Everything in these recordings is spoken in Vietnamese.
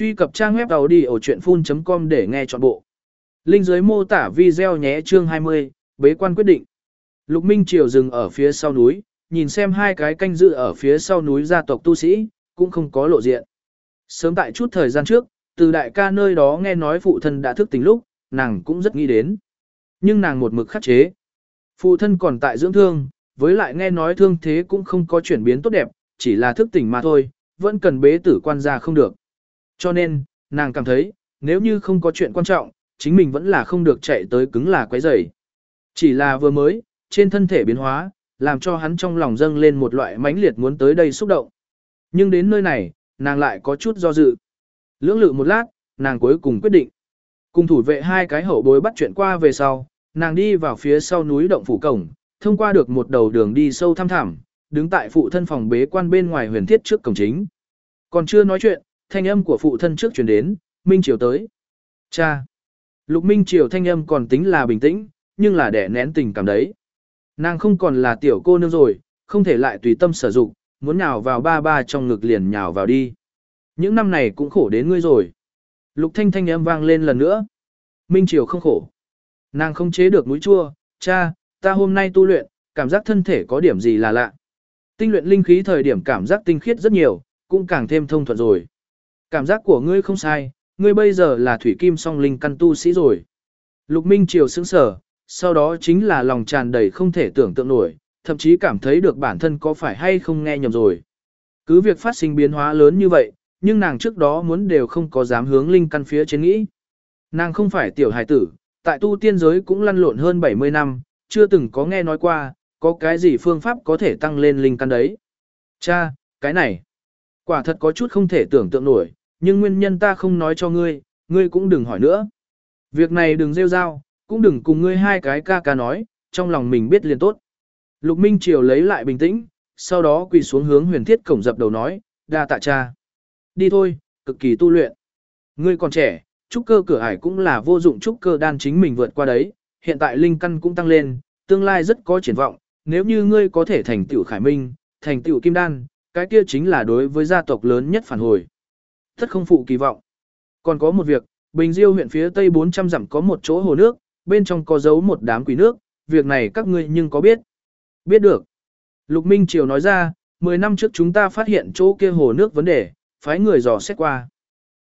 Truy cập trang web đầu đi ở chuyện.full.com để nghe trọn bộ. Linh dưới mô tả video nhé chương 20, bế quan quyết định. Lục Minh Triều dừng ở phía sau núi, nhìn xem hai cái canh dự ở phía sau núi gia tộc tu sĩ, cũng không có lộ diện. Sớm tại chút thời gian trước, từ đại ca nơi đó nghe nói phụ thân đã thức tỉnh lúc, nàng cũng rất nghĩ đến. Nhưng nàng một mực khắc chế. Phụ thân còn tại dưỡng thương, với lại nghe nói thương thế cũng không có chuyển biến tốt đẹp, chỉ là thức tỉnh mà thôi, vẫn cần bế tử quan ra không được. Cho nên, nàng cảm thấy, nếu như không có chuyện quan trọng, chính mình vẫn là không được chạy tới cứng là quấy rầy. Chỉ là vừa mới, trên thân thể biến hóa, làm cho hắn trong lòng dâng lên một loại mãnh liệt muốn tới đây xúc động. Nhưng đến nơi này, nàng lại có chút do dự. Lưỡng lự một lát, nàng cuối cùng quyết định. Cùng thủ vệ hai cái hậu bối bắt chuyện qua về sau, nàng đi vào phía sau núi động phủ cổng, thông qua được một đầu đường đi sâu thăm thẳm, đứng tại phụ thân phòng bế quan bên ngoài huyền thiết trước cổng chính. Còn chưa nói chuyện, thanh âm của phụ thân trước chuyển đến, Minh Triều tới. Cha! Lục Minh Triều thanh âm còn tính là bình tĩnh, nhưng là để nén tình cảm đấy. Nàng không còn là tiểu cô nương rồi, không thể lại tùy tâm sử dụng, muốn nhào vào ba ba trong ngực liền nhào vào đi. Những năm này cũng khổ đến ngươi rồi. Lục thanh thanh âm vang lên lần nữa. Minh Triều không khổ. Nàng không chế được mũi chua, cha, ta hôm nay tu luyện, cảm giác thân thể có điểm gì là lạ. Tinh luyện linh khí thời điểm cảm giác tinh khiết rất nhiều, cũng càng thêm thông thuận rồi. Cảm giác của ngươi không sai, ngươi bây giờ là thủy kim song linh căn tu sĩ rồi. Lục Minh Triều sững sờ, sau đó chính là lòng tràn đầy không thể tưởng tượng nổi, thậm chí cảm thấy được bản thân có phải hay không nghe nhầm rồi. Cứ việc phát sinh biến hóa lớn như vậy, nhưng nàng trước đó muốn đều không có dám hướng linh căn phía trên nghĩ. Nàng không phải tiểu hài tử, tại tu tiên giới cũng lăn lộn hơn 70 năm, chưa từng có nghe nói qua, có cái gì phương pháp có thể tăng lên linh căn đấy. Cha, cái này, quả thật có chút không thể tưởng tượng nổi, nhưng nguyên nhân ta không nói cho ngươi, ngươi cũng đừng hỏi nữa. Việc này đừng rêu rao, cũng đừng cùng ngươi hai cái ca ca nói, trong lòng mình biết liền tốt. Lục Minh Triều lấy lại bình tĩnh, sau đó quỳ xuống hướng huyền thiết cổng dập đầu nói, đa tạ cha. Đi thôi, cực kỳ tu luyện. Ngươi còn trẻ, trúc cơ cửa ải cũng là vô dụng trúc cơ đan chính mình vượt qua đấy, hiện tại linh căn cũng tăng lên, tương lai rất có triển vọng, nếu như ngươi có thể thành tựu khải minh, thành tựu kim đan, cái kia chính là đối với gia tộc lớn nhất phản hồi. Thất không phụ kỳ vọng. Còn có một việc, Bình Diêu huyện phía tây 400 dặm có một chỗ hồ nước, bên trong có giấu một đám quỷ nước, việc này các ngươi nhưng có biết? Biết được. Lục Minh Triều nói ra, 10 năm trước chúng ta phát hiện chỗ kia hồ nước vấn đề, phái người dò xét qua.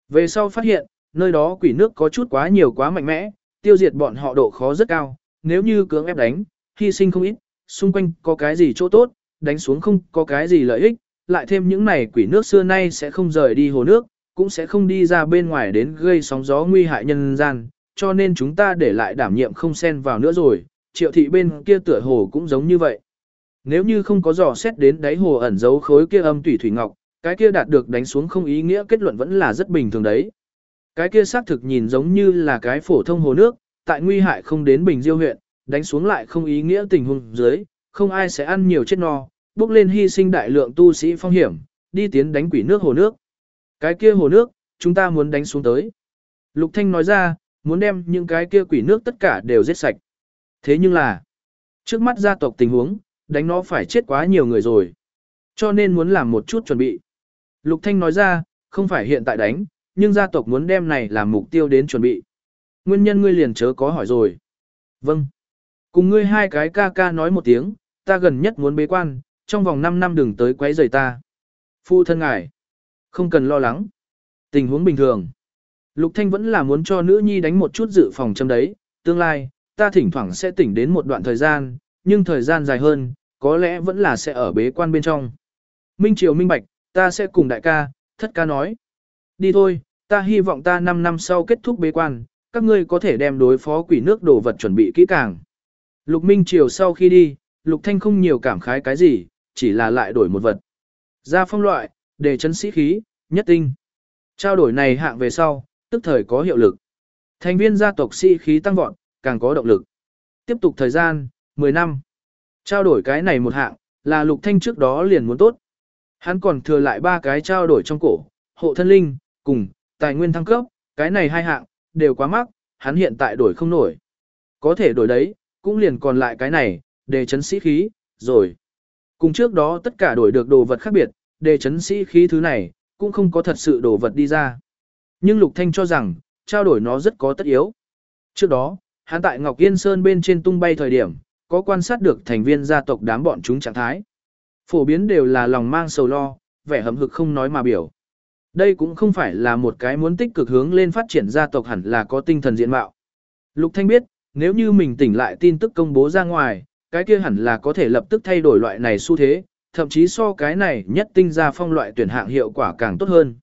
Về sau phát hiện, nơi đó quỷ nước có chút quá nhiều quá mạnh mẽ, tiêu diệt bọn họ độ khó rất cao, nếu như cưỡng ép đánh, hy sinh không ít, xung quanh có cái gì chỗ tốt, đánh xuống không có cái gì lợi ích, lại thêm những này quỷ nước xưa nay sẽ không rời đi hồ nước, cũng sẽ không đi ra bên ngoài đến gây sóng gió nguy hại nhân gian, cho nên chúng ta để lại đảm nhiệm không xen vào nữa rồi, triệu thị bên kia tựa hồ cũng giống như vậy. Nếu như không có dò xét đến đáy hồ ẩn giấu khối kia âm tủy thủy ngọc, cái kia đạt được đánh xuống không ý nghĩa kết luận vẫn là rất bình thường đấy. Cái kia xác thực nhìn giống như là cái phổ thông hồ nước, tại nguy hại không đến Bình Diêu huyện, đánh xuống lại không ý nghĩa tình huống dưới, không ai sẽ ăn nhiều chết no, bước lên hy sinh đại lượng tu sĩ phong hiểm, đi tiến đánh quỷ nước hồ nước. Cái kia hồ nước, chúng ta muốn đánh xuống tới. Lục Thanh nói ra, muốn đem những cái kia quỷ nước tất cả đều giết sạch. Thế nhưng là, trước mắt gia tộc tình huống, đánh nó phải chết quá nhiều người rồi. Cho nên muốn làm một chút chuẩn bị. Lục Thanh nói ra, không phải hiện tại đánh, nhưng gia tộc muốn đem này làm mục tiêu đến chuẩn bị. Nguyên nhân ngươi liền chớ có hỏi rồi. Vâng. Cùng ngươi hai cái ca ca nói một tiếng, ta gần nhất muốn bế quan, trong vòng 5 năm đừng tới quấy rầy ta. Phu thân ngài. Không cần lo lắng. Tình huống bình thường. Lục Thanh vẫn là muốn cho nữ nhi đánh một chút dự phòng châm đấy, tương lai, ta thỉnh thoảng sẽ tỉnh đến một đoạn thời gian, nhưng thời gian dài hơn, có lẽ vẫn là sẽ ở bế quan bên trong. Minh Triều minh bạch, ta sẽ cùng đại ca, thất ca nói. Đi thôi, ta hy vọng ta 5 năm sau kết thúc bế quan, các ngươi có thể đem đối phó quỷ nước đồ vật chuẩn bị kỹ càng. Lục Minh Triều sau khi đi, Lục Thanh không nhiều cảm khái cái gì, chỉ là lại đổi một vật. Ra phong loại, để chấn sĩ khí, nhất tinh. Trao đổi này hạng về sau, tức thời có hiệu lực. Thành viên gia tộc sĩ khí tăng vọt, càng có động lực. Tiếp tục thời gian, 10 năm. Trao đổi cái này một hạng, là Lục Thanh trước đó liền muốn tốt. Hắn còn thừa lại ba cái trao đổi trong cổ, hộ thân linh, cùng, tài nguyên thăng cấp, cái này hai hạng, đều quá mắc, hắn hiện tại đổi không nổi. Có thể đổi đấy, cũng liền còn lại cái này, để chấn sĩ khí, rồi. Cùng trước đó tất cả đổi được đồ vật khác biệt, để chấn sĩ khí thứ này, cũng không có thật sự đổ vật đi ra. Nhưng Lục Thanh cho rằng, trao đổi nó rất có tất yếu. Trước đó, hắn tại Ngọc Yên Sơn bên trên tung bay thời điểm, có quan sát được thành viên gia tộc đám bọn chúng trạng thái. Phổ biến đều là lòng mang sầu lo, vẻ hầm hực không nói mà biểu. Đây cũng không phải là một cái muốn tích cực hướng lên phát triển gia tộc hẳn là có tinh thần diện mạo. Lục Thanh biết, nếu như mình tỉnh lại tin tức công bố ra ngoài, cái kia hẳn là có thể lập tức thay đổi loại này xu thế, thậm chí so cái này nhất tinh ra phong loại tuyển hạng hiệu quả càng tốt hơn.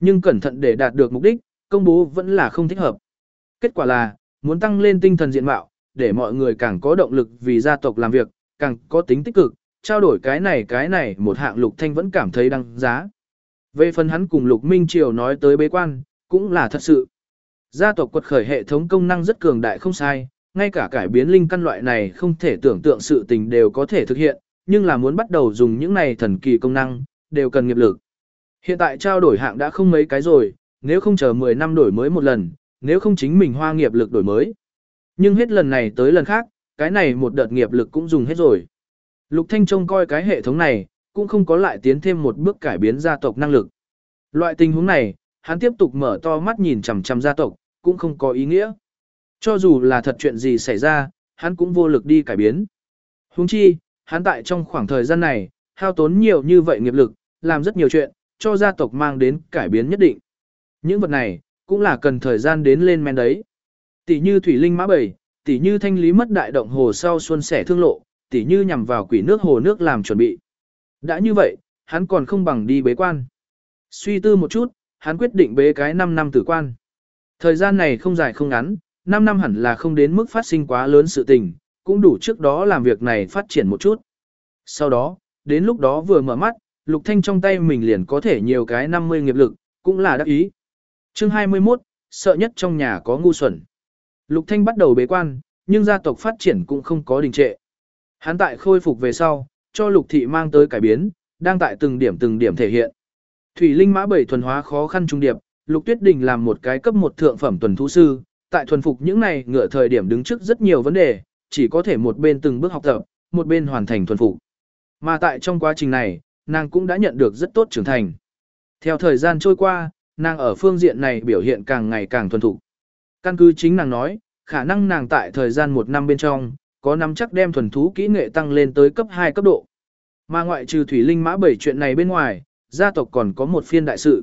Nhưng cẩn thận để đạt được mục đích, công bố vẫn là không thích hợp. Kết quả là, muốn tăng lên tinh thần diện mạo, để mọi người càng có động lực vì gia tộc làm việc, càng có tính tích cực, trao đổi cái này cái này một hạng lục thanh vẫn cảm thấy đăng giá. Về phần hắn cùng lục minh triều nói tới bế quan, cũng là thật sự. Gia tộc quật khởi hệ thống công năng rất cường đại không sai, ngay cả cải biến linh căn loại này không thể tưởng tượng sự tình đều có thể thực hiện, nhưng là muốn bắt đầu dùng những này thần kỳ công năng, đều cần nghiệp lực. Hiện tại trao đổi hạng đã không mấy cái rồi, nếu không chờ 10 năm đổi mới một lần, nếu không chính mình hoa nghiệp lực đổi mới. Nhưng hết lần này tới lần khác, cái này một đợt nghiệp lực cũng dùng hết rồi. Lục Thanh trông coi cái hệ thống này, cũng không có lại tiến thêm một bước cải biến gia tộc năng lực. Loại tình huống này, hắn tiếp tục mở to mắt nhìn chằm chằm gia tộc, cũng không có ý nghĩa. Cho dù là thật chuyện gì xảy ra, hắn cũng vô lực đi cải biến. Huống chi, hắn tại trong khoảng thời gian này, hao tốn nhiều như vậy nghiệp lực, làm rất nhiều chuyện, cho gia tộc mang đến cải biến nhất định. Những vật này, cũng là cần thời gian đến lên men đấy. Tỷ như thủy linh mã bảy, tỷ như thanh lý mất đại động hồ sau xuân sẻ thương lộ, tỷ như nhằm vào quỷ nước hồ nước làm chuẩn bị. Đã như vậy, hắn còn không bằng đi bế quan. Suy tư một chút, hắn quyết định bế cái 5 năm tử quan. Thời gian này không dài không ngắn, 5 năm hẳn là không đến mức phát sinh quá lớn sự tình, cũng đủ trước đó làm việc này phát triển một chút. Sau đó, đến lúc đó vừa mở mắt, Lục Thanh trong tay mình liền có thể nhiều cái 50 nghiệp lực, cũng là đắc ý. Chương 21, sợ nhất trong nhà có ngu xuẩn. Lục Thanh bắt đầu bế quan, nhưng gia tộc phát triển cũng không có đình trệ. Hắn tại khôi phục về sau, cho Lục Thị mang tới cải biến, đang tại từng điểm từng điểm thể hiện. Thủy Linh Mã bảy thuần hóa khó khăn trung điệp, Lục Tuyết Đình làm một cái cấp một thượng phẩm tuần thú sư, tại thuần phục những này ngựa thời điểm đứng trước rất nhiều vấn đề, chỉ có thể một bên từng bước học tập, một bên hoàn thành thuần phục. Mà tại trong quá trình này, nàng cũng đã nhận được rất tốt trưởng thành. Theo thời gian trôi qua, nàng ở phương diện này biểu hiện càng ngày càng thuần thục. Căn cứ chính nàng nói, khả năng nàng tại thời gian một năm bên trong, có nắm chắc đem thuần thú kỹ nghệ tăng lên tới cấp 2 cấp độ. Mà ngoại trừ thủy linh mã bảy chuyện này bên ngoài, gia tộc còn có một phiên đại sự.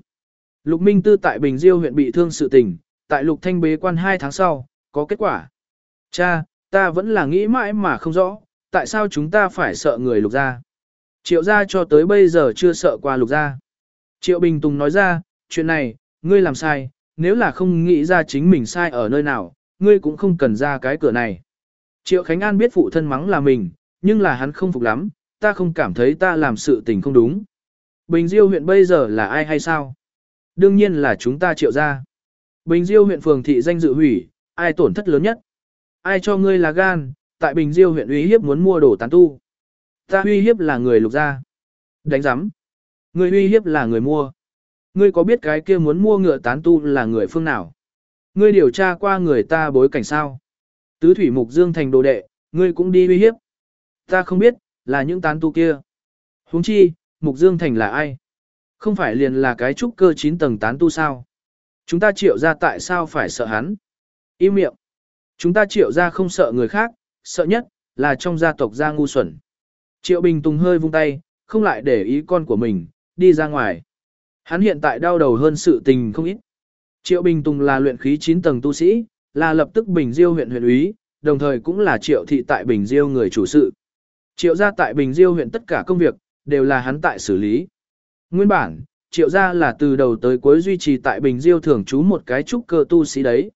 Lục Minh Tư tại Bình Diêu huyện bị thương sự tình, tại Lục Thanh bế quan 2 tháng sau, có kết quả. Cha, ta vẫn là nghĩ mãi mà không rõ, tại sao chúng ta phải sợ người lục gia. Triệu gia cho tới bây giờ chưa sợ qua lục gia. Triệu Bình Tùng nói ra, chuyện này, ngươi làm sai, nếu là không nghĩ ra chính mình sai ở nơi nào, ngươi cũng không cần ra cái cửa này. Triệu Khánh An biết phụ thân mắng là mình, nhưng là hắn không phục lắm, ta không cảm thấy ta làm sự tình không đúng. Bình Diêu huyện bây giờ là ai hay sao? Đương nhiên là chúng ta triệu gia Bình Diêu huyện phường thị danh dự hủy, ai tổn thất lớn nhất? Ai cho ngươi là gan, tại Bình Diêu huyện uy hiếp muốn mua đồ tán tu? Ta uy hiếp là người lục gia. Đánh giám. Ngươi uy hiếp là người mua. Ngươi có biết cái kia muốn mua ngựa tán tu là người phương nào? Ngươi điều tra qua người ta bối cảnh sao? Tứ thủy mục dương thành đồ đệ, ngươi cũng đi uy hiếp. Ta không biết, là những tán tu kia. huống chi, mục dương thành là ai? Không phải liền là cái trúc cơ 9 tầng tán tu sao? Chúng ta triệu ra tại sao phải sợ hắn? Im miệng. Chúng ta triệu ra không sợ người khác, sợ nhất, là trong gia tộc gia ngu xuẩn. Triệu Bình Tùng hơi vung tay, không lại để ý con của mình, đi ra ngoài. Hắn hiện tại đau đầu hơn sự tình không ít. Triệu Bình Tùng là luyện khí 9 tầng tu sĩ, là lập tức Bình Diêu huyện huyện úy, đồng thời cũng là Triệu thị tại Bình Diêu người chủ sự. Triệu gia tại Bình Diêu huyện tất cả công việc, đều là hắn tại xử lý. Nguyên bản, Triệu gia là từ đầu tới cuối duy trì tại Bình Diêu thường trú một cái trúc cơ tu sĩ đấy.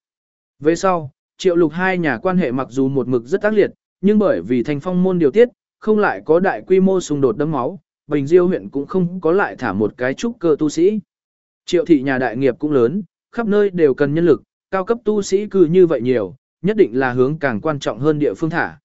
Về sau, Triệu lục hai nhà quan hệ mặc dù một mực rất tác liệt, nhưng bởi vì thành phong môn điều tiết, không lại có đại quy mô xung đột đấm máu, Bình Diêu huyện cũng không có lại thả một cái trúc cơ tu sĩ. Triệu thị nhà đại nghiệp cũng lớn, khắp nơi đều cần nhân lực, cao cấp tu sĩ cư như vậy nhiều, nhất định là hướng càng quan trọng hơn địa phương thả.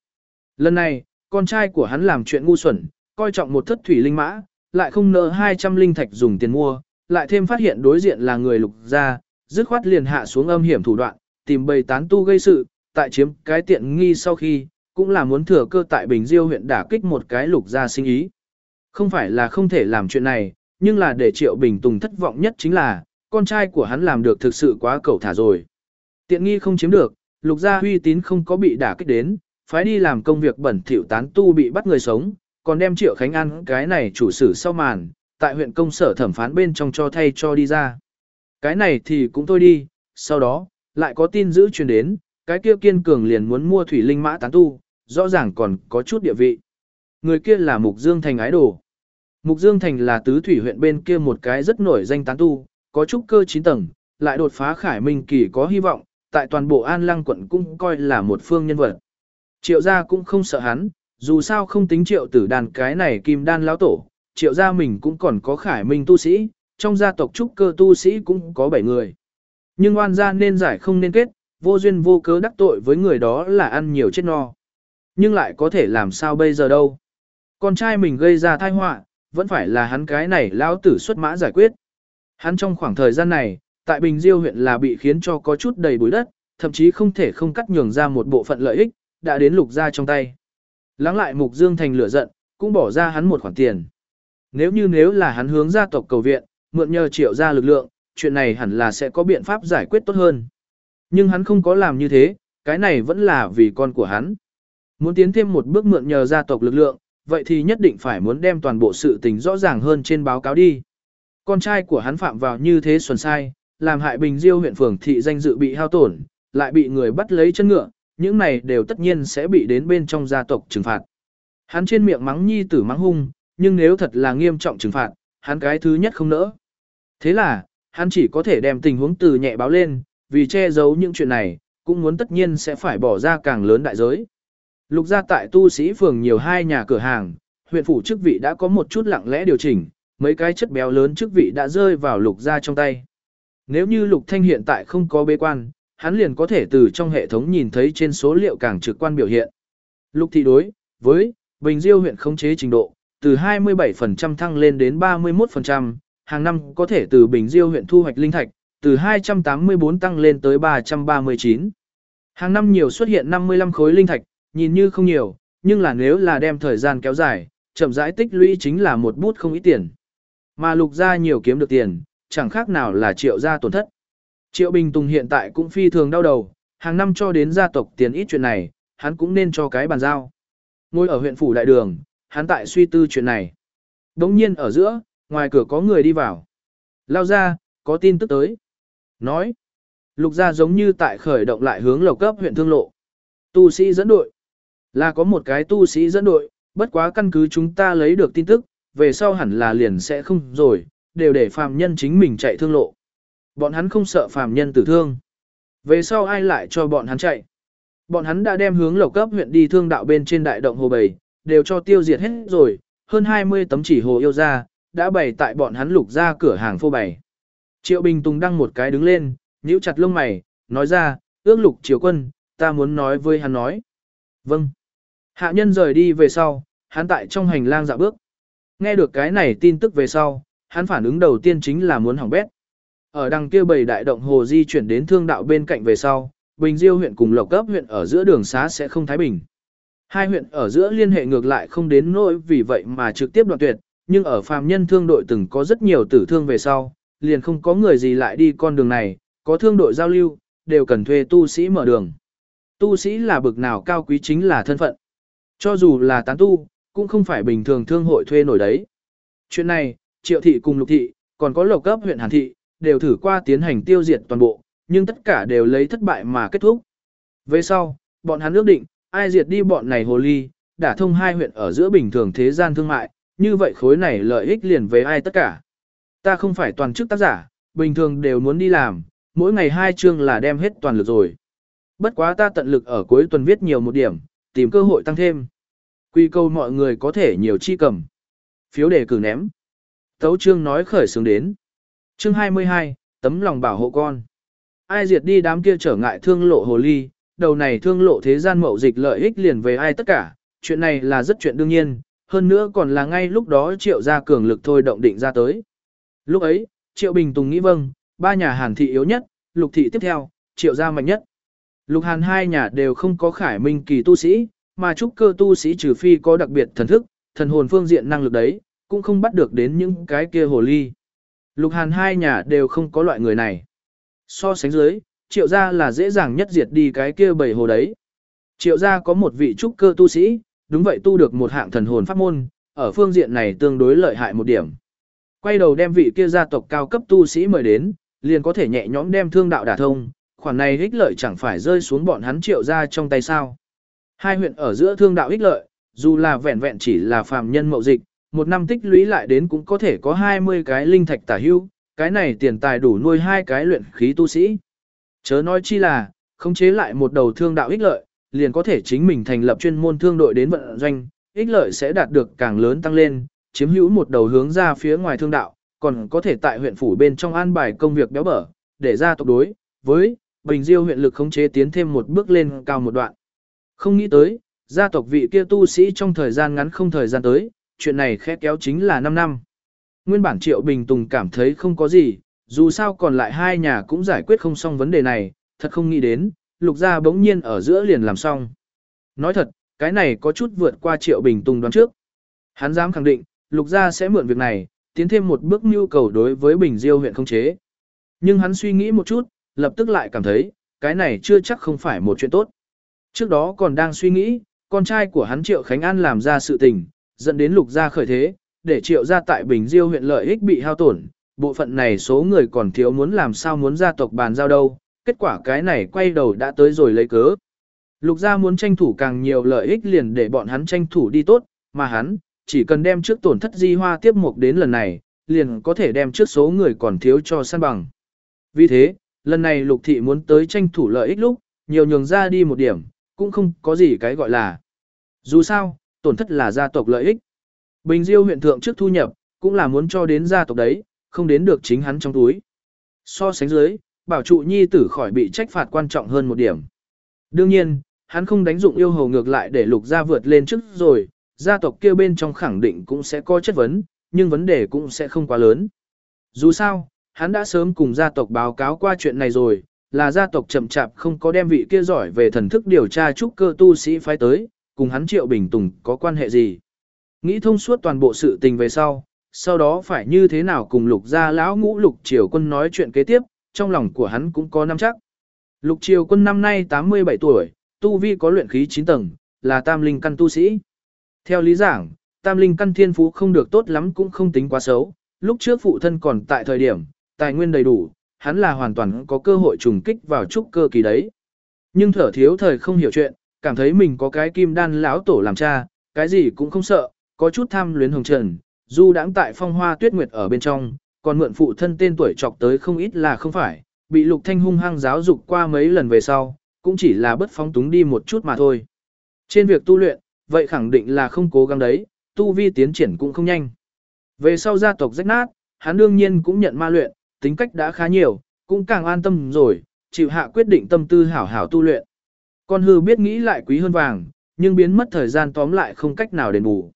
Lần này, con trai của hắn làm chuyện ngu xuẩn, coi trọng một thất thủy linh mã, lại không nợ 200 linh thạch dùng tiền mua, lại thêm phát hiện đối diện là người lục gia, dứt khoát liền hạ xuống âm hiểm thủ đoạn, tìm bầy tán tu gây sự, tại chiếm cái tiện nghi sau khi, cũng là muốn thừa cơ tại Bình Diêu huyện đả kích một cái lục gia sinh ý. Không phải là không thể làm chuyện này, nhưng là để Triệu Bình Tùng thất vọng nhất chính là, con trai của hắn làm được thực sự quá cẩu thả rồi. Tiện nghi không chiếm được, lục gia uy tín không có bị đả kích đến, phái đi làm công việc bẩn thỉu tán tu bị bắt người sống, còn đem Triệu Khánh An cái này chủ sử sau màn, tại huyện công sở thẩm phán bên trong cho thay cho đi ra. Cái này thì cũng thôi đi, sau đó, lại có tin giữ truyền đến, cái kia kiên cường liền muốn mua thủy linh mã tán tu, rõ ràng còn có chút địa vị. Người kia là Mục Dương Thành ái đồ. Mục Dương Thành là tứ thủy huyện bên kia một cái rất nổi danh tán tu, có trúc cơ 9 tầng, lại đột phá khải minh kỳ có hy vọng, tại toàn bộ An Lăng quận cũng coi là một phương nhân vật. Triệu gia cũng không sợ hắn, dù sao không tính triệu tử đàn cái này kim đan lão tổ, triệu gia mình cũng còn có khải minh tu sĩ, trong gia tộc trúc cơ tu sĩ cũng có 7 người. Nhưng oan gia nên giải không nên kết, vô duyên vô cớ đắc tội với người đó là ăn nhiều chết no. Nhưng lại có thể làm sao bây giờ đâu. Con trai mình gây ra tai họa, vẫn phải là hắn cái này lão tử xuất mã giải quyết. Hắn trong khoảng thời gian này, tại Bình Diêu huyện là bị khiến cho có chút đầy bụi đất, thậm chí không thể không cắt nhường ra một bộ phận lợi ích, đã đến lục gia trong tay. Lắng lại Mục Dương Thành lửa giận, cũng bỏ ra hắn một khoản tiền. Nếu như nếu là hắn hướng gia tộc cầu viện, mượn nhờ triệu gia lực lượng, chuyện này hẳn là sẽ có biện pháp giải quyết tốt hơn. Nhưng hắn không có làm như thế, cái này vẫn là vì con của hắn. Muốn tiến thêm một bước mượn nhờ gia tộc lực lượng, vậy thì nhất định phải muốn đem toàn bộ sự tình rõ ràng hơn trên báo cáo đi. Con trai của hắn phạm vào như thế xuẩn sai, làm hại Bình Diêu huyện phường thị danh dự bị hao tổn, lại bị người bắt lấy chân ngựa, những này đều tất nhiên sẽ bị đến bên trong gia tộc trừng phạt. Hắn trên miệng mắng nhi tử mắng hung, nhưng nếu thật là nghiêm trọng trừng phạt, hắn cái thứ nhất không nỡ. Thế là, hắn chỉ có thể đem tình huống từ nhẹ báo lên, vì che giấu những chuyện này, cũng muốn tất nhiên sẽ phải bỏ ra càng lớn đại giới. Lục gia tại tu sĩ phường nhiều hai nhà cửa hàng, huyện phủ chức vị đã có một chút lặng lẽ điều chỉnh, mấy cái chất béo lớn chức vị đã rơi vào lục gia trong tay. Nếu như lục thanh hiện tại không có bế quan, hắn liền có thể từ trong hệ thống nhìn thấy trên số liệu càng trực quan biểu hiện. Lục thị đối với Bình Diêu huyện khống chế trình độ, từ 27% thăng lên đến 31%, hàng năm có thể từ Bình Diêu huyện thu hoạch linh thạch, từ 284 tăng lên tới 339. Hàng năm nhiều xuất hiện 55 khối linh thạch, nhìn như không nhiều, nhưng là nếu là đem thời gian kéo dài, chậm rãi tích lũy chính là một bút không ít tiền. Mà lục gia nhiều kiếm được tiền, chẳng khác nào là triệu gia tổn thất. Triệu Bình Tùng hiện tại cũng phi thường đau đầu, hàng năm cho đến gia tộc tiền ít chuyện này, hắn cũng nên cho cái bàn giao. Ngồi ở huyện phủ đại đường, hắn tại suy tư chuyện này. Đống nhiên ở giữa, ngoài cửa có người đi vào. Lao ra, có tin tức tới. Nói, lục gia giống như tại khởi động lại hướng lầu cấp huyện thương lộ. Tu sĩ dẫn đội. Là có một cái tu sĩ dẫn đội, bất quá căn cứ chúng ta lấy được tin tức, về sau hẳn là liền sẽ không rồi, đều để phàm nhân chính mình chạy thương lộ. Bọn hắn không sợ phàm nhân tử thương. Về sau ai lại cho bọn hắn chạy? Bọn hắn đã đem hướng lầu cấp huyện đi thương đạo bên trên đại động hồ bầy, đều cho tiêu diệt hết rồi, hơn 20 tấm chỉ hồ yêu ra, đã bày tại bọn hắn lục ra cửa hàng phô bày. Triệu Bình Tùng đăng một cái đứng lên, nhíu chặt lông mày, nói ra, ước lục triều quân, ta muốn nói với hắn nói. Vâng. Hạ nhân rời đi về sau, hắn tại trong hành lang dạo bước. Nghe được cái này tin tức về sau, hắn phản ứng đầu tiên chính là muốn hỏng bét. Ở đằng kia bầy đại động hồ di chuyển đến thương đạo bên cạnh về sau, Bình Diêu huyện cùng Lộc Cấp huyện ở giữa đường xá sẽ không thái bình. Hai huyện ở giữa liên hệ ngược lại không đến nỗi vì vậy mà trực tiếp đoạn tuyệt, nhưng ở phàm nhân thương đội từng có rất nhiều tử thương về sau, liền không có người gì lại đi con đường này, có thương đội giao lưu, đều cần thuê tu sĩ mở đường. Tu sĩ là bực nào cao quý chính là thân phận. Cho dù là tán tu, cũng không phải bình thường thương hội thuê nổi đấy. Chuyện này, triệu thị cùng lục thị, còn có lộc cấp huyện Hàn thị, đều thử qua tiến hành tiêu diệt toàn bộ, nhưng tất cả đều lấy thất bại mà kết thúc. Về sau, bọn hắn ước định, ai diệt đi bọn này hồ ly, đã thông hai huyện ở giữa bình thường thế gian thương mại, như vậy khối này lợi ích liền với ai tất cả. Ta không phải toàn chức tác giả, bình thường đều muốn đi làm, mỗi ngày hai chương là đem hết toàn lực rồi. Bất quá ta tận lực ở cuối tuần viết nhiều một điểm, tìm cơ hội tăng thêm. Quy câu mọi người có thể nhiều chi cầm. Phiếu đề cử ném. Tấu chương nói khởi xướng đến. Chương 22, tấm lòng bảo hộ con. Ai diệt đi đám kia trở ngại thương lộ hồ ly, đầu này thương lộ thế gian mậu dịch lợi ích liền về ai tất cả, chuyện này là rất chuyện đương nhiên, hơn nữa còn là ngay lúc đó triệu gia cường lực thôi động định ra tới. Lúc ấy, triệu bình tùng nghĩ vâng, ba nhà hàn thị yếu nhất, lục thị tiếp theo, triệu gia mạnh nhất. Lục hàn hai nhà đều không có khải minh kỳ tu sĩ, mà trúc cơ tu sĩ trừ phi có đặc biệt thần thức, thần hồn phương diện năng lực đấy, cũng không bắt được đến những cái kia hồ ly. Lục Hàn hai nhà đều không có loại người này. So sánh dưới, triệu gia là dễ dàng nhất diệt đi cái kia bầy hồ đấy. Triệu gia có một vị trúc cơ tu sĩ, đúng vậy tu được một hạng thần hồn pháp môn, ở phương diện này tương đối lợi hại một điểm. Quay đầu đem vị kia gia tộc cao cấp tu sĩ mời đến, liền có thể nhẹ nhõm đem thương đạo đả thông, khoản này ích lợi chẳng phải rơi xuống bọn hắn triệu gia trong tay sao. Hai huyện ở giữa thương đạo ích lợi, dù là vẹn vẹn chỉ là phàm nhân mậu dịch, một năm tích lũy lại đến cũng có thể có 20 cái linh thạch tả hưu, cái này tiền tài đủ nuôi hai cái luyện khí tu sĩ. Chớ nói chi là, khống chế lại một đầu thương đạo ích lợi, liền có thể chính mình thành lập chuyên môn thương đội đến vận doanh, ích lợi sẽ đạt được càng lớn tăng lên, chiếm hữu một đầu hướng ra phía ngoài thương đạo, còn có thể tại huyện phủ bên trong an bài công việc béo bở, để ra tộc đối với Bình Diêu huyện lực khống chế tiến thêm một bước lên cao một đoạn. Không nghĩ tới, gia tộc vị kia tu sĩ trong thời gian ngắn không thời gian tới, chuyện này khẽ kéo chính là 5 năm. Nguyên bản Triệu Bình Tùng cảm thấy không có gì, dù sao còn lại hai nhà cũng giải quyết không xong vấn đề này, thật không nghĩ đến, lục gia bỗng nhiên ở giữa liền làm xong. Nói thật, cái này có chút vượt qua Triệu Bình Tùng đoán trước. Hắn dám khẳng định, lục gia sẽ mượn việc này, tiến thêm một bước nhu cầu đối với Bình Diêu huyện không chế. Nhưng hắn suy nghĩ một chút, lập tức lại cảm thấy, cái này chưa chắc không phải một chuyện tốt. Trước đó còn đang suy nghĩ, con trai của hắn Triệu Khánh An làm ra sự tình, dẫn đến lục gia khởi thế, để Triệu gia tại Bình Diêu huyện lợi ích bị hao tổn, bộ phận này số người còn thiếu muốn làm sao muốn gia tộc bàn giao đâu, kết quả cái này quay đầu đã tới rồi lấy cớ. Lục gia muốn tranh thủ càng nhiều lợi ích liền để bọn hắn tranh thủ đi tốt, mà hắn, chỉ cần đem trước tổn thất di hoa tiếp mục đến lần này, liền có thể đem trước số người còn thiếu cho săn bằng. Vì thế, lần này lục thị muốn tới tranh thủ lợi ích lúc, nhiều nhường ra đi một điểm, cũng không có gì cái gọi là. Dù sao, tổn thất là gia tộc lợi ích. Bình Diêu huyện thượng trước thu nhập, cũng là muốn cho đến gia tộc đấy, không đến được chính hắn trong túi. So sánh dưới, bảo trụ nhi tử khỏi bị trách phạt quan trọng hơn một điểm. Đương nhiên, hắn không đánh dụng yêu hầu ngược lại để lục gia vượt lên trước rồi, gia tộc kia bên trong khẳng định cũng sẽ có chất vấn, nhưng vấn đề cũng sẽ không quá lớn. Dù sao, hắn đã sớm cùng gia tộc báo cáo qua chuyện này rồi, là gia tộc chậm chạp không có đem vị kia giỏi về thần thức điều tra trúc cơ tu sĩ phái tới, cùng hắn Triệu Bình Tùng có quan hệ gì. Nghĩ thông suốt toàn bộ sự tình về sau, sau đó phải như thế nào cùng lục gia lão ngũ lục triều quân nói chuyện kế tiếp, trong lòng của hắn cũng có năm chắc. Lục triều quân năm nay 87 tuổi, tu vi có luyện khí 9 tầng, là tam linh căn tu sĩ. Theo lý giảng, tam linh căn thiên phú không được tốt lắm cũng không tính quá xấu, lúc trước phụ thân còn tại thời điểm, tài nguyên đầy đủ, hắn là hoàn toàn có cơ hội trùng kích vào trúc cơ kỳ đấy. Nhưng thở thiếu thời không hiểu chuyện, cảm thấy mình có cái kim đan lão tổ làm cha, cái gì cũng không sợ, có chút tham luyến hồng trần, dù đãng tại phong hoa tuyết nguyệt ở bên trong, còn mượn phụ thân tên tuổi chọc tới không ít là không phải, bị lục thanh hung hăng giáo dục qua mấy lần về sau, cũng chỉ là bất phóng túng đi một chút mà thôi. Trên việc tu luyện, vậy khẳng định là không cố gắng đấy, tu vi tiến triển cũng không nhanh. Về sau gia tộc rách nát, hắn đương nhiên cũng nhận ma luyện, tính cách đã khá nhiều, cũng càng an tâm rồi, chịu hạ quyết định tâm tư hảo hảo tu luyện. Con hư biết nghĩ lại quý hơn vàng, nhưng biến mất thời gian tóm lại không cách nào đền bù.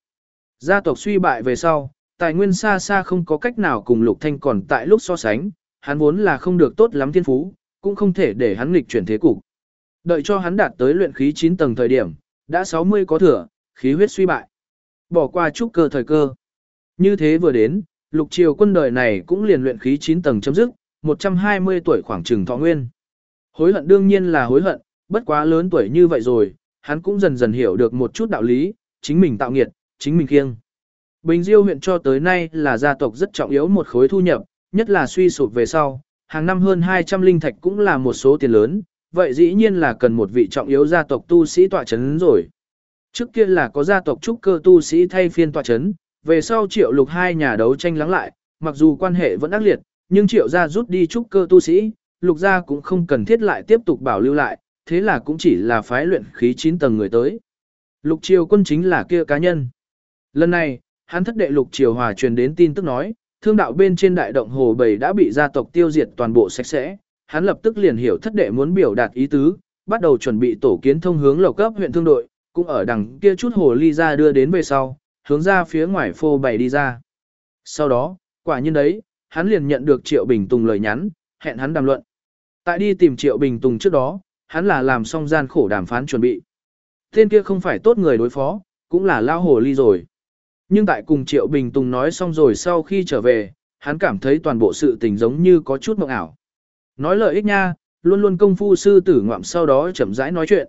Gia tộc suy bại về sau, tài nguyên xa xa không có cách nào cùng Lục Thanh còn tại lúc so sánh, hắn vốn là không được tốt lắm thiên phú, cũng không thể để hắn nghịch chuyển thế cục. Đợi cho hắn đạt tới luyện khí 9 tầng thời điểm, đã 60 có thừa, khí huyết suy bại. Bỏ qua chút cơ thời cơ. Như thế vừa đến, lục triều quân đời này cũng liền luyện khí 9 tầng chấm dứt, 120 tuổi khoảng trừng thọ nguyên. Hối hận đương nhiên là hối hận, bất quá lớn tuổi như vậy rồi, hắn cũng dần dần hiểu được một chút đạo lý, chính mình tạo nghiệt, chính mình kiêng. Bình Diêu huyện cho tới nay là gia tộc rất trọng yếu một khối thu nhập, nhất là suy sụp về sau, hàng năm hơn 200 linh thạch cũng là một số tiền lớn, vậy dĩ nhiên là cần một vị trọng yếu gia tộc tu sĩ tọa chấn rồi. Trước kia là có gia tộc trúc cơ tu sĩ thay phiên tọa chấn, về sau triệu lục hai nhà đấu tranh lắng lại, mặc dù quan hệ vẫn ác liệt, nhưng triệu gia rút đi trúc cơ tu sĩ, lục gia cũng không cần thiết lại tiếp tục bảo lưu lại, thế là cũng chỉ là phái luyện khí 9 tầng người tới. Lục triều quân chính là kia cá nhân. Lần này, hắn thất đệ lục triều hòa truyền đến tin tức nói, thương đạo bên trên đại động hồ bầy đã bị gia tộc tiêu diệt toàn bộ sạch sẽ, hắn lập tức liền hiểu thất đệ muốn biểu đạt ý tứ, bắt đầu chuẩn bị tổ kiến thông hướng lầu cấp huyện thương đội, cũng ở đằng kia chút hồ ly ra đưa đến về sau, hướng ra phía ngoài phô bày đi ra. Sau đó, quả nhiên đấy, hắn liền nhận được Triệu Bình Tùng lời nhắn, hẹn hắn đàm luận. Tại đi tìm Triệu Bình Tùng trước đó, hắn là làm xong gian khổ đàm phán chuẩn bị. Tên kia không phải tốt người đối phó, cũng là lao hồ ly rồi. Nhưng tại cùng Triệu Bình Tùng nói xong rồi sau khi trở về, hắn cảm thấy toàn bộ sự tình giống như có chút mộng ảo. Nói lợi ích nha, luôn luôn công phu sư tử ngoạm sau đó chậm rãi nói chuyện.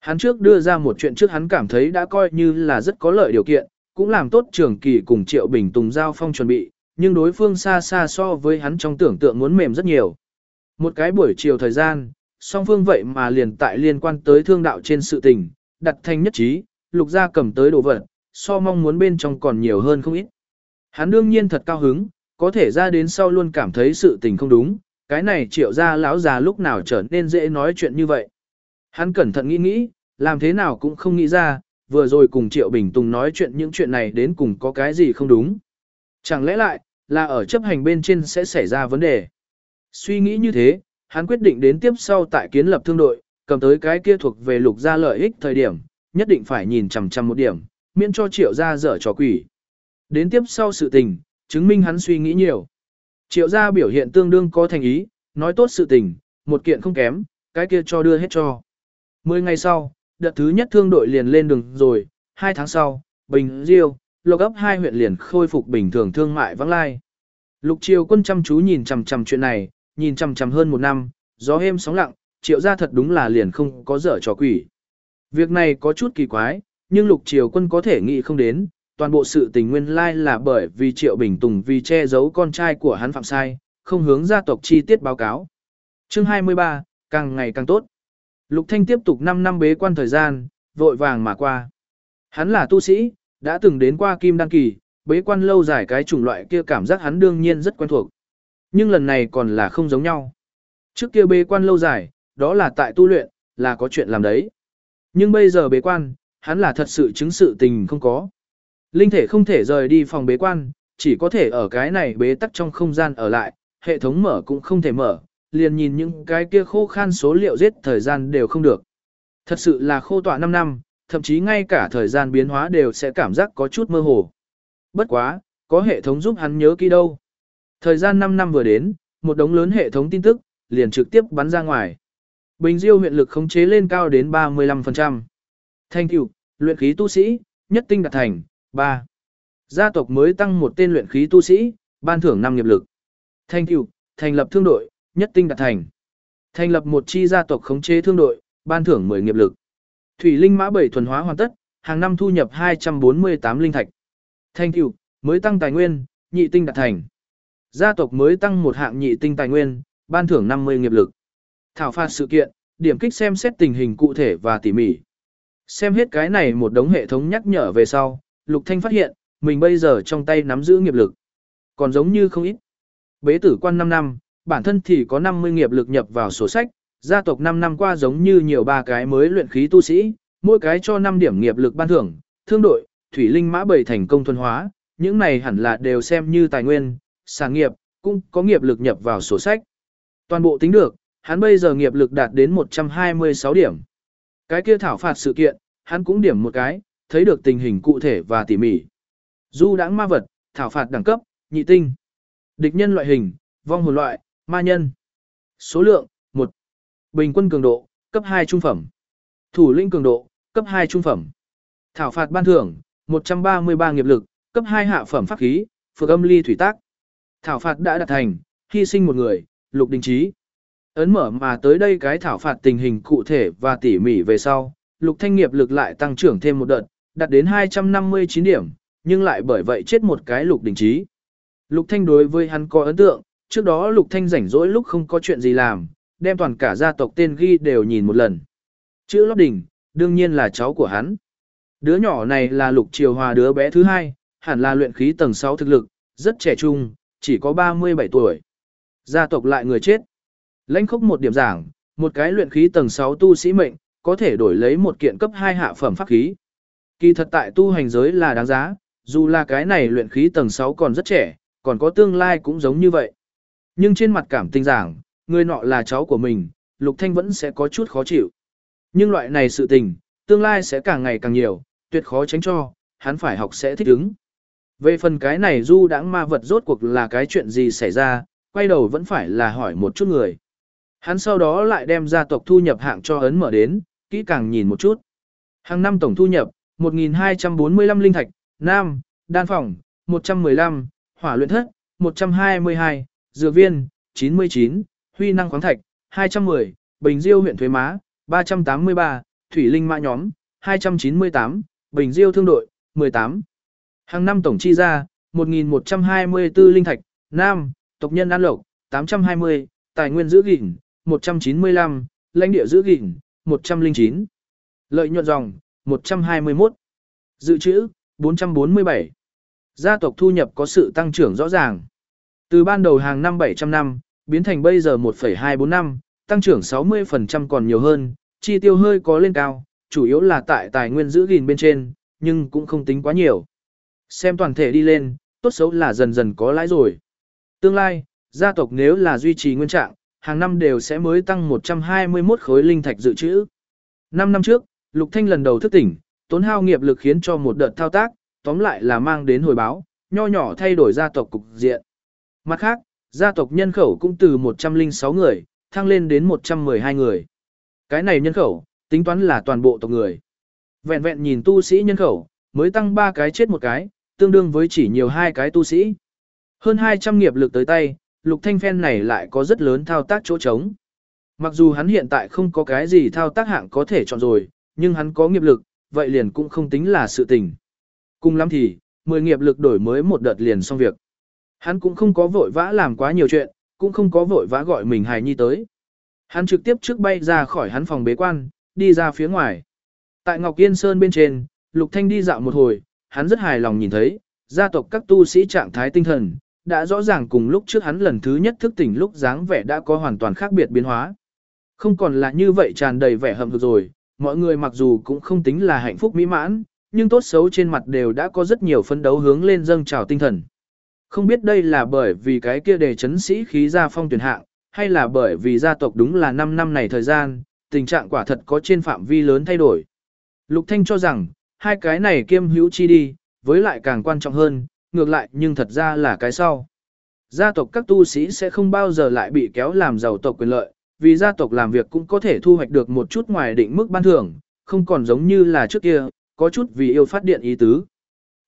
Hắn trước đưa ra một chuyện trước hắn cảm thấy đã coi như là rất có lợi điều kiện, cũng làm tốt trường kỳ cùng Triệu Bình Tùng giao phong chuẩn bị, nhưng đối phương xa xa so với hắn trong tưởng tượng muốn mềm rất nhiều. Một cái buổi chiều thời gian, song phương vậy mà liền tại liên quan tới thương đạo trên sự tình, đặt thành nhất trí, lục gia cầm tới đồ vật, so mong muốn bên trong còn nhiều hơn không ít. Hắn đương nhiên thật cao hứng, có thể ra đến sau luôn cảm thấy sự tình không đúng, cái này triệu gia lão già lúc nào trở nên dễ nói chuyện như vậy. Hắn cẩn thận nghĩ nghĩ, làm thế nào cũng không nghĩ ra, vừa rồi cùng Triệu Bình Tùng nói chuyện những chuyện này đến cùng có cái gì không đúng. Chẳng lẽ lại, là ở chấp hành bên trên sẽ xảy ra vấn đề. Suy nghĩ như thế, hắn quyết định đến tiếp sau tại kiến lập thương đội, cầm tới cái kia thuộc về lục gia lợi ích thời điểm, nhất định phải nhìn chằm chằm một điểm, miễn cho triệu gia dở trò quỷ. Đến tiếp sau sự tình, chứng minh hắn suy nghĩ nhiều. Triệu gia biểu hiện tương đương có thành ý, nói tốt sự tình, một kiện không kém, cái kia cho đưa hết cho. Mười ngày sau, đợt thứ nhất thương đội liền lên đường rồi, hai tháng sau, Bình Diêu, lộc ấp hai huyện liền khôi phục bình thường thương mại vắng lai. Lục triều quân chăm chú nhìn chằm chằm chuyện này, nhìn chằm chằm hơn một năm, gió êm sóng lặng, triệu gia thật đúng là liền không có dở trò quỷ. Việc này có chút kỳ quái, nhưng lục triều quân có thể nghĩ không đến, toàn bộ sự tình nguyên lai là bởi vì triệu bình tùng vì che giấu con trai của hắn phạm sai, không hướng gia tộc chi tiết báo cáo. Chương 23, càng ngày càng tốt. Lục Thanh tiếp tục 5 năm bế quan thời gian, vội vàng mà qua. Hắn là tu sĩ, đã từng đến qua kim đăng kỳ, bế quan lâu dài cái chủng loại kia cảm giác hắn đương nhiên rất quen thuộc. Nhưng lần này còn là không giống nhau. Trước kia bế quan lâu dài, đó là tại tu luyện, là có chuyện làm đấy. Nhưng bây giờ bế quan, hắn là thật sự chứng sự tình không có. Linh thể không thể rời đi phòng bế quan, chỉ có thể ở cái này bế tắc trong không gian ở lại, hệ thống mở cũng không thể mở, liền nhìn những cái kia khô khan số liệu giết thời gian đều không được. Thật sự là khô tọa 5 năm, thậm chí ngay cả thời gian biến hóa đều sẽ cảm giác có chút mơ hồ. Bất quá, có hệ thống giúp hắn nhớ kỹ đâu. Thời gian 5 năm vừa đến, một đống lớn hệ thống tin tức, liền trực tiếp bắn ra ngoài. Bình Diêu huyện lực khống chế lên cao đến 35%. Thanh cửu, luyện khí tu sĩ, nhất tinh đạt thành, 3. Gia tộc mới tăng một tên luyện khí tu sĩ, ban thưởng 5 nghiệp lực. Thanh cửu, thành lập thương đội, nhất tinh đạt thành. Thành lập một chi gia tộc khống chế thương đội, ban thưởng 10 nghiệp lực. Thủy linh mã bảy thuần hóa hoàn tất, hàng năm thu nhập 248 linh thạch. Thanh cửu, mới tăng tài nguyên, nhị tinh đạt thành. Gia tộc mới tăng một hạng nhị tinh tài nguyên, ban thưởng 50 nghiệp lực. Thảo phạt sự kiện, điểm kích xem xét tình hình cụ thể và tỉ mỉ. Xem hết cái này một đống hệ thống nhắc nhở về sau, Lục Thanh phát hiện, mình bây giờ trong tay nắm giữ nghiệp lực. Còn giống như không ít. Bế tử quan 5 năm, bản thân thì có 50 nghiệp lực nhập vào sổ sách, gia tộc 5 năm qua giống như nhiều ba cái mới luyện khí tu sĩ, mỗi cái cho 5 điểm nghiệp lực ban thưởng, thương đội, thủy linh mã bảy thành công thuần hóa, những này hẳn là đều xem như tài nguyên, sản nghiệp, cũng có nghiệp lực nhập vào sổ sách. Toàn bộ tính được, hắn bây giờ nghiệp lực đạt đến 126 điểm. Cái kia thảo phạt sự kiện, hắn cũng điểm một cái, thấy được tình hình cụ thể và tỉ mỉ. Du đãng ma vật, thảo phạt đẳng cấp, nhị tinh. Địch nhân loại hình, vong hồn loại, ma nhân. Số lượng, 1. Bình quân cường độ, cấp 2 trung phẩm. Thủ lĩnh cường độ, cấp 2 trung phẩm. Thảo phạt ban thưởng, 133 nghiệp lực, cấp 2 hạ phẩm pháp khí, phược âm ly thủy tác. Thảo phạt đã đạt thành, hy sinh một người, lục đình trí. Ấn mở mà tới đây cái thảo phạt tình hình cụ thể và tỉ mỉ về sau, lục thanh nghiệp lực lại tăng trưởng thêm một đợt, đạt đến 259 điểm, nhưng lại bởi vậy chết một cái lục đình trí. Lục thanh đối với hắn có ấn tượng, trước đó lục thanh rảnh rỗi lúc không có chuyện gì làm, đem toàn cả gia tộc tên ghi đều nhìn một lần. Chữ lót đỉnh, đương nhiên là cháu của hắn. Đứa nhỏ này là lục triều hòa đứa bé thứ hai, hẳn là luyện khí tầng 6 thực lực, rất trẻ trung, chỉ có 37 tuổi. Gia tộc lại người chết. Lãnh khốc một điểm giảng, một cái luyện khí tầng 6 tu sĩ mệnh, có thể đổi lấy một kiện cấp 2 hạ phẩm pháp khí. Kỳ thật tại tu hành giới là đáng giá, dù là cái này luyện khí tầng 6 còn rất trẻ, còn có tương lai cũng giống như vậy. Nhưng trên mặt cảm tình giảng, người nọ là cháu của mình, Lục Thanh vẫn sẽ có chút khó chịu. Nhưng loại này sự tình, tương lai sẽ càng ngày càng nhiều, tuyệt khó tránh cho, hắn phải học sẽ thích ứng. Về phần cái này du đãng ma vật rốt cuộc là cái chuyện gì xảy ra, quay đầu vẫn phải là hỏi một chút người. Hắn sau đó lại đem gia tộc thu nhập hạng cho ấn mở đến, kỹ càng nhìn một chút. Hàng năm tổng thu nhập, 1.245 linh thạch, nam, đan phòng, 115, hỏa luyện thất, 122, Dược Viên, 99, Huy Năng Khoáng Thạch, 210, Bình Diêu huyện Thuế Má, 383, Thủy Linh Mã Nhóm, 298, Bình Diêu Thương Đội, 18. Hàng năm tổng chi ra, 1.124 linh thạch, Nam, tộc nhân An Lộc, 820, tài nguyên giữ gìn, 195, lãnh địa giữ gìn, 109. Lợi nhuận dòng, 121. Dự trữ, 447. Gia tộc thu nhập có sự tăng trưởng rõ ràng. Từ ban đầu hàng năm 700 năm, biến thành bây giờ 1,24 năm, tăng trưởng 60% còn nhiều hơn, chi tiêu hơi có lên cao, chủ yếu là tại tài nguyên giữ gìn bên trên, nhưng cũng không tính quá nhiều. Xem toàn thể đi lên, tốt xấu là dần dần có lãi rồi. Tương lai, gia tộc nếu là duy trì nguyên trạng, hàng năm đều sẽ mới tăng 121 khối linh thạch dự trữ. 5 năm trước, Lục Thanh lần đầu thức tỉnh, tốn hao nghiệp lực khiến cho một đợt thao tác, tóm lại là mang đến hồi báo, nho nhỏ thay đổi gia tộc cục diện. Mặt khác, gia tộc nhân khẩu cũng từ 106 người, thăng lên đến 112 người. Cái này nhân khẩu, tính toán là toàn bộ tộc người. Vẹn vẹn nhìn tu sĩ nhân khẩu, mới tăng 3 cái chết một cái, tương đương với chỉ nhiều hai cái tu sĩ. Hơn 200 nghiệp lực tới tay, lục thanh phen này lại có rất lớn thao tác chỗ trống. Mặc dù hắn hiện tại không có cái gì thao tác hạng có thể chọn rồi, nhưng hắn có nghiệp lực, vậy liền cũng không tính là sự tình. Cùng lắm thì, 10 nghiệp lực đổi mới một đợt liền xong việc. Hắn cũng không có vội vã làm quá nhiều chuyện, cũng không có vội vã gọi mình hài nhi tới. Hắn trực tiếp trước bay ra khỏi hắn phòng bế quan, đi ra phía ngoài. Tại Ngọc Yên Sơn bên trên, Lục Thanh đi dạo một hồi, hắn rất hài lòng nhìn thấy, gia tộc các tu sĩ trạng thái tinh thần, đã rõ ràng cùng lúc trước hắn lần thứ nhất thức tỉnh lúc dáng vẻ đã có hoàn toàn khác biệt biến hóa. Không còn là như vậy tràn đầy vẻ hậm hực rồi, mọi người mặc dù cũng không tính là hạnh phúc mỹ mãn, nhưng tốt xấu trên mặt đều đã có rất nhiều phấn đấu hướng lên dâng trào tinh thần. Không biết đây là bởi vì cái kia đề chấn sĩ khí gia phong tuyển hạng, hay là bởi vì gia tộc đúng là 5 năm này thời gian, tình trạng quả thật có trên phạm vi lớn thay đổi. Lục Thanh cho rằng, hai cái này kiêm hữu chi đi, với lại càng quan trọng hơn, ngược lại nhưng thật ra là cái sau. Gia tộc các tu sĩ sẽ không bao giờ lại bị kéo làm giàu tộc quyền lợi, vì gia tộc làm việc cũng có thể thu hoạch được một chút ngoài định mức ban thưởng, không còn giống như là trước kia, có chút vì yêu phát điện ý tứ.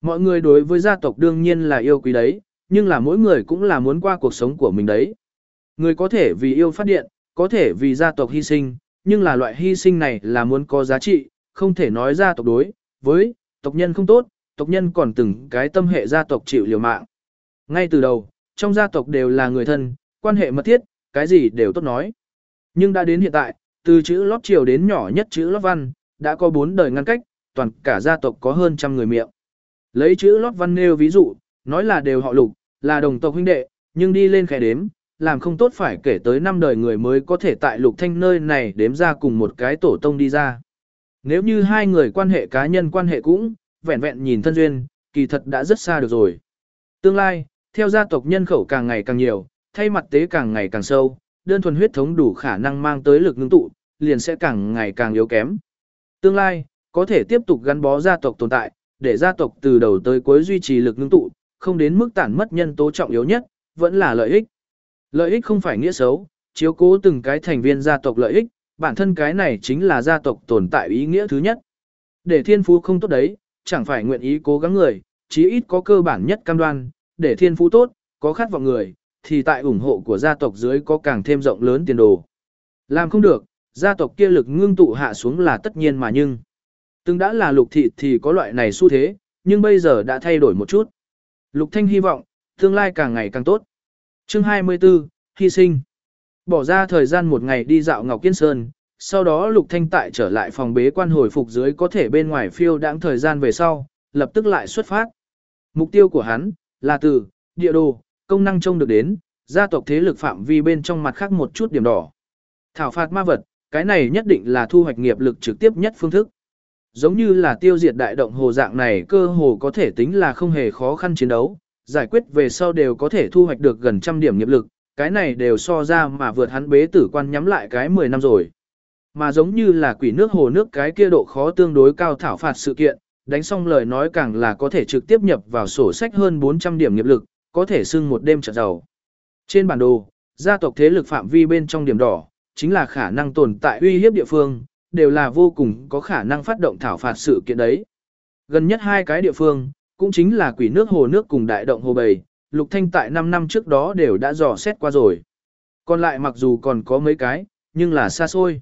Mọi người đối với gia tộc đương nhiên là yêu quý đấy, nhưng là mỗi người cũng là muốn qua cuộc sống của mình đấy. Người có thể vì yêu phát điện, có thể vì gia tộc hy sinh, nhưng là loại hy sinh này là muốn có giá trị, không thể nói gia tộc đối, với, tộc nhân không tốt, tộc nhân còn từng cái tâm hệ gia tộc chịu liều mạng. Ngay từ đầu, trong gia tộc đều là người thân, quan hệ mật thiết, cái gì đều tốt nói. Nhưng đã đến hiện tại, từ chữ lót triều đến nhỏ nhất chữ lót văn, đã có bốn đời ngăn cách, toàn cả gia tộc có hơn trăm người miệng. Lấy chữ lót văn nêu ví dụ, nói là đều họ lục, là đồng tộc huynh đệ, nhưng đi lên khẽ đếm, làm không tốt phải kể tới năm đời người mới có thể tại lục thanh nơi này đếm ra cùng một cái tổ tông đi ra. Nếu như hai người quan hệ cá nhân quan hệ cũng, vẹn vẹn nhìn thân duyên, kỳ thật đã rất xa được rồi. Tương lai, theo gia tộc nhân khẩu càng ngày càng nhiều, thay mặt tế càng ngày càng sâu, đơn thuần huyết thống đủ khả năng mang tới lực ngưng tụ, liền sẽ càng ngày càng yếu kém. Tương lai, có thể tiếp tục gắn bó gia tộc tồn tại, để gia tộc từ đầu tới cuối duy trì lực ngưng tụ, không đến mức tản mất nhân tố trọng yếu nhất, vẫn là lợi ích. Lợi ích không phải nghĩa xấu, chiếu cố từng cái thành viên gia tộc lợi ích, bản thân cái này chính là gia tộc tồn tại ý nghĩa thứ nhất. Để thiên phú không tốt đấy, chẳng phải nguyện ý cố gắng người, chí ít có cơ bản nhất cam đoan, để thiên phú tốt, có khát vọng người, thì tại ủng hộ của gia tộc dưới có càng thêm rộng lớn tiền đồ. Làm không được, gia tộc kia lực ngưng tụ hạ xuống là tất nhiên mà nhưng. Từng đã là lục thị thì có loại này xu thế, nhưng bây giờ đã thay đổi một chút. Lục Thanh hy vọng, tương lai càng ngày càng tốt. Chương 24, Hy sinh. Bỏ ra thời gian một ngày đi dạo Ngọc Kiên Sơn, sau đó Lục Thanh tại trở lại phòng bế quan hồi phục dưới có thể bên ngoài phiêu đãng thời gian về sau, lập tức lại xuất phát. Mục tiêu của hắn là từ địa đồ, công năng trông được đến, gia tộc thế lực phạm vi bên trong mặt khác một chút điểm đỏ. Thảo phạt ma vật, cái này nhất định là thu hoạch nghiệp lực trực tiếp nhất phương thức. Giống như là tiêu diệt đại động hồ dạng này cơ hồ có thể tính là không hề khó khăn chiến đấu, giải quyết về sau đều có thể thu hoạch được gần trăm điểm nghiệp lực, cái này đều so ra mà vượt hắn bế tử quan nhắm lại cái 10 năm rồi. Mà giống như là quỷ nước hồ nước cái kia độ khó tương đối cao thảo phạt sự kiện, đánh xong lời nói càng là có thể trực tiếp nhập vào sổ sách hơn 400 điểm nghiệp lực, có thể xưng một đêm trợ giàu. Trên bản đồ, gia tộc thế lực phạm vi bên trong điểm đỏ, chính là khả năng tồn tại uy hiếp địa phương, đều là vô cùng có khả năng phát động thảo phạt sự kiện đấy. Gần nhất hai cái địa phương, cũng chính là quỷ nước hồ nước cùng đại động hồ bầy, Lục Thanh tại 5 năm trước đó đều đã dò xét qua rồi. Còn lại mặc dù còn có mấy cái, nhưng là xa xôi.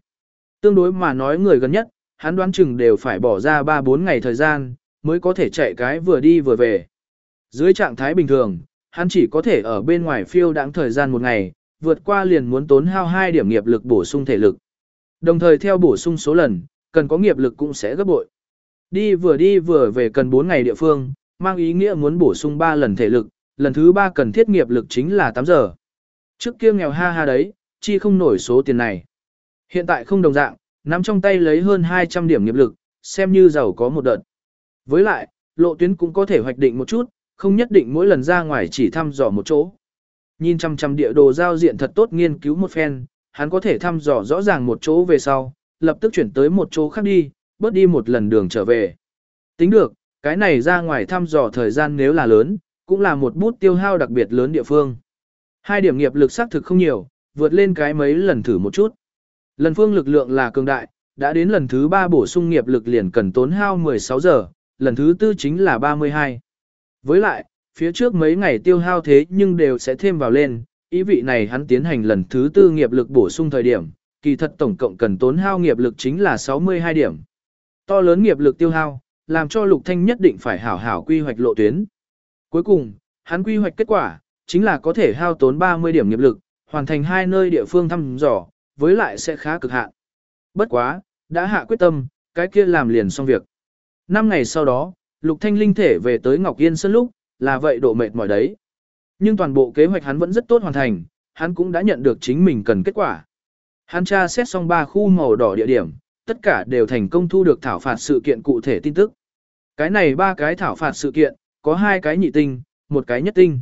Tương đối mà nói người gần nhất, hắn đoán chừng đều phải bỏ ra 3-4 ngày thời gian, mới có thể chạy cái vừa đi vừa về. Dưới trạng thái bình thường, hắn chỉ có thể ở bên ngoài phiêu đáng thời gian một ngày, vượt qua liền muốn tốn hao 2 điểm nghiệp lực bổ sung thể lực. Đồng thời theo bổ sung số lần, cần có nghiệp lực cũng sẽ gấp bội. Đi vừa đi vừa về cần 4 ngày địa phương, mang ý nghĩa muốn bổ sung 3 lần thể lực, lần thứ 3 cần thiết nghiệp lực chính là 8 giờ. Trước kia nghèo ha ha đấy, chi không nổi số tiền này. Hiện tại không đồng dạng, nắm trong tay lấy hơn 200 điểm nghiệp lực, xem như giàu có một đợt. Với lại, lộ tuyến cũng có thể hoạch định một chút, không nhất định mỗi lần ra ngoài chỉ thăm dò một chỗ. Nhìn chăm chăm địa đồ giao diện thật tốt nghiên cứu một phen, hắn có thể thăm dò rõ ràng một chỗ về sau, lập tức chuyển tới một chỗ khác đi, bớt đi một lần đường trở về. Tính được, cái này ra ngoài thăm dò thời gian nếu là lớn, cũng là một bút tiêu hao đặc biệt lớn địa phương. Hai điểm nghiệp lực xác thực không nhiều, vượt lên cái mấy lần thử một chút. Lần phương lực lượng là cường đại, đã đến lần thứ 3 bổ sung nghiệp lực liền cần tốn hao 16 giờ, lần thứ tư chính là 32. Với lại, phía trước mấy ngày tiêu hao thế nhưng đều sẽ thêm vào lên, ý vị này hắn tiến hành lần thứ tư nghiệp lực bổ sung thời điểm, kỳ thật tổng cộng cần tốn hao nghiệp lực chính là 62 điểm. To lớn nghiệp lực tiêu hao, làm cho Lục Thanh nhất định phải hảo hảo quy hoạch lộ tuyến. Cuối cùng, hắn quy hoạch kết quả, chính là có thể hao tốn 30 điểm nghiệp lực, hoàn thành hai nơi địa phương thăm dò, với lại sẽ khá cực hạn. Bất quá, đã hạ quyết tâm, cái kia làm liền xong việc. Năm ngày sau đó, Lục Thanh linh thể về tới Ngọc Yên Sơn lúc, là vậy độ mệt mỏi đấy. Nhưng toàn bộ kế hoạch hắn vẫn rất tốt hoàn thành, hắn cũng đã nhận được chính mình cần kết quả. Hắn tra xét xong ba khu màu đỏ địa điểm, tất cả đều thành công thu được thảo phạt sự kiện cụ thể tin tức. Cái này ba cái thảo phạt sự kiện, có hai cái nhị tinh, một cái nhất tinh.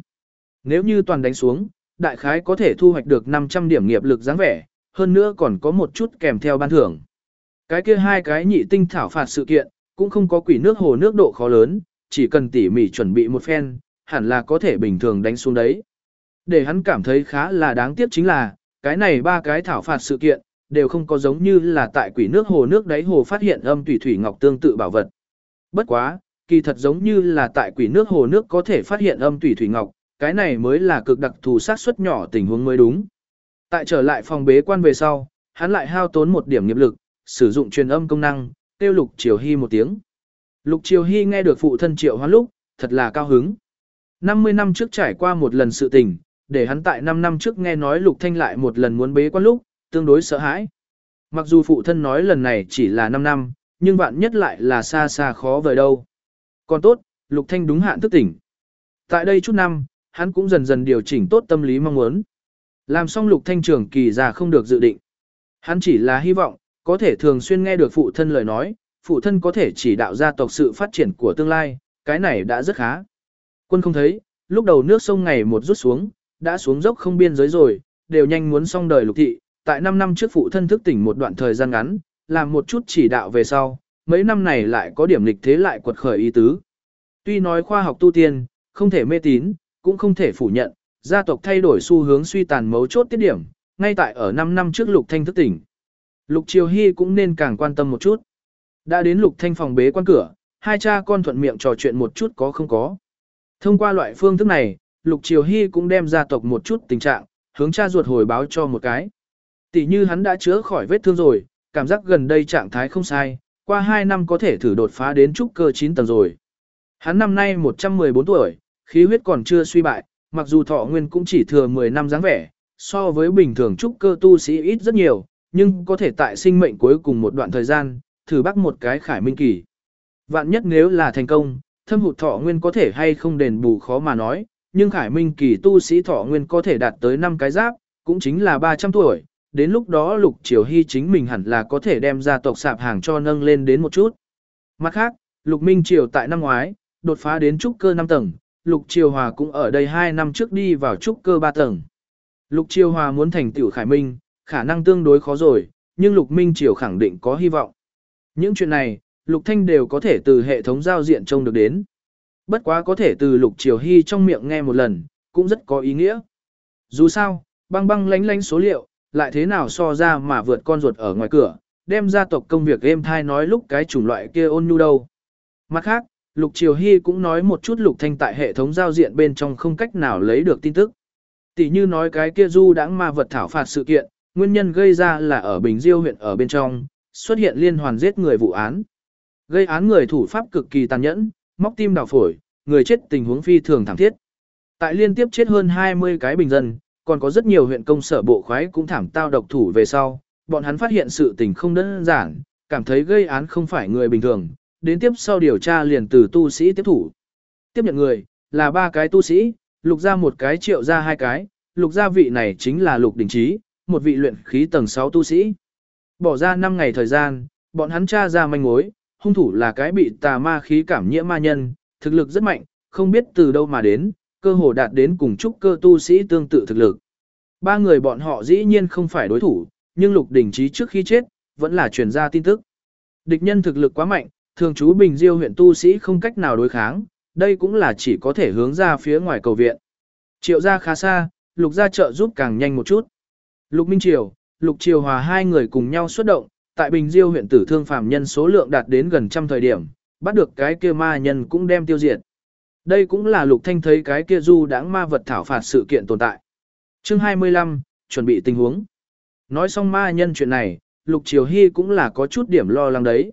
Nếu như toàn đánh xuống, đại khái có thể thu hoạch được 500 điểm nghiệp lực dáng vẻ, hơn nữa còn có một chút kèm theo ban thưởng. Cái kia hai cái nhị tinh thảo phạt sự kiện, cũng không có quỷ nước hồ nước độ khó lớn, chỉ cần tỉ mỉ chuẩn bị một phen, hẳn là có thể bình thường đánh xuống đấy. Để hắn cảm thấy khá là đáng tiếc chính là, cái này ba cái thảo phạt sự kiện, đều không có giống như là tại quỷ nước hồ nước đáy hồ phát hiện âm thủy thủy ngọc tương tự bảo vật. Bất quá, kỳ thật giống như là tại quỷ nước hồ nước có thể phát hiện âm thủy thủy ngọc, cái này mới là cực đặc thù sát suất nhỏ tình huống mới đúng. Tại trở lại phòng bế quan về sau, hắn lại hao tốn một điểm nghiệp lực, sử dụng truyền âm công năng, kêu Lục Triều Hy một tiếng. Lục Triều Hy nghe được phụ thân Triệu Hoán lúc, thật là cao hứng. 50 năm trước trải qua một lần sự tình, để hắn tại 5 năm trước nghe nói Lục Thanh lại một lần muốn bế quan lúc, tương đối sợ hãi. Mặc dù phụ thân nói lần này chỉ là 5 năm, nhưng vạn nhất lại là xa xa khó vời đâu. Còn tốt, Lục Thanh đúng hạn thức tỉnh. Tại đây chút năm, hắn cũng dần dần điều chỉnh tốt tâm lý mong muốn. Làm xong Lục Thanh trưởng kỳ già không được dự định. Hắn chỉ là hy vọng, có thể thường xuyên nghe được phụ thân lời nói, phụ thân có thể chỉ đạo gia tộc sự phát triển của tương lai, cái này đã rất khá. Quân không thấy, lúc đầu nước sông ngày một rút xuống, đã xuống dốc không biên giới rồi, đều nhanh muốn xong đời lục thị, tại 5 năm trước phụ thân thức tỉnh một đoạn thời gian ngắn, làm một chút chỉ đạo về sau, mấy năm này lại có điểm lịch thế lại quật khởi ý tứ. Tuy nói khoa học tu tiên, không thể mê tín, cũng không thể phủ nhận, gia tộc thay đổi xu hướng suy tàn mấu chốt tiết điểm, ngay tại ở 5 năm trước Lục Thanh thức tỉnh. Lục Triều Hy cũng nên càng quan tâm một chút. Đã đến Lục Thanh phòng bế quan cửa, hai cha con thuận miệng trò chuyện một chút có không có. Thông qua loại phương thức này, Lục Triều Hy cũng đem gia tộc một chút tình trạng, hướng cha ruột hồi báo cho một cái. Tỷ như hắn đã chữa khỏi vết thương rồi, cảm giác gần đây trạng thái không sai, qua 2 năm có thể thử đột phá đến trúc cơ 9 tầng rồi. Hắn năm nay 114 tuổi, khí huyết còn chưa suy bại, mặc dù thọ nguyên cũng chỉ thừa 10 năm dáng vẻ, so với bình thường trúc cơ tu sĩ ít rất nhiều, nhưng có thể tại sinh mệnh cuối cùng một đoạn thời gian, thử bắt một cái khải minh kỳ. Vạn nhất nếu là thành công, thâm hụt thọ nguyên có thể hay không đền bù khó mà nói, nhưng khải minh kỳ tu sĩ thọ nguyên có thể đạt tới 5 cái giáp, cũng chính là 300 tuổi, đến lúc đó lục triều hy chính mình hẳn là có thể đem ra tộc sạp hàng cho nâng lên đến một chút. Mặt khác, lục minh triều tại năm ngoái, đột phá đến trúc cơ 5 tầng, lục triều hòa cũng ở đây 2 năm trước đi vào trúc cơ 3 tầng. Lục triều hòa muốn thành tiểu khải minh, khả năng tương đối khó rồi, nhưng lục minh triều khẳng định có hy vọng. Những chuyện này, lục thanh đều có thể từ hệ thống giao diện trông được đến. Bất quá có thể từ lục triều hy trong miệng nghe một lần, cũng rất có ý nghĩa. Dù sao, băng băng lánh lánh số liệu, lại thế nào so ra mà vượt con ruột ở ngoài cửa, đem gia tộc công việc êm thai nói lúc cái chủng loại kia ôn nhu đâu. Mặt khác, Lục Triều Hy cũng nói một chút Lục Thanh tại hệ thống giao diện bên trong không cách nào lấy được tin tức. Tỷ như nói cái kia du đãng ma vật thảo phạt sự kiện, nguyên nhân gây ra là ở Bình Diêu huyện ở bên trong, xuất hiện liên hoàn giết người vụ án. Gây án người thủ pháp cực kỳ tàn nhẫn, móc tim đào phổi, người chết tình huống phi thường thảm thiết. Tại liên tiếp chết hơn 20 cái bình dân, còn có rất nhiều huyện công sở bộ khoái cũng thảm tao độc thủ về sau, bọn hắn phát hiện sự tình không đơn giản, cảm thấy gây án không phải người bình thường, đến tiếp sau điều tra liền từ tu sĩ tiếp thủ. Tiếp nhận người, là ba cái tu sĩ, lục ra một cái triệu ra hai cái, lục gia vị này chính là lục đình trí, một vị luyện khí tầng 6 tu sĩ. Bỏ ra 5 ngày thời gian, bọn hắn tra ra manh mối, hung thủ là cái bị tà ma khí cảm nhiễm ma nhân, thực lực rất mạnh, không biết từ đâu mà đến, cơ hồ đạt đến cùng chúc cơ tu sĩ tương tự thực lực. Ba người bọn họ dĩ nhiên không phải đối thủ, nhưng lục đình trí trước khi chết, vẫn là truyền ra tin tức. Địch nhân thực lực quá mạnh, thường trú Bình Diêu huyện tu sĩ không cách nào đối kháng, đây cũng là chỉ có thể hướng ra phía ngoài cầu viện. Triệu gia khá xa, lục gia trợ giúp càng nhanh một chút. Lục Minh Triều, Lục Triều Hòa hai người cùng nhau xuất động, tại Bình Diêu huyện tử thương phàm nhân số lượng đạt đến gần trăm thời điểm, bắt được cái kia ma nhân cũng đem tiêu diệt. Đây cũng là Lục Thanh thấy cái kia du đãng ma vật thảo phạt sự kiện tồn tại. Chương 25, chuẩn bị tình huống. Nói xong ma nhân chuyện này, Lục Triều Hy cũng là có chút điểm lo lắng đấy.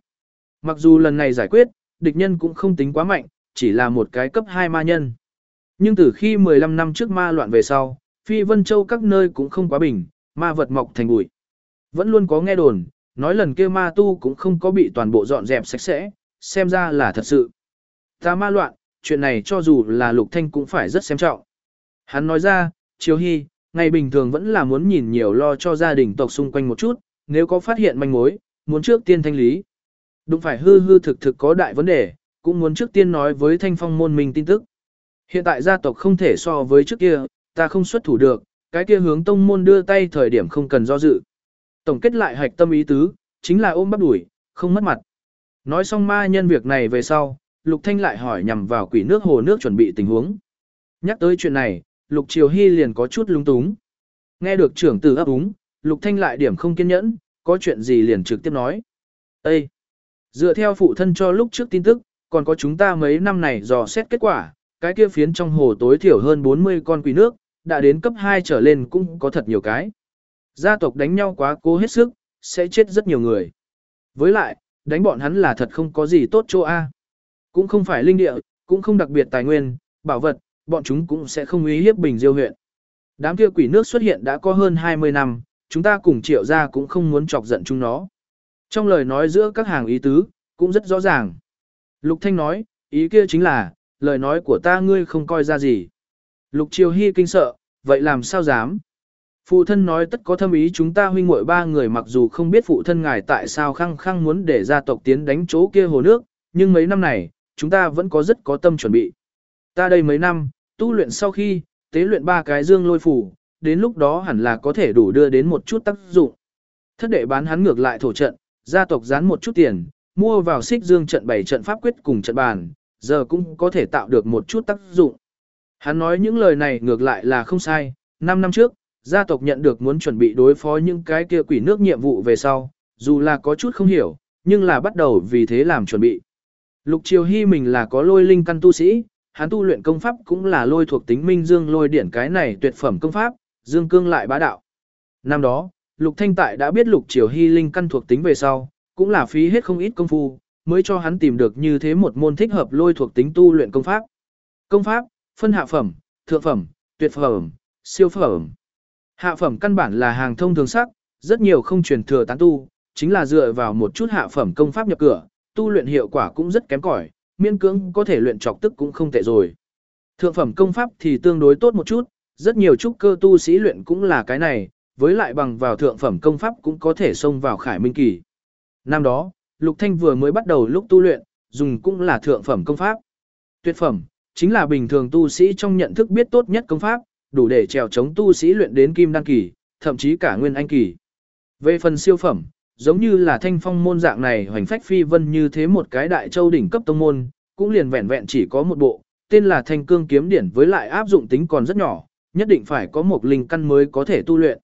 Mặc dù lần này giải quyết, địch nhân cũng không tính quá mạnh, chỉ là một cái cấp 2 ma nhân. Nhưng từ khi 15 năm trước ma loạn về sau, Phi Vân Châu các nơi cũng không quá bình, ma vật mọc thành bụi. Vẫn luôn có nghe đồn, nói lần kia ma tu cũng không có bị toàn bộ dọn dẹp sạch sẽ, xem ra là thật sự. Ta ma loạn, chuyện này cho dù là Lục Thanh cũng phải rất xem trọng. Hắn nói ra, Chiếu Hy, ngày bình thường vẫn là muốn nhìn nhiều lo cho gia đình tộc xung quanh một chút, nếu có phát hiện manh mối, muốn trước tiên thanh lý. Đúng phải hư hư thực thực có đại vấn đề, cũng muốn trước tiên nói với thanh phong môn mình tin tức. Hiện tại gia tộc không thể so với trước kia, ta không xuất thủ được, cái kia hướng tông môn đưa tay thời điểm không cần do dự. Tổng kết lại hạch tâm ý tứ, chính là ôm bắt đuổi, không mất mặt. Nói xong ma nhân việc này về sau, Lục Thanh lại hỏi nhằm vào quỷ nước hồ nước chuẩn bị tình huống. Nhắc tới chuyện này, Lục Triều Hy liền có chút lung túng. Nghe được trưởng tử ấp úng, Lục Thanh lại điểm không kiên nhẫn, có chuyện gì liền trực tiếp nói. Ê! Dựa theo phụ thân cho lúc trước tin tức, còn có chúng ta mấy năm này dò xét kết quả, cái kia phiến trong hồ tối thiểu hơn 40 con quỷ nước, đã đến cấp 2 trở lên cũng có thật nhiều cái. Gia tộc đánh nhau quá cố hết sức, sẽ chết rất nhiều người. Với lại, đánh bọn hắn là thật không có gì tốt chỗ A. Cũng không phải linh địa, cũng không đặc biệt tài nguyên, bảo vật, bọn chúng cũng sẽ không ý hiếp Bình Diêu huyện. Đám kia quỷ nước xuất hiện đã có hơn 20 năm, chúng ta cùng triệu ra cũng không muốn chọc giận chúng nó. Trong lời nói giữa các hàng ý tứ, cũng rất rõ ràng. Lục Thanh nói, ý kia chính là, lời nói của ta ngươi không coi ra gì. Lục Triều Hy kinh sợ, vậy làm sao dám? Phụ thân nói tất có thâm ý chúng ta huynh muội ba người mặc dù không biết phụ thân ngài tại sao khăng khăng muốn để gia tộc tiến đánh chỗ kia hồ nước, nhưng mấy năm này, chúng ta vẫn có rất có tâm chuẩn bị. Ta đây mấy năm, tu luyện sau khi, tế luyện ba cái dương lôi phủ, đến lúc đó hẳn là có thể đủ đưa đến một chút tác dụng. Thất đệ bán hắn ngược lại thổ trận, gia tộc dán một chút tiền, mua vào xích dương trận bảy trận pháp quyết cùng trận bàn, giờ cũng có thể tạo được một chút tác dụng. Hắn nói những lời này ngược lại là không sai, 5 năm trước, gia tộc nhận được muốn chuẩn bị đối phó những cái kia quỷ nước nhiệm vụ về sau, dù là có chút không hiểu, nhưng là bắt đầu vì thế làm chuẩn bị. Lục Triều Hy mình là có lôi linh căn tu sĩ, hắn tu luyện công pháp cũng là lôi thuộc tính minh dương lôi điển cái này tuyệt phẩm công pháp, dương cương lại bá đạo. Năm đó, Lục Thanh Tại đã biết Lục Triều Hy linh căn thuộc tính về sau, cũng là phí hết không ít công phu, mới cho hắn tìm được như thế một môn thích hợp lôi thuộc tính tu luyện công pháp. Công pháp, phân hạ phẩm, thượng phẩm, tuyệt phẩm, siêu phẩm. Hạ phẩm căn bản là hàng thông thường sắc, rất nhiều không truyền thừa tán tu, chính là dựa vào một chút hạ phẩm công pháp nhập cửa, tu luyện hiệu quả cũng rất kém cỏi, miên cưỡng có thể luyện trọc tức cũng không tệ rồi. Thượng phẩm công pháp thì tương đối tốt một chút, rất nhiều trúc cơ tu sĩ luyện cũng là cái này, với lại bằng vào thượng phẩm công pháp cũng có thể xông vào khải minh kỳ. Năm đó, Lục Thanh vừa mới bắt đầu lúc tu luyện, dùng cũng là thượng phẩm công pháp. Tuyệt phẩm, chính là bình thường tu sĩ trong nhận thức biết tốt nhất công pháp, đủ để trèo chống tu sĩ luyện đến kim đăng kỳ, thậm chí cả nguyên anh kỳ. Về phần siêu phẩm, giống như là thanh phong môn dạng này hoành phách phi vân như thế một cái đại châu đỉnh cấp tông môn, cũng liền vẹn vẹn chỉ có một bộ, tên là thanh cương kiếm điển với lại áp dụng tính còn rất nhỏ, nhất định phải có một linh căn mới có thể tu luyện.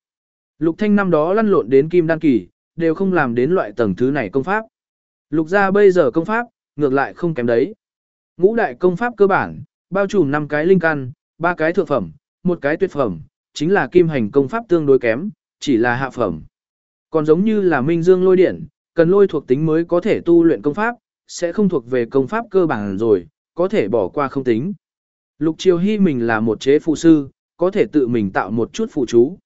Lục thanh năm đó lăn lộn đến kim Đan kỳ, đều không làm đến loại tầng thứ này công pháp. Lục gia bây giờ công pháp, ngược lại không kém đấy. Ngũ đại công pháp cơ bản, bao trùm 5 cái linh căn, 3 cái thượng phẩm, một cái tuyệt phẩm, chính là kim hành công pháp tương đối kém, chỉ là hạ phẩm. Còn giống như là minh dương lôi Điện cần lôi thuộc tính mới có thể tu luyện công pháp, sẽ không thuộc về công pháp cơ bản rồi, có thể bỏ qua không tính. Lục Triều Hy mình là một chế phụ sư, có thể tự mình tạo một chút phụ chú.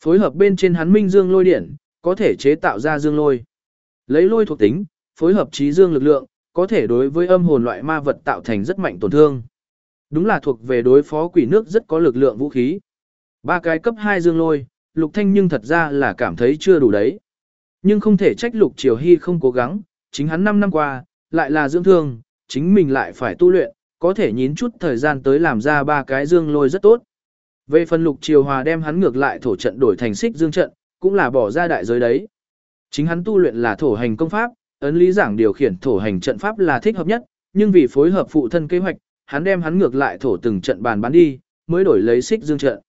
Phối hợp bên trên hắn minh dương lôi điển, có thể chế tạo ra dương lôi. Lấy lôi thuộc tính, phối hợp trí dương lực lượng, có thể đối với âm hồn loại ma vật tạo thành rất mạnh tổn thương. Đúng là thuộc về đối phó quỷ nước rất có lực lượng vũ khí. Ba cái cấp 2 dương lôi, Lục Thanh nhưng thật ra là cảm thấy chưa đủ đấy. Nhưng không thể trách Lục Triều Hy không cố gắng, chính hắn 5 năm qua, lại là dưỡng thương, chính mình lại phải tu luyện, có thể nhín chút thời gian tới làm ra ba cái dương lôi rất tốt. Về phần Lục Triều Hòa đem hắn ngược lại thổ trận đổi thành xích dương trận, cũng là bỏ ra đại giới đấy. Chính hắn tu luyện là thổ hành công pháp, ấn lý giảng điều khiển thổ hành trận pháp là thích hợp nhất, nhưng vì phối hợp phụ thân kế hoạch, hắn đem hắn ngược lại thổ từng trận bàn bán đi, mới đổi lấy xích dương trận.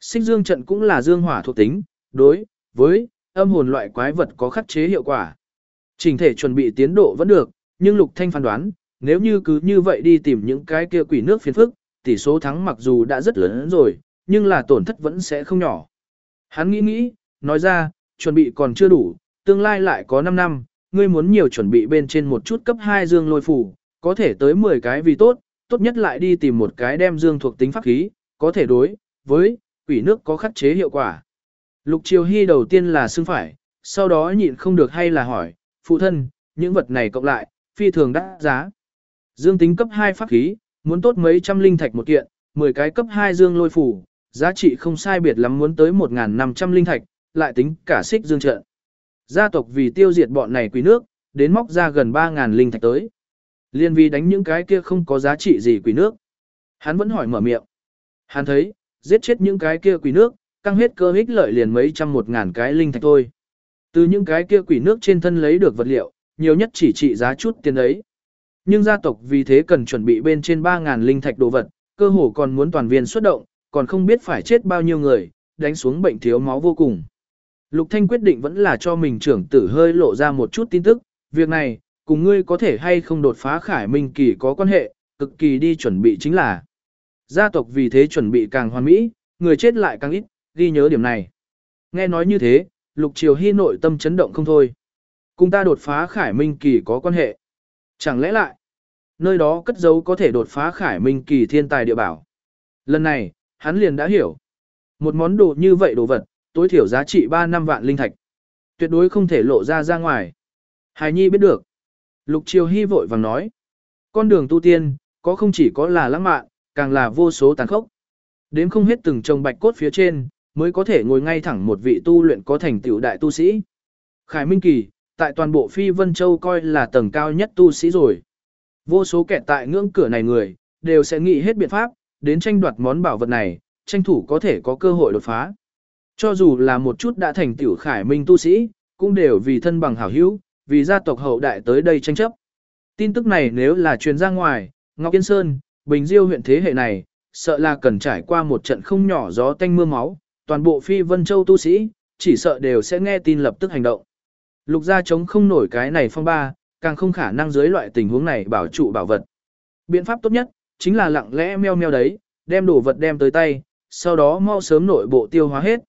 Xích dương trận cũng là dương hỏa thuộc tính, đối với âm hồn loại quái vật có khắc chế hiệu quả. Trình thể chuẩn bị tiến độ vẫn được, nhưng Lục Thanh phán đoán, nếu như cứ như vậy đi tìm những cái kia quỷ nước phiền phức, tỷ số thắng mặc dù đã rất lớn rồi, nhưng là tổn thất vẫn sẽ không nhỏ. Hắn nghĩ nghĩ, nói ra, chuẩn bị còn chưa đủ, tương lai lại có 5 năm, ngươi muốn nhiều chuẩn bị bên trên một chút cấp 2 dương lôi phủ, có thể tới 10 cái vì tốt, tốt nhất lại đi tìm một cái đem dương thuộc tính pháp khí, có thể đối với quỷ nước có khắc chế hiệu quả. Lục Triều Hy đầu tiên là xưng phải, sau đó nhịn không được hay là hỏi, phụ thân, những vật này cộng lại, phi thường đắt giá. Dương tính cấp 2 pháp khí, muốn tốt mấy trăm linh thạch một kiện, 10 cái cấp 2 dương lôi phủ, giá trị không sai biệt lắm muốn tới 1.500 linh thạch, lại tính cả xích dương trận. Gia tộc vì tiêu diệt bọn này quỷ nước, đến móc ra gần 3.000 linh thạch tới. Liên vì đánh những cái kia không có giá trị gì quỷ nước. Hắn vẫn hỏi mở miệng. Hắn thấy, giết chết những cái kia quỷ nước, căng hết cơ ích lợi liền mấy trăm một ngàn cái linh thạch thôi. Từ những cái kia quỷ nước trên thân lấy được vật liệu, nhiều nhất chỉ trị giá chút tiền ấy. Nhưng gia tộc vì thế cần chuẩn bị bên trên 3.000 linh thạch đồ vật, cơ hồ còn muốn toàn viên xuất động, còn không biết phải chết bao nhiêu người, đánh xuống bệnh thiếu máu vô cùng. Lục Thanh quyết định vẫn là cho mình trưởng tử hơi lộ ra một chút tin tức, việc này, cùng ngươi có thể hay không đột phá khải minh kỳ có quan hệ, cực kỳ đi chuẩn bị chính là. Gia tộc vì thế chuẩn bị càng hoàn mỹ, người chết lại càng ít, ghi nhớ điểm này. Nghe nói như thế, Lục Triều Hy nội tâm chấn động không thôi. Cùng ta đột phá khải minh kỳ có quan hệ. Chẳng lẽ lại, nơi đó cất giấu có thể đột phá khải minh kỳ thiên tài địa bảo. Lần này, hắn liền đã hiểu. Một món đồ như vậy đồ vật, tối thiểu giá trị 3 năm vạn linh thạch. Tuyệt đối không thể lộ ra ra ngoài. Hải Nhi biết được. Lục Triều Hy vội vàng nói. Con đường tu tiên, có không chỉ có là lãng mạn, càng là vô số tàn khốc. Đếm không hết từng trồng bạch cốt phía trên, mới có thể ngồi ngay thẳng một vị tu luyện có thành tựu đại tu sĩ. Khải Minh Kỳ, tại toàn bộ Phi Vân Châu coi là tầng cao nhất tu sĩ rồi. Vô số kẻ tại ngưỡng cửa này người, đều sẽ nghĩ hết biện pháp, đến tranh đoạt món bảo vật này, tranh thủ có thể có cơ hội đột phá. Cho dù là một chút đã thành tiểu khải minh tu sĩ, cũng đều vì thân bằng hảo hữu, vì gia tộc hậu đại tới đây tranh chấp. Tin tức này nếu là truyền ra ngoài, Ngọc Yên Sơn, Bình Diêu huyện thế hệ này, sợ là cần trải qua một trận không nhỏ gió tanh mưa máu, toàn bộ phi vân châu tu sĩ, chỉ sợ đều sẽ nghe tin lập tức hành động. Lục gia chống không nổi cái này phong ba, càng không khả năng dưới loại tình huống này bảo trụ bảo vật. Biện pháp tốt nhất, chính là lặng lẽ meo meo đấy, đem đồ vật đem tới tay, sau đó mau sớm nội bộ tiêu hóa hết.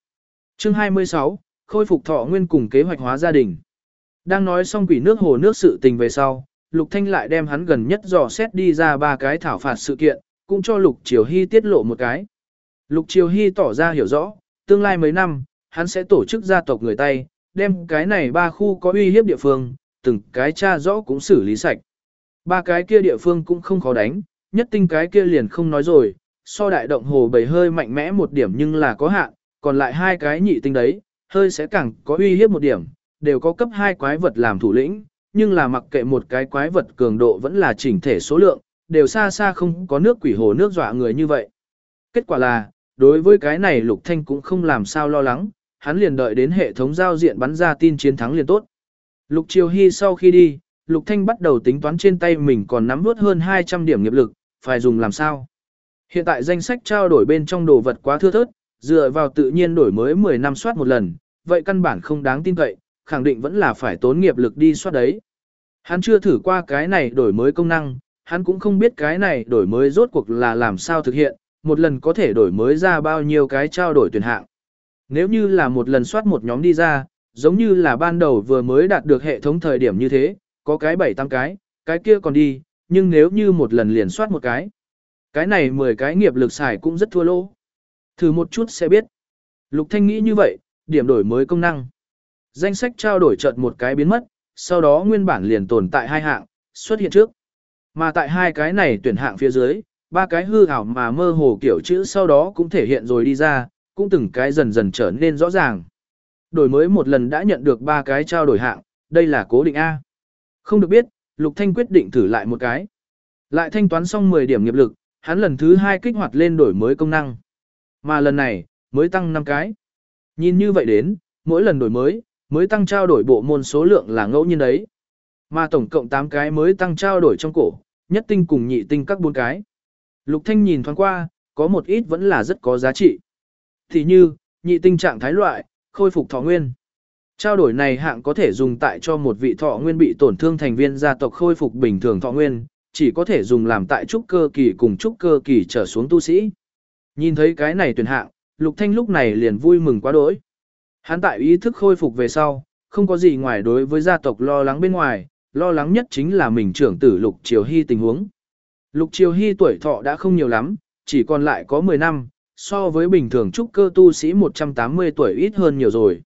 Chương 26, khôi phục thọ nguyên cùng kế hoạch hóa gia đình. Đang nói xong quỷ nước hồ nước sự tình về sau, Lục Thanh lại đem hắn gần nhất dò xét đi ra ba cái thảo phạt sự kiện, cũng cho Lục Triều Hy tiết lộ một cái. Lục Triều Hy tỏ ra hiểu rõ, tương lai mấy năm, hắn sẽ tổ chức gia tộc người Tây, đem cái này ba khu có uy hiếp địa phương, từng cái cha rõ cũng xử lý sạch. Ba cái kia địa phương cũng không khó đánh, nhất tinh cái kia liền không nói rồi, so đại động hồ bầy hơi mạnh mẽ một điểm nhưng là có hạn, còn lại hai cái nhị tinh đấy, hơi sẽ càng có uy hiếp một điểm, đều có cấp hai quái vật làm thủ lĩnh, nhưng là mặc kệ một cái quái vật cường độ vẫn là chỉnh thể số lượng, đều xa xa không có nước quỷ hồ nước dọa người như vậy. Kết quả là, đối với cái này Lục Thanh cũng không làm sao lo lắng, hắn liền đợi đến hệ thống giao diện bắn ra tin chiến thắng liền tốt. Lục Triều Hy sau khi đi, Lục Thanh bắt đầu tính toán trên tay mình còn nắm vút hơn 200 điểm nghiệp lực, phải dùng làm sao. Hiện tại danh sách trao đổi bên trong đồ vật quá thưa thớt, dựa vào tự nhiên đổi mới 10 năm soát một lần, vậy căn bản không đáng tin cậy, khẳng định vẫn là phải tốn nghiệp lực đi soát đấy. Hắn chưa thử qua cái này đổi mới công năng, hắn cũng không biết cái này đổi mới rốt cuộc là làm sao thực hiện, một lần có thể đổi mới ra bao nhiêu cái trao đổi tuyển hạng. Nếu như là một lần soát một nhóm đi ra, giống như là ban đầu vừa mới đạt được hệ thống thời điểm như thế, có cái 7-8 cái, cái kia còn đi, nhưng nếu như một lần liền soát một cái, cái này 10 cái nghiệp lực xài cũng rất thua lỗ. Thử một chút sẽ biết. Lục Thanh nghĩ như vậy, điểm đổi mới công năng. Danh sách trao đổi chợt một cái biến mất, sau đó nguyên bản liền tồn tại hai hạng, xuất hiện trước. Mà tại hai cái này tuyển hạng phía dưới, ba cái hư ảo mà mơ hồ kiểu chữ sau đó cũng thể hiện rồi đi ra, cũng từng cái dần dần trở nên rõ ràng. Đổi mới một lần đã nhận được ba cái trao đổi hạng, đây là cố định A. Không được biết, Lục Thanh quyết định thử lại một cái. Lại thanh toán xong 10 điểm nghiệp lực, hắn lần thứ hai kích hoạt lên đổi mới công năng. Mà lần này, mới tăng 5 cái. Nhìn như vậy đến, mỗi lần đổi mới, mới tăng trao đổi bộ môn số lượng là ngẫu nhiên đấy. Mà tổng cộng 8 cái mới tăng trao đổi trong cổ, nhất tinh cùng nhị tinh các 4 cái. Lục Thanh nhìn thoáng qua, có một ít vẫn là rất có giá trị. Thì như, nhị tinh trạng thái loại, khôi phục thọ nguyên. Trao đổi này hạng có thể dùng tại cho một vị thọ nguyên bị tổn thương thành viên gia tộc khôi phục bình thường thọ nguyên, chỉ có thể dùng làm tại trúc cơ kỳ cùng trúc cơ kỳ trở xuống tu sĩ. Nhìn thấy cái này tuyển hạng, Lục Thanh lúc này liền vui mừng quá đỗi. Hắn tại ý thức khôi phục về sau, không có gì ngoài đối với gia tộc lo lắng bên ngoài, lo lắng nhất chính là mình trưởng tử Lục Triều Hy tình huống. Lục Triều Hy tuổi thọ đã không nhiều lắm, chỉ còn lại có 10 năm, so với bình thường trúc cơ tu sĩ 180 tuổi ít hơn nhiều rồi.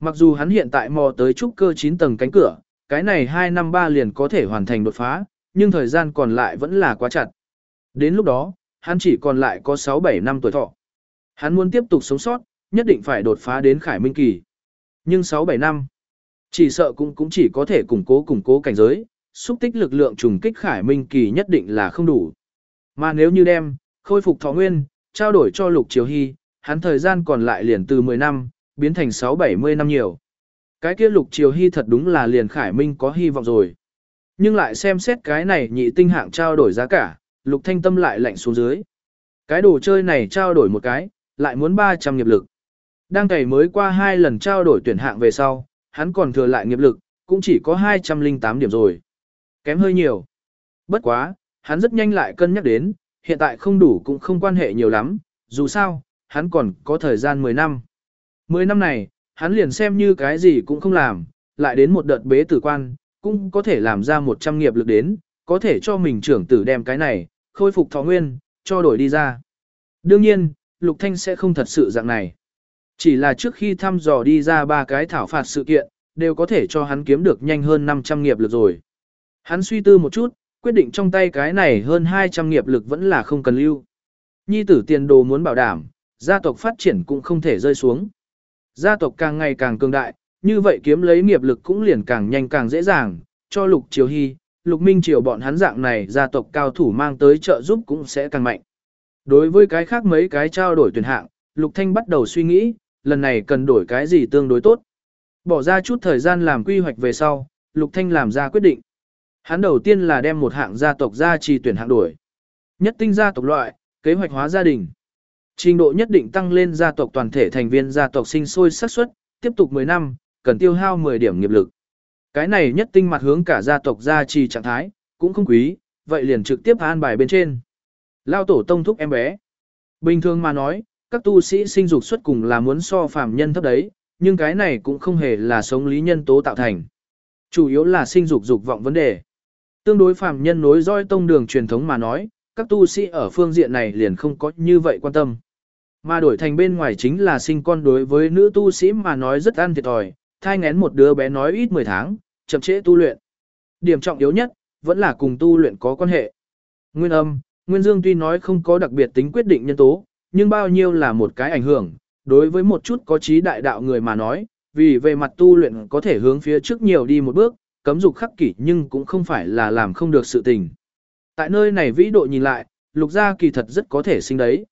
Mặc dù hắn hiện tại mò tới trúc cơ 9 tầng cánh cửa, cái này 2 năm 3 liền có thể hoàn thành đột phá, nhưng thời gian còn lại vẫn là quá chặt. Đến lúc đó, hắn chỉ còn lại có 6-7 năm tuổi thọ. Hắn muốn tiếp tục sống sót, nhất định phải đột phá đến khải minh kỳ. Nhưng 6-7 năm, chỉ sợ cũng cũng chỉ có thể củng cố củng cố cảnh giới, xúc tích lực lượng trùng kích khải minh kỳ nhất định là không đủ. Mà nếu như đem, khôi phục thọ nguyên, trao đổi cho lục triều hy, hắn thời gian còn lại liền từ 10 năm, biến thành 6-70 năm nhiều. Cái kia lục triều hy thật đúng là liền khải minh có hy vọng rồi. Nhưng lại xem xét cái này nhị tinh hạng trao đổi giá cả, lục thanh tâm lại lạnh xuống dưới. Cái đồ chơi này trao đổi một cái, lại muốn 300 nghiệp lực. Đang cày mới qua hai lần trao đổi tuyển hạng về sau, hắn còn thừa lại nghiệp lực, cũng chỉ có 208 điểm rồi. Kém hơi nhiều. Bất quá, hắn rất nhanh lại cân nhắc đến, hiện tại không đủ cũng không quan hệ nhiều lắm, dù sao, hắn còn có thời gian 10 năm. 10 năm này, hắn liền xem như cái gì cũng không làm, lại đến một đợt bế tử quan, cũng có thể làm ra 100 nghiệp lực đến, có thể cho mình trưởng tử đem cái này, khôi phục thọ nguyên, cho đổi đi ra. Đương nhiên, Lục Thanh sẽ không thật sự dạng này. Chỉ là trước khi thăm dò đi ra ba cái thảo phạt sự kiện, đều có thể cho hắn kiếm được nhanh hơn 500 nghiệp lực rồi. Hắn suy tư một chút, quyết định trong tay cái này hơn 200 nghiệp lực vẫn là không cần lưu. Nhi tử tiền đồ muốn bảo đảm, gia tộc phát triển cũng không thể rơi xuống. Gia tộc càng ngày càng cường đại, như vậy kiếm lấy nghiệp lực cũng liền càng nhanh càng dễ dàng, cho Lục Triều Hy, Lục Minh Triều bọn hắn dạng này gia tộc cao thủ mang tới trợ giúp cũng sẽ càng mạnh. Đối với cái khác mấy cái trao đổi tuyển hạng, Lục Thanh bắt đầu suy nghĩ, lần này cần đổi cái gì tương đối tốt. Bỏ ra chút thời gian làm quy hoạch về sau, Lục Thanh làm ra quyết định. Hắn đầu tiên là đem một hạng gia tộc gia trì tuyển hạng đổi. Nhất tinh gia tộc loại, kế hoạch hóa gia đình. Trình độ nhất định tăng lên gia tộc toàn thể thành viên gia tộc sinh sôi xác suất, tiếp tục 10 năm, cần tiêu hao 10 điểm nghiệp lực. Cái này nhất tinh mặt hướng cả gia tộc gia trì trạng thái, cũng không quý, vậy liền trực tiếp an bài bên trên. Lao tổ tông thúc em bé. Bình thường mà nói, các tu sĩ sinh dục xuất cùng là muốn so phàm nhân thấp đấy, nhưng cái này cũng không hề là sống lý nhân tố tạo thành. Chủ yếu là sinh dục dục vọng vấn đề. Tương đối phàm nhân nối roi tông đường truyền thống mà nói, các tu sĩ ở phương diện này liền không có như vậy quan tâm. Mà đổi thành bên ngoài chính là sinh con đối với nữ tu sĩ mà nói rất ăn thiệt thòi, thai ngén một đứa bé nói ít 10 tháng, chậm trễ tu luyện. Điểm trọng yếu nhất, vẫn là cùng tu luyện có quan hệ. Nguyên âm, Nguyên Dương tuy nói không có đặc biệt tính quyết định nhân tố, nhưng bao nhiêu là một cái ảnh hưởng, đối với một chút có trí đại đạo người mà nói, vì về mặt tu luyện có thể hướng phía trước nhiều đi một bước, cấm dục khắc kỷ nhưng cũng không phải là làm không được sự tình. Tại nơi này vĩ độ nhìn lại, lục gia kỳ thật rất có thể sinh đấy.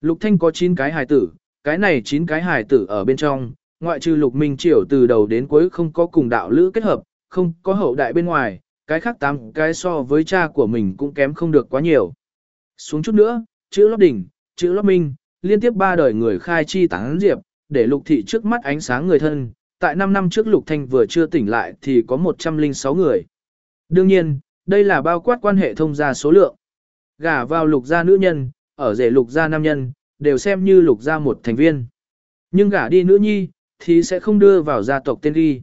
Lục thanh có 9 cái hài tử, cái này 9 cái hài tử ở bên trong, ngoại trừ lục minh triều từ đầu đến cuối không có cùng đạo lữ kết hợp, không có hậu đại bên ngoài, cái khác 8 cái so với cha của mình cũng kém không được quá nhiều. Xuống chút nữa, chữ lót đỉnh, chữ lót minh, liên tiếp ba đời người khai chi tán diệp, để lục thị trước mắt ánh sáng người thân, tại 5 năm trước lục thanh vừa chưa tỉnh lại thì có 106 người. Đương nhiên, đây là bao quát quan hệ thông gia số lượng. Gả vào lục gia nữ nhân, ở rể lục gia nam nhân, đều xem như lục gia một thành viên. Nhưng gả đi nữ nhi, thì sẽ không đưa vào gia tộc tên ghi.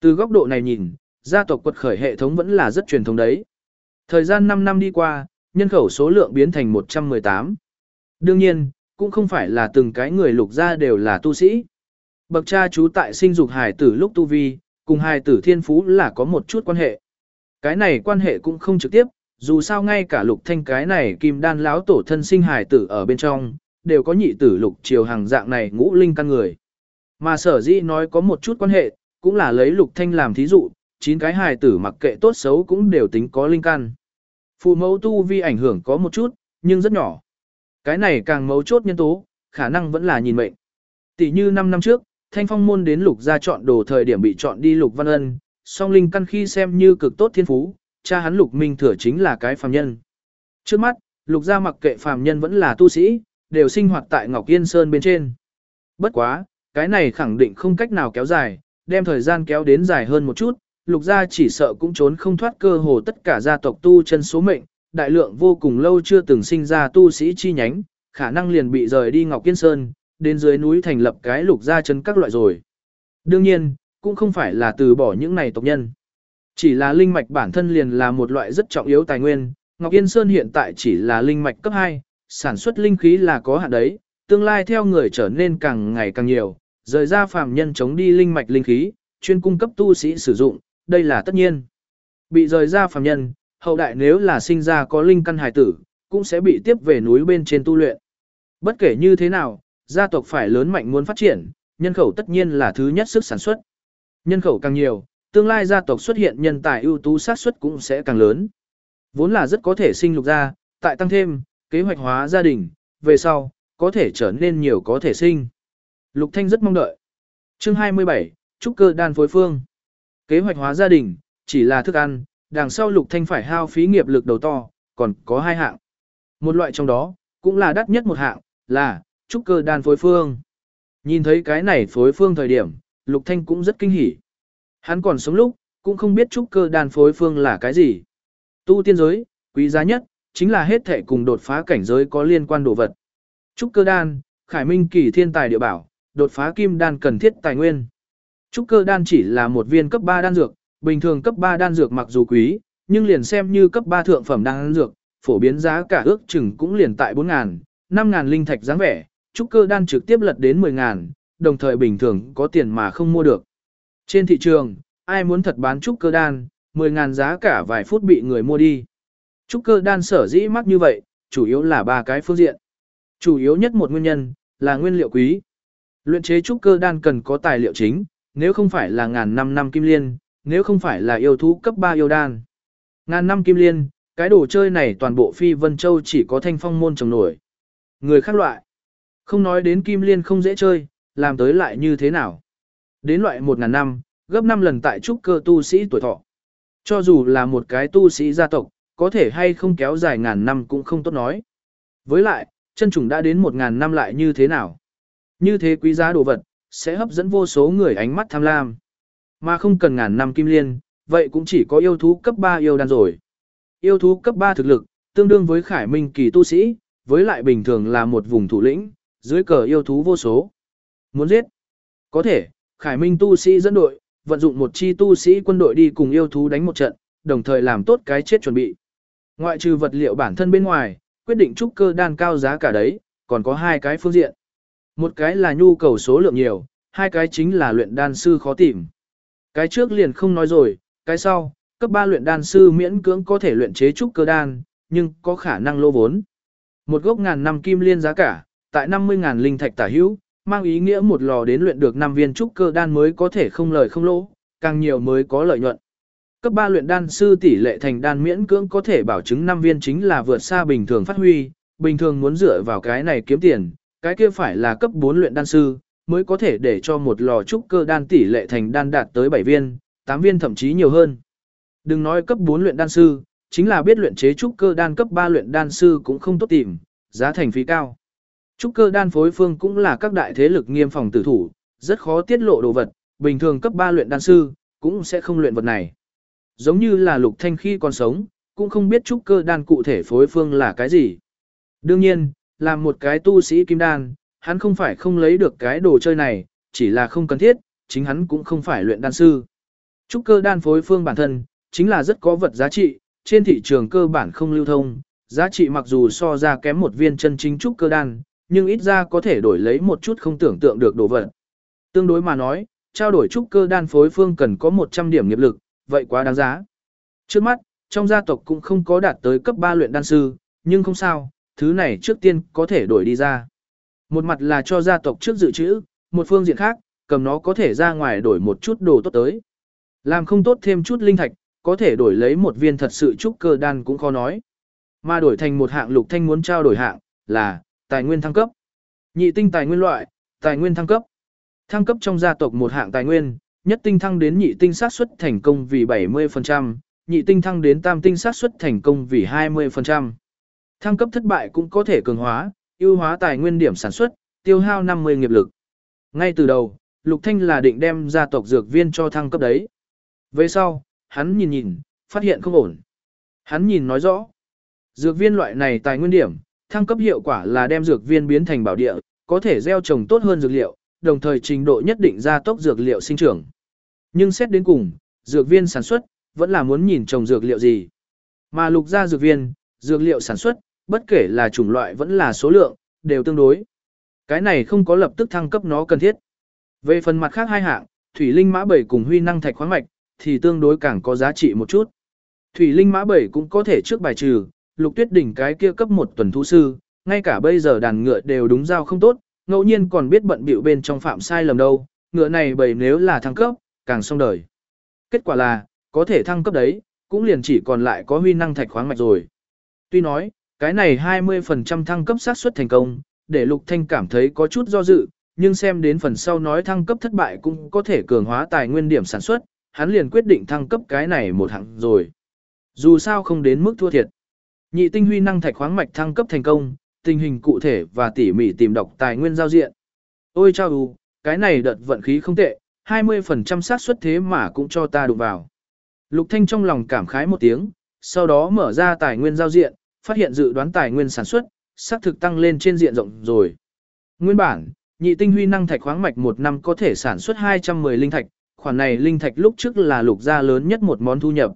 Từ góc độ này nhìn, gia tộc quật khởi hệ thống vẫn là rất truyền thống đấy. Thời gian 5 năm đi qua, nhân khẩu số lượng biến thành 118. Đương nhiên, cũng không phải là từng cái người lục gia đều là tu sĩ. Bậc cha chú tại sinh dục hài tử lúc tu vi, cùng hài tử thiên phú là có một chút quan hệ. Cái này quan hệ cũng không trực tiếp, dù sao ngay cả lục thanh cái này kim đan lão tổ thân sinh hài tử ở bên trong, đều có nhị tử lục triều hàng dạng này ngũ linh căn người. Mà sở dĩ nói có một chút quan hệ, cũng là lấy lục thanh làm thí dụ, chín cái hài tử mặc kệ tốt xấu cũng đều tính có linh căn. Phụ mẫu tu vi ảnh hưởng có một chút, nhưng rất nhỏ. Cái này càng mấu chốt nhân tố, khả năng vẫn là nhìn mệnh. Tỷ như 5 năm trước, Thanh Phong môn đến lục gia chọn đồ thời điểm bị chọn đi lục văn ân, song linh căn khi xem như cực tốt thiên phú, cha hắn lục minh thừa chính là cái phàm nhân. Trước mắt, lục gia mặc kệ phàm nhân vẫn là tu sĩ, đều sinh hoạt tại Ngọc Yên Sơn bên trên. Bất quá, cái này khẳng định không cách nào kéo dài, đem thời gian kéo đến dài hơn một chút, lục gia chỉ sợ cũng trốn không thoát cơ hồ tất cả gia tộc tu chân số mệnh, đại lượng vô cùng lâu chưa từng sinh ra tu sĩ chi nhánh, khả năng liền bị rời đi Ngọc Yên Sơn, đến dưới núi thành lập cái lục gia chân các loại rồi. Đương nhiên, cũng không phải là từ bỏ những này tộc nhân. Chỉ là linh mạch bản thân liền là một loại rất trọng yếu tài nguyên, Ngọc Yên Sơn hiện tại chỉ là linh mạch cấp 2, sản xuất linh khí là có hạn đấy, tương lai theo người trở nên càng ngày càng nhiều, rời ra phàm nhân chống đi linh mạch linh khí, chuyên cung cấp tu sĩ sử dụng, đây là tất nhiên. Bị rời ra phàm nhân, hậu đại nếu là sinh ra có linh căn hài tử, cũng sẽ bị tiếp về núi bên trên tu luyện. Bất kể như thế nào, gia tộc phải lớn mạnh muốn phát triển, nhân khẩu tất nhiên là thứ nhất sức sản xuất. Nhân khẩu càng nhiều, tương lai gia tộc xuất hiện nhân tài ưu tú sát xuất cũng sẽ càng lớn. Vốn là rất có thể sinh lục ra, tại tăng thêm, kế hoạch hóa gia đình, về sau, có thể trở nên nhiều có thể sinh. Lục Thanh rất mong đợi. Chương 27, Trúc cơ đan phối phương. Kế hoạch hóa gia đình, chỉ là thức ăn, đằng sau Lục Thanh phải hao phí nghiệp lực đầu to, còn có hai hạng. Một loại trong đó, cũng là đắt nhất một hạng, là Trúc cơ đan phối phương. Nhìn thấy cái này phối phương thời điểm, Lục Thanh cũng rất kinh hỉ. Hắn còn sống lúc, cũng không biết trúc cơ đan phối phương là cái gì. Tu tiên giới, quý giá nhất, chính là hết thể cùng đột phá cảnh giới có liên quan đồ vật. Trúc cơ đan, khải minh kỳ thiên tài địa bảo, đột phá kim đan cần thiết tài nguyên. Trúc cơ đan chỉ là một viên cấp 3 đan dược, bình thường cấp 3 đan dược mặc dù quý, nhưng liền xem như cấp 3 thượng phẩm đan dược, phổ biến giá cả ước chừng cũng liền tại 4.000, 5.000 linh thạch dáng vẻ, trúc cơ đan trực tiếp lật đến 10.000, đồng thời bình thường có tiền mà không mua được. Trên thị trường, ai muốn thật bán trúc cơ đan, 10.000 giá cả vài phút bị người mua đi. Trúc cơ đan sở dĩ mắc như vậy, chủ yếu là ba cái phương diện. Chủ yếu nhất một nguyên nhân, là nguyên liệu quý. Luyện chế trúc cơ đan cần có tài liệu chính, nếu không phải là ngàn năm năm kim liên, nếu không phải là yêu thú cấp 3 yêu đan. Ngàn năm kim liên, cái đồ chơi này toàn bộ phi vân châu chỉ có thanh phong môn trồng nổi. Người khác loại. Không nói đến kim liên không dễ chơi, làm tới lại như thế nào. Đến loại 1.000 năm, gấp 5 lần tại trúc cơ tu sĩ tuổi thọ. Cho dù là một cái tu sĩ gia tộc, có thể hay không kéo dài ngàn năm cũng không tốt nói. Với lại, chân trùng đã đến 1.000 năm lại như thế nào? Như thế quý giá đồ vật, sẽ hấp dẫn vô số người ánh mắt tham lam. Mà không cần ngàn năm kim liên, vậy cũng chỉ có yêu thú cấp 3 yêu đan rồi. Yêu thú cấp 3 thực lực, tương đương với khải minh kỳ tu sĩ, với lại bình thường là một vùng thủ lĩnh, dưới cờ yêu thú vô số. Muốn giết? Có thể, Khải Minh tu sĩ dẫn đội, vận dụng một chi tu sĩ quân đội đi cùng yêu thú đánh một trận, đồng thời làm tốt cái chết chuẩn bị. Ngoại trừ vật liệu bản thân bên ngoài, quyết định trúc cơ đan cao giá cả đấy, còn có hai cái phương diện. Một cái là nhu cầu số lượng nhiều, hai cái chính là luyện đan sư khó tìm. Cái trước liền không nói rồi, cái sau, cấp 3 luyện đan sư miễn cưỡng có thể luyện chế trúc cơ đan, nhưng có khả năng lô vốn. Một gốc ngàn năm kim liên giá cả, tại 50.000 linh thạch tả hữu, mang ý nghĩa một lò đến luyện được 5 viên trúc cơ đan mới có thể không lời không lỗ, càng nhiều mới có lợi nhuận. Cấp 3 luyện đan sư tỷ lệ thành đan miễn cưỡng có thể bảo chứng 5 viên chính là vượt xa bình thường phát huy, bình thường muốn dựa vào cái này kiếm tiền, cái kia phải là cấp 4 luyện đan sư, mới có thể để cho một lò trúc cơ đan tỷ lệ thành đan đạt tới 7 viên, 8 viên thậm chí nhiều hơn. Đừng nói cấp 4 luyện đan sư, chính là biết luyện chế trúc cơ đan cấp 3 luyện đan sư cũng không tốt tìm, giá thành phí cao. Trúc cơ đan phối phương cũng là các đại thế lực nghiêm phòng tử thủ, rất khó tiết lộ đồ vật, bình thường cấp 3 luyện đan sư, cũng sẽ không luyện vật này. Giống như là lục thanh khi còn sống, cũng không biết trúc cơ đan cụ thể phối phương là cái gì. Đương nhiên, làm một cái tu sĩ kim đan, hắn không phải không lấy được cái đồ chơi này, chỉ là không cần thiết, chính hắn cũng không phải luyện đan sư. Trúc cơ đan phối phương bản thân, chính là rất có vật giá trị, trên thị trường cơ bản không lưu thông, giá trị mặc dù so ra kém một viên chân chính trúc cơ đan, nhưng ít ra có thể đổi lấy một chút không tưởng tượng được đồ vật. Tương đối mà nói, trao đổi trúc cơ đan phối phương cần có 100 điểm nghiệp lực, vậy quá đáng giá. Trước mắt, trong gia tộc cũng không có đạt tới cấp 3 luyện đan sư, nhưng không sao, thứ này trước tiên có thể đổi đi ra. Một mặt là cho gia tộc trước dự trữ, một phương diện khác, cầm nó có thể ra ngoài đổi một chút đồ tốt tới. Làm không tốt thêm chút linh thạch, có thể đổi lấy một viên thật sự trúc cơ đan cũng khó nói. Mà đổi thành một hạng lục thanh muốn trao đổi hạng, là, tài nguyên thăng cấp. Nhị tinh tài nguyên loại, tài nguyên thăng cấp. Thăng cấp trong gia tộc một hạng tài nguyên, nhất tinh thăng đến nhị tinh sát suất thành công vì 70%, nhị tinh thăng đến tam tinh sát suất thành công vì 20%. Thăng cấp thất bại cũng có thể cường hóa, ưu hóa tài nguyên điểm sản xuất, tiêu hao 50 nghiệp lực. Ngay từ đầu, Lục Thanh là định đem gia tộc dược viên cho thăng cấp đấy. Về sau, hắn nhìn nhìn, phát hiện không ổn. Hắn nhìn nói rõ. Dược viên loại này tài nguyên điểm, thăng cấp hiệu quả là đem dược viên biến thành bảo địa, có thể gieo trồng tốt hơn dược liệu, đồng thời trình độ nhất định gia tốc dược liệu sinh trưởng. Nhưng xét đến cùng, dược viên sản xuất, vẫn là muốn nhìn trồng dược liệu gì. Mà lục gia dược viên, dược liệu sản xuất, bất kể là chủng loại vẫn là số lượng, đều tương đối. Cái này không có lập tức thăng cấp nó cần thiết. Về phần mặt khác hai hạng, thủy linh mã bảy cùng huy năng thạch khoáng mạch, thì tương đối càng có giá trị một chút. Thủy linh mã bảy cũng có thể trước bài trừ, lục tuyết đỉnh cái kia cấp một tuần thu sư, ngay cả bây giờ đàn ngựa đều đúng giao không tốt, ngẫu nhiên còn biết bận bịu bên trong phạm sai lầm đâu, ngựa này bầy nếu là thăng cấp, càng xong đời. Kết quả là, có thể thăng cấp đấy, cũng liền chỉ còn lại có huy năng thạch khoáng mạch rồi. Tuy nói, cái này 20% thăng cấp xác suất thành công, để Lục Thanh cảm thấy có chút do dự, nhưng xem đến phần sau nói thăng cấp thất bại cũng có thể cường hóa tài nguyên điểm sản xuất, hắn liền quyết định thăng cấp cái này một hạng rồi. Dù sao không đến mức thua thiệt. Nhị tinh huy năng thạch khoáng mạch thăng cấp thành công, tình hình cụ thể và tỉ mỉ tìm đọc tài nguyên giao diện. Ôi chao ù, cái này đợt vận khí không tệ, 20% xác suất thế mà cũng cho ta đụng vào. Lục Thanh trong lòng cảm khái một tiếng, sau đó mở ra tài nguyên giao diện, phát hiện dự đoán tài nguyên sản xuất, xác thực tăng lên trên diện rộng rồi. Nguyên bản, nhị tinh huy năng thạch khoáng mạch một năm có thể sản xuất 210 linh thạch, khoản này linh thạch lúc trước là lục gia lớn nhất một món thu nhập.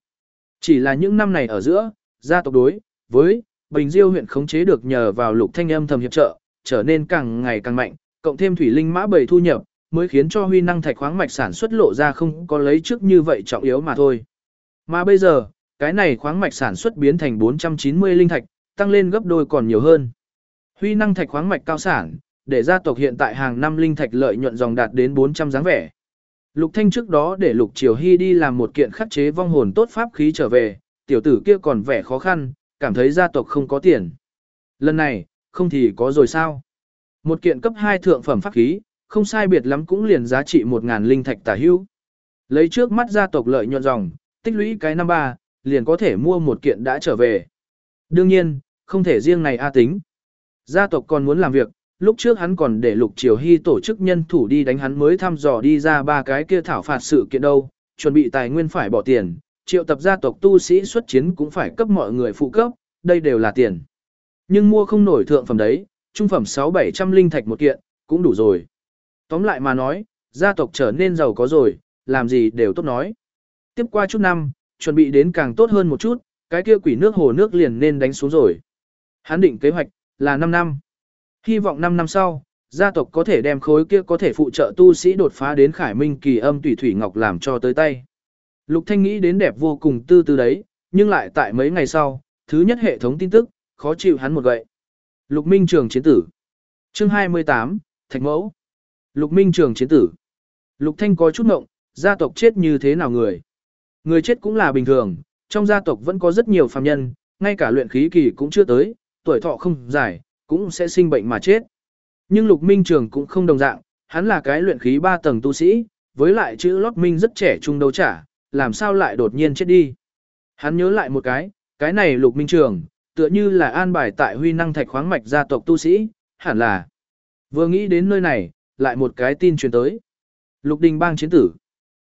Chỉ là những năm này ở giữa, gia tộc đối với Bình Diêu huyện khống chế được nhờ vào lục thanh âm thầm hiệp trợ, trở nên càng ngày càng mạnh, cộng thêm thủy linh mã Bảy thu nhập, mới khiến cho huy năng thạch khoáng mạch sản xuất lộ ra không có lấy trước như vậy trọng yếu mà thôi. Mà bây giờ, cái này khoáng mạch sản xuất biến thành 490 linh thạch, tăng lên gấp đôi còn nhiều hơn. Huy năng thạch khoáng mạch cao sản, để gia tộc hiện tại hàng năm linh thạch lợi nhuận dòng đạt đến 400 dáng vẻ. Lục Thanh trước đó để Lục Triều Hy đi làm một kiện khắc chế vong hồn tốt pháp khí trở về, tiểu tử kia còn vẻ khó khăn, cảm thấy gia tộc không có tiền. Lần này, không thì có rồi sao? Một kiện cấp 2 thượng phẩm pháp khí, không sai biệt lắm cũng liền giá trị 1.000 linh thạch tả hữu. Lấy trước mắt gia tộc lợi nhuận dòng, tích lũy cái năm ba, liền có thể mua một kiện đã trở về. Đương nhiên, không thể riêng này A tính. Gia tộc còn muốn làm việc, lúc trước hắn còn để Lục Triều Hy tổ chức nhân thủ đi đánh hắn mới thăm dò đi ra ba cái kia thảo phạt sự kiện đâu, chuẩn bị tài nguyên phải bỏ tiền, triệu tập gia tộc tu sĩ xuất chiến cũng phải cấp mọi người phụ cấp, đây đều là tiền. Nhưng mua không nổi thượng phẩm đấy, trung phẩm 6-700 linh thạch một kiện, cũng đủ rồi. Tóm lại mà nói, gia tộc trở nên giàu có rồi, làm gì đều tốt nói. Tiếp qua chút năm, chuẩn bị đến càng tốt hơn một chút, cái kia quỷ nước hồ nước liền nên đánh xuống rồi. Hắn định kế hoạch là 5 năm. Hy vọng 5 năm sau, gia tộc có thể đem khối kia có thể phụ trợ tu sĩ đột phá đến khải minh kỳ âm tùy thủy ngọc làm cho tới tay. Lục Thanh nghĩ đến đẹp vô cùng tư tư đấy, nhưng lại tại mấy ngày sau, thứ nhất hệ thống tin tức, khó chịu hắn một gậy. Lục Minh Trường chiến tử. Chương 28, Thạch Mẫu. Lục Minh Trường chiến tử. Lục Thanh có chút ngộng, gia tộc chết như thế nào người? Người chết cũng là bình thường, trong gia tộc vẫn có rất nhiều phàm nhân, ngay cả luyện khí kỳ cũng chưa tới, tuổi thọ không dài, cũng sẽ sinh bệnh mà chết. Nhưng Lục Minh Trường cũng không đồng dạng, hắn là cái luyện khí 3 tầng tu sĩ, với lại chữ lót minh rất trẻ trung đâu trả, làm sao lại đột nhiên chết đi. Hắn nhớ lại một cái, cái này Lục Minh Trường, tựa như là an bài tại huy năng thạch khoáng mạch gia tộc tu sĩ, hẳn là. Vừa nghĩ đến nơi này, lại một cái tin truyền tới. Lục Đình bang chiến tử.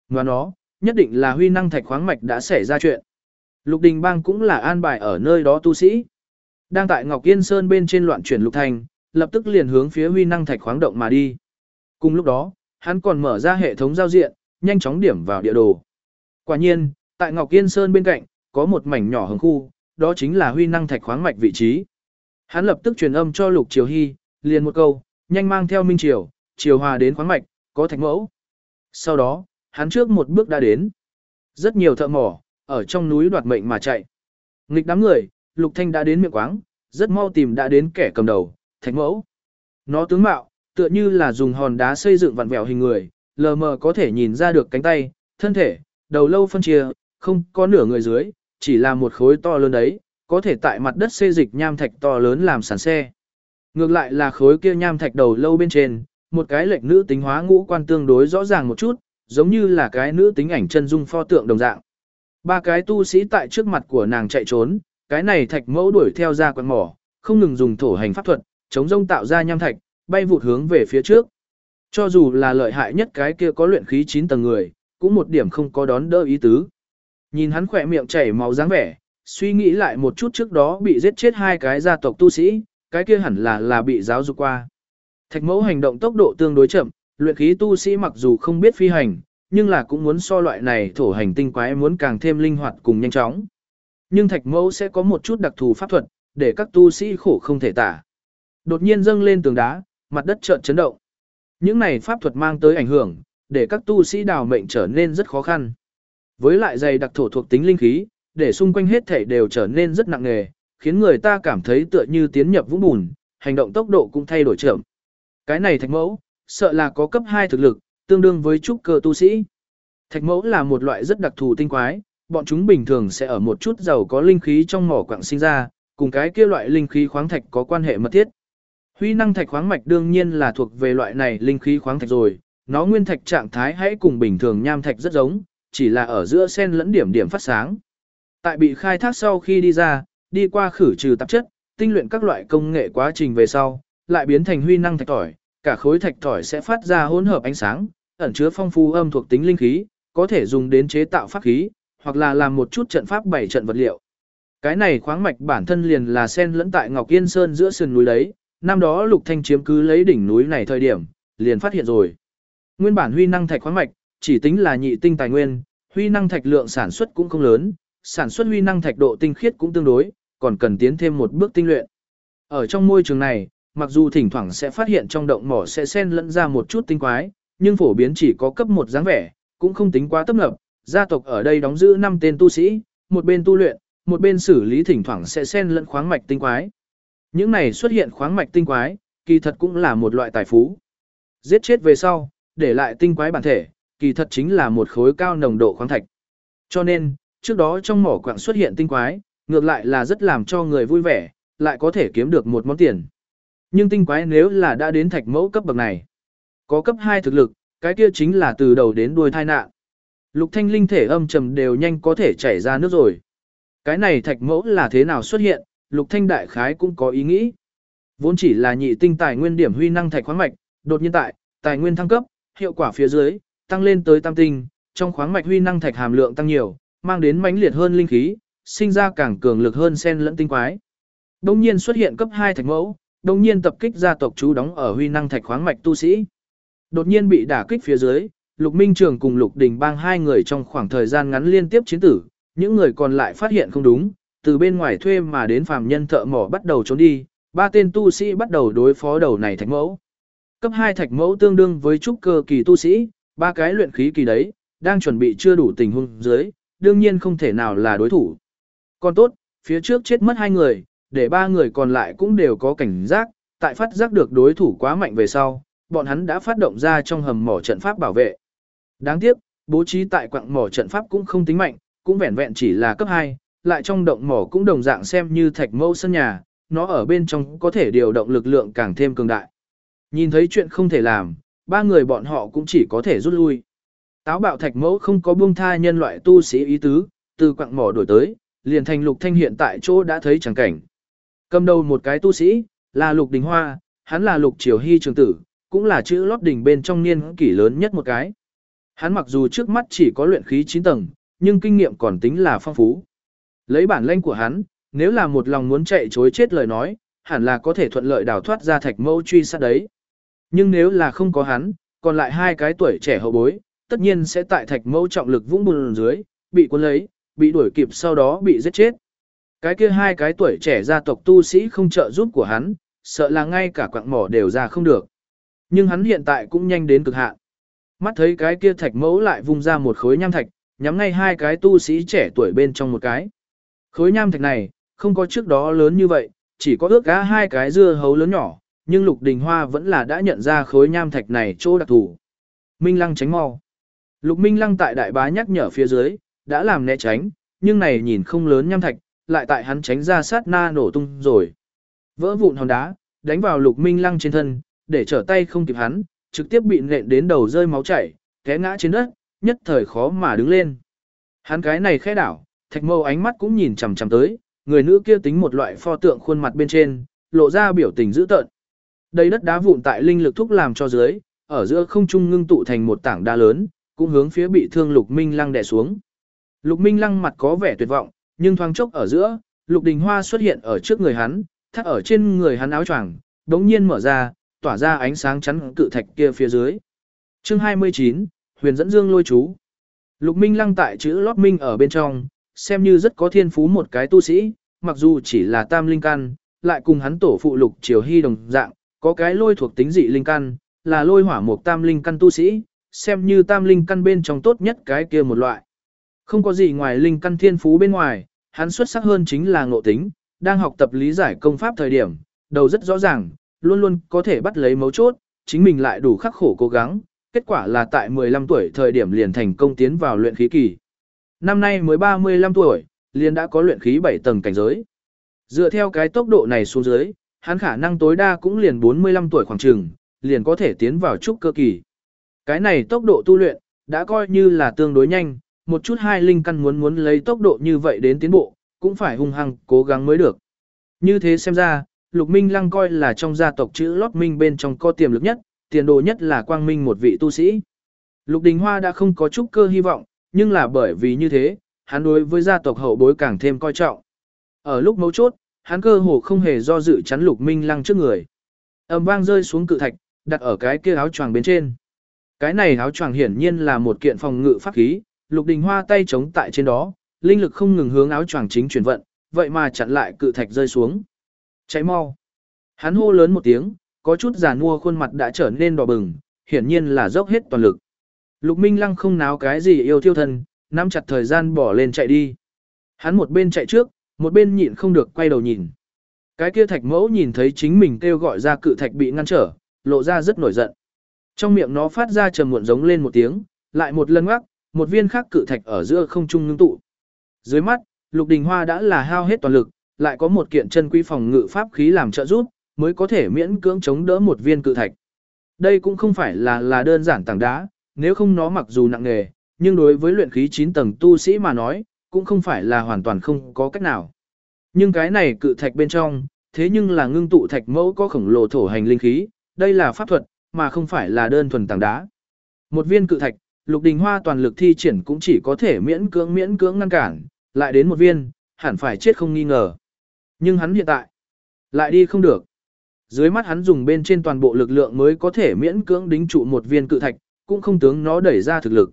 Ngoài nó, nhất định là huy năng thạch khoáng mạch đã xảy ra chuyện. Lục Đình Bang cũng là an bài ở nơi đó tu sĩ. Đang tại Ngọc Yên Sơn bên trên loạn chuyển Lục Thành, lập tức liền hướng phía huy năng thạch khoáng động mà đi. Cùng lúc đó, hắn còn mở ra hệ thống giao diện, nhanh chóng điểm vào địa đồ. Quả nhiên, tại Ngọc Yên Sơn bên cạnh, có một mảnh nhỏ hướng khu, đó chính là huy năng thạch khoáng mạch vị trí. Hắn lập tức truyền âm cho Lục Triều Hy, liền một câu, nhanh mang theo Minh Triều, Triều Hòa đến khoáng mạch, có thạch mẫu. Sau đó, hắn trước một bước đã đến. Rất nhiều thợ mỏ, ở trong núi đoạt mệnh mà chạy. Nghịch đám người, Lục Thanh đã đến miệng quáng, rất mau tìm đã đến kẻ cầm đầu, thạch mẫu. Nó tướng mạo, tựa như là dùng hòn đá xây dựng vặn vẹo hình người, lờ mờ có thể nhìn ra được cánh tay, thân thể, đầu lâu phân chia, không có nửa người dưới, chỉ là một khối to lớn đấy, có thể tại mặt đất xê dịch nham thạch to lớn làm sàn xe. Ngược lại là khối kia nham thạch đầu lâu bên trên, một cái lệnh nữ tính hóa ngũ quan tương đối rõ ràng một chút, giống như là cái nữ tính ảnh chân dung pho tượng đồng dạng. Ba cái tu sĩ tại trước mặt của nàng chạy trốn, cái này thạch mẫu đuổi theo ra quán mỏ, không ngừng dùng thổ hành pháp thuật, chống rông tạo ra nham thạch, bay vụt hướng về phía trước. Cho dù là lợi hại nhất cái kia có luyện khí 9 tầng người, cũng một điểm không có đón đỡ ý tứ. Nhìn hắn khỏe miệng chảy máu dáng vẻ, suy nghĩ lại một chút trước đó bị giết chết hai cái gia tộc tu sĩ, cái kia hẳn là là bị giáo dục qua. Thạch mẫu hành động tốc độ tương đối chậm, luyện khí tu sĩ mặc dù không biết phi hành, nhưng là cũng muốn so loại này thổ hành tinh quái muốn càng thêm linh hoạt cùng nhanh chóng. Nhưng thạch mẫu sẽ có một chút đặc thù pháp thuật, để các tu sĩ khổ không thể tả. Đột nhiên dâng lên tường đá, mặt đất chợt chấn động. Những này pháp thuật mang tới ảnh hưởng, để các tu sĩ đào mệnh trở nên rất khó khăn. Với lại dày đặc thổ thuộc tính linh khí, để xung quanh hết thể đều trở nên rất nặng nề, khiến người ta cảm thấy tựa như tiến nhập vũng bùn, hành động tốc độ cũng thay đổi chậm. Cái này thạch mẫu, sợ là có cấp 2 thực lực, tương đương với trúc cơ tu sĩ. Thạch mẫu là một loại rất đặc thù tinh quái, bọn chúng bình thường sẽ ở một chút giàu có linh khí trong mỏ quặng sinh ra, cùng cái kia loại linh khí khoáng thạch có quan hệ mật thiết. Huy năng thạch khoáng mạch đương nhiên là thuộc về loại này linh khí khoáng thạch rồi, nó nguyên thạch trạng thái hãy cùng bình thường nham thạch rất giống, chỉ là ở giữa sen lẫn điểm điểm phát sáng. Tại bị khai thác sau khi đi ra, đi qua khử trừ tạp chất, tinh luyện các loại công nghệ quá trình về sau, lại biến thành huy năng thạch tỏi, cả khối thạch tỏi sẽ phát ra hỗn hợp ánh sáng, ẩn chứa phong phú âm thuộc tính linh khí, có thể dùng đến chế tạo pháp khí, hoặc là làm một chút trận pháp bảy trận vật liệu. Cái này khoáng mạch bản thân liền là sen lẫn tại Ngọc Yên Sơn giữa sườn núi đấy, năm đó Lục Thanh chiếm cứ lấy đỉnh núi này thời điểm, liền phát hiện rồi. Nguyên bản huy năng thạch khoáng mạch, chỉ tính là nhị tinh tài nguyên, huy năng thạch lượng sản xuất cũng không lớn, sản xuất huy năng thạch độ tinh khiết cũng tương đối, còn cần tiến thêm một bước tinh luyện. Ở trong môi trường này, mặc dù thỉnh thoảng sẽ phát hiện trong động mỏ sẽ xen lẫn ra một chút tinh quái, nhưng phổ biến chỉ có cấp một dáng vẻ, cũng không tính quá tấp nập. Gia tộc ở đây đóng giữ 5 tên tu sĩ, một bên tu luyện, một bên xử lý thỉnh thoảng sẽ xen lẫn khoáng mạch tinh quái. Những này xuất hiện khoáng mạch tinh quái, kỳ thật cũng là một loại tài phú. Giết chết về sau, để lại tinh quái bản thể, kỳ thật chính là một khối cao nồng độ khoáng thạch. Cho nên, trước đó trong mỏ quặng xuất hiện tinh quái, ngược lại là rất làm cho người vui vẻ, lại có thể kiếm được một món tiền. Nhưng tinh quái nếu là đã đến thạch mẫu cấp bậc này, có cấp 2 thực lực, cái kia chính là từ đầu đến đuôi thai nạn. Lục thanh linh thể âm trầm đều nhanh có thể chảy ra nước rồi. Cái này thạch mẫu là thế nào xuất hiện, lục thanh đại khái cũng có ý nghĩ. Vốn chỉ là nhị tinh tài nguyên điểm huy năng thạch khoáng mạch, đột nhiên tại, tài nguyên thăng cấp, hiệu quả phía dưới, tăng lên tới tam tinh, trong khoáng mạch huy năng thạch hàm lượng tăng nhiều, mang đến mãnh liệt hơn linh khí, sinh ra càng cường lực hơn sen lẫn tinh quái. Đông nhiên xuất hiện cấp 2 thạch mẫu, đông nhiên tập kích gia tộc chú đóng ở huy năng thạch khoáng mạch tu sĩ. Đột nhiên bị đả kích phía dưới, Lục Minh Trường cùng Lục Đình Bang hai người trong khoảng thời gian ngắn liên tiếp chiến tử, những người còn lại phát hiện không đúng, từ bên ngoài thuê mà đến phàm nhân thợ mỏ bắt đầu trốn đi, ba tên tu sĩ bắt đầu đối phó đầu này thạch mẫu. Cấp 2 thạch mẫu tương đương với trúc cơ kỳ tu sĩ, ba cái luyện khí kỳ đấy, đang chuẩn bị chưa đủ tình huống dưới, đương nhiên không thể nào là đối thủ. Còn tốt, phía trước chết mất hai người, để ba người còn lại cũng đều có cảnh giác, tại phát giác được đối thủ quá mạnh về sau, bọn hắn đã phát động ra trong hầm mỏ trận pháp bảo vệ. Đáng tiếc, bố trí tại quặng mỏ trận pháp cũng không tính mạnh, cũng vẹn vẹn chỉ là cấp 2, lại trong động mỏ cũng đồng dạng xem như thạch mẫu sân nhà, nó ở bên trong có thể điều động lực lượng càng thêm cường đại. Nhìn thấy chuyện không thể làm, ba người bọn họ cũng chỉ có thể rút lui. Táo bạo thạch mẫu không có buông tha nhân loại tu sĩ ý tứ, từ quặng mỏ đổi tới, liền thành lục thanh hiện tại chỗ đã thấy chẳng cảnh. Cầm đầu một cái tu sĩ, là lục đình hoa, hắn là lục triều hy trường tử, cũng là chữ lót đỉnh bên trong niên kỷ lớn nhất một cái. Hắn mặc dù trước mắt chỉ có luyện khí 9 tầng, nhưng kinh nghiệm còn tính là phong phú. Lấy bản lĩnh của hắn, nếu là một lòng muốn chạy chối chết lời nói, hẳn là có thể thuận lợi đào thoát ra thạch mâu truy sát đấy. Nhưng nếu là không có hắn, còn lại hai cái tuổi trẻ hậu bối, tất nhiên sẽ tại thạch mâu trọng lực vũng bùn dưới, bị cuốn lấy, bị đuổi kịp sau đó bị giết chết. Cái kia hai cái tuổi trẻ gia tộc tu sĩ không trợ giúp của hắn, sợ là ngay cả quạng mỏ đều ra không được. Nhưng hắn hiện tại cũng nhanh đến cực hạn. Mắt thấy cái kia thạch mẫu lại vung ra một khối nham thạch, nhắm ngay hai cái tu sĩ trẻ tuổi bên trong một cái. Khối nham thạch này, không có trước đó lớn như vậy, chỉ có ước cá hai cái dưa hấu lớn nhỏ, nhưng Lục Đình Hoa vẫn là đã nhận ra khối nham thạch này chỗ đặc thù. Minh Lăng tránh mau. Lục Minh Lăng tại đại bá nhắc nhở phía dưới, đã làm né tránh, nhưng này nhìn không lớn nham thạch, lại tại hắn tránh ra sát na nổ tung rồi. Vỡ vụn hòn đá, đánh vào Lục Minh Lăng trên thân, để trở tay không kịp hắn, trực tiếp bị nện đến đầu rơi máu chảy, té ngã trên đất, nhất thời khó mà đứng lên. Hắn cái này khẽ đảo, thạch mâu ánh mắt cũng nhìn chằm chằm tới, người nữ kia tính một loại pho tượng khuôn mặt bên trên, lộ ra biểu tình dữ tợn. Đây đất đá vụn tại linh lực thúc làm cho dưới, ở giữa không trung ngưng tụ thành một tảng đá lớn, cũng hướng phía bị thương Lục Minh Lăng đè xuống. Lục Minh Lăng mặt có vẻ tuyệt vọng, nhưng thoáng chốc ở giữa, Lục Đình Hoa xuất hiện ở trước người hắn, thắt ở trên người hắn áo choàng, đống nhiên mở ra, tỏa ra ánh sáng chắn cự thạch kia phía dưới. Chương 29, Huyền dẫn dương lôi chú. Lục Minh Lăng tại chữ lót minh ở bên trong, xem như rất có thiên phú một cái tu sĩ, mặc dù chỉ là tam linh căn, lại cùng hắn tổ phụ Lục Triều Hy đồng dạng, có cái lôi thuộc tính dị linh căn, là lôi hỏa mục tam linh căn tu sĩ, xem như tam linh căn bên trong tốt nhất cái kia một loại. Không có gì ngoài linh căn thiên phú bên ngoài, hắn xuất sắc hơn chính là ngộ tính, đang học tập lý giải công pháp thời điểm, đầu rất rõ ràng, luôn luôn có thể bắt lấy mấu chốt, chính mình lại đủ khắc khổ cố gắng, kết quả là tại 15 tuổi thời điểm liền thành công tiến vào luyện khí kỳ. Năm nay mới 35 tuổi, liền đã có luyện khí 7 tầng cảnh giới. Dựa theo cái tốc độ này xuống dưới, hắn khả năng tối đa cũng liền 45 tuổi khoảng trường, liền có thể tiến vào trúc cơ kỳ. Cái này tốc độ tu luyện, đã coi như là tương đối nhanh, một chút hai linh căn muốn muốn lấy tốc độ như vậy đến tiến bộ, cũng phải hung hăng cố gắng mới được. Như thế xem ra, Lục Minh Lăng coi là trong gia tộc chữ lót minh bên trong có tiềm lực nhất, tiền đồ nhất là quang minh một vị tu sĩ. Lục Đình Hoa đã không có chút cơ hy vọng, nhưng là bởi vì như thế, hắn đối với gia tộc hậu bối càng thêm coi trọng. Ở lúc mấu chốt, hắn cơ hồ không hề do dự chắn Lục Minh Lăng trước người. Âm vang rơi xuống cự thạch, đặt ở cái kia áo choàng bên trên. Cái này áo choàng hiển nhiên là một kiện phòng ngự pháp khí, Lục Đình Hoa tay chống tại trên đó, linh lực không ngừng hướng áo choàng chính chuyển vận, vậy mà chặn lại cự thạch rơi xuống. Cháy mau. Hắn hô lớn một tiếng, có chút giàn mua khuôn mặt đã trở nên đỏ bừng, hiển nhiên là dốc hết toàn lực. Lục Minh Lăng không náo cái gì yêu thiêu thân, nắm chặt thời gian bỏ lên chạy đi. Hắn một bên chạy trước, một bên nhịn không được quay đầu nhìn. Cái kia thạch mẫu nhìn thấy chính mình kêu gọi ra cự thạch bị ngăn trở, lộ ra rất nổi giận. Trong miệng nó phát ra trầm muộn giống lên một tiếng, lại một lần ngoắc, một viên khác cự thạch ở giữa không trung ngưng tụ. Dưới mắt, Lục Đình Hoa đã là hao hết toàn lực, lại có một kiện chân quý phòng ngự pháp khí làm trợ giúp, mới có thể miễn cưỡng chống đỡ một viên cự thạch. Đây cũng không phải là là đơn giản tảng đá, nếu không nó mặc dù nặng nghề, nhưng đối với luyện khí 9 tầng tu sĩ mà nói, cũng không phải là hoàn toàn không có cách nào. Nhưng cái này cự thạch bên trong, thế nhưng là ngưng tụ thạch mẫu có khổng lồ thổ hành linh khí, đây là pháp thuật, mà không phải là đơn thuần tảng đá. Một viên cự thạch, Lục Đình Hoa toàn lực thi triển cũng chỉ có thể miễn cưỡng miễn cưỡng ngăn cản, lại đến một viên, hẳn phải chết không nghi ngờ. Nhưng hắn hiện tại, lại đi không được. Dưới mắt hắn dùng bên trên toàn bộ lực lượng mới có thể miễn cưỡng đính trụ một viên cự thạch, cũng không tướng nó đẩy ra thực lực.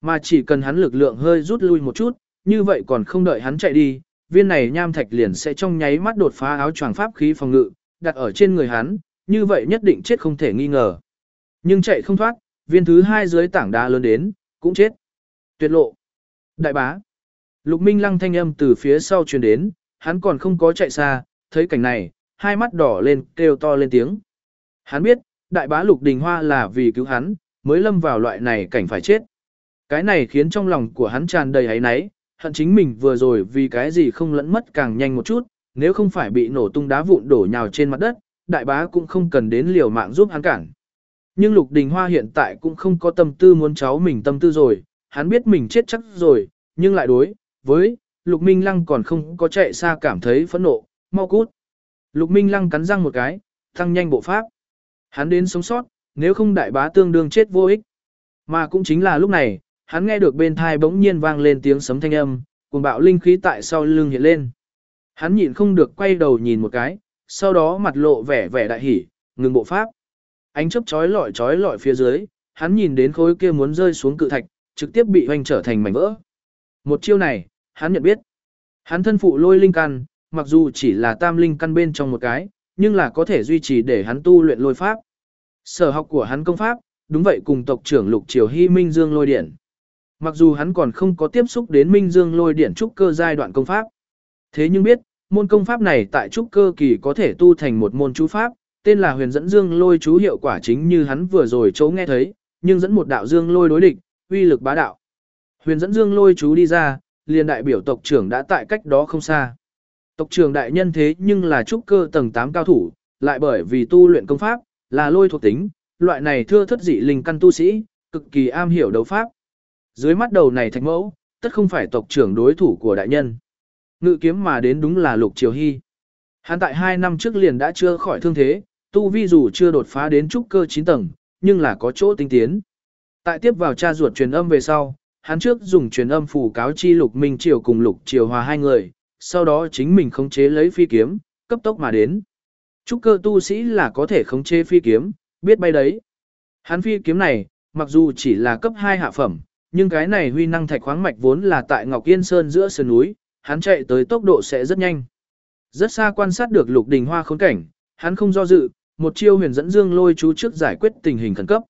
Mà chỉ cần hắn lực lượng hơi rút lui một chút, như vậy còn không đợi hắn chạy đi, viên này nham thạch liền sẽ trong nháy mắt đột phá áo choàng pháp khí phòng ngự, đặt ở trên người hắn, như vậy nhất định chết không thể nghi ngờ. Nhưng chạy không thoát, viên thứ hai dưới tảng đá lớn đến, cũng chết. Tuyệt lộ. Đại bá. Lục Minh Lăng thanh âm từ phía sau truyền đến, hắn còn không có chạy xa, thấy cảnh này, hai mắt đỏ lên, kêu to lên tiếng. Hắn biết, đại bá Lục Đình Hoa là vì cứu hắn, mới lâm vào loại này cảnh phải chết. Cái này khiến trong lòng của hắn tràn đầy hấy náy, hận chính mình vừa rồi vì cái gì không lẫn mất càng nhanh một chút, nếu không phải bị nổ tung đá vụn đổ nhào trên mặt đất, đại bá cũng không cần đến liều mạng giúp hắn cản. Nhưng Lục Đình Hoa hiện tại cũng không có tâm tư muốn cháu mình tâm tư rồi, hắn biết mình chết chắc rồi, nhưng lại đối, với, Lục Minh Lăng còn không có chạy xa cảm thấy phẫn nộ, mau cút. Lục Minh Lăng cắn răng một cái, tăng nhanh bộ pháp. Hắn đến sống sót, nếu không đại bá tương đương chết vô ích. Mà cũng chính là lúc này, hắn nghe được bên thai bỗng nhiên vang lên tiếng sấm thanh âm, cùng bạo linh khí tại sau lưng hiện lên. Hắn nhịn không được quay đầu nhìn một cái, sau đó mặt lộ vẻ vẻ đại hỉ, ngừng bộ pháp. Ánh chớp chói lọi chói lọi phía dưới, hắn nhìn đến khối kia muốn rơi xuống cự thạch, trực tiếp bị hoành trở thành mảnh vỡ. Một chiêu này, hắn nhận biết. Hắn thân phụ lôi linh căn, mặc dù chỉ là tam linh căn bên trong một cái, nhưng là có thể duy trì để hắn tu luyện lôi pháp. Sở học của hắn công pháp, đúng vậy cùng tộc trưởng Lục Triều Hy Minh Dương lôi điển. Mặc dù hắn còn không có tiếp xúc đến Minh Dương lôi điển trúc cơ giai đoạn công pháp. Thế nhưng biết, môn công pháp này tại trúc cơ kỳ có thể tu thành một môn chú pháp, tên là huyền dẫn dương lôi chú hiệu quả chính như hắn vừa rồi chỗ nghe thấy, nhưng dẫn một đạo dương lôi đối địch, uy lực bá đạo. Huyền dẫn dương lôi chú đi ra, liền đại biểu tộc trưởng đã tại cách đó không xa. Tộc trưởng đại nhân thế nhưng là trúc cơ tầng 8 cao thủ, lại bởi vì tu luyện công pháp, là lôi thuộc tính, loại này thưa thất dị linh căn tu sĩ, cực kỳ am hiểu đấu pháp. Dưới mắt đầu này thạch mẫu, tất không phải tộc trưởng đối thủ của đại nhân. Ngự kiếm mà đến đúng là Lục Triều Hy. Hắn tại 2 năm trước liền đã chưa khỏi thương thế, tu vi dù chưa đột phá đến trúc cơ 9 tầng, nhưng là có chỗ tinh tiến. Tại tiếp vào cha ruột truyền âm về sau, hắn trước dùng truyền âm phủ cáo chi Lục Minh Triều cùng Lục Triều Hòa hai người, sau đó chính mình khống chế lấy phi kiếm, cấp tốc mà đến. Trúc cơ tu sĩ là có thể khống chế phi kiếm, biết bay đấy. Hắn phi kiếm này, mặc dù chỉ là cấp 2 hạ phẩm, nhưng cái này huy năng thạch khoáng mạch vốn là tại Ngọc Yên Sơn giữa sườn núi, hắn chạy tới tốc độ sẽ rất nhanh. Rất xa quan sát được Lục Đình Hoa khốn cảnh, hắn không do dự, một chiêu huyền dẫn dương lôi chú trước giải quyết tình hình khẩn cấp.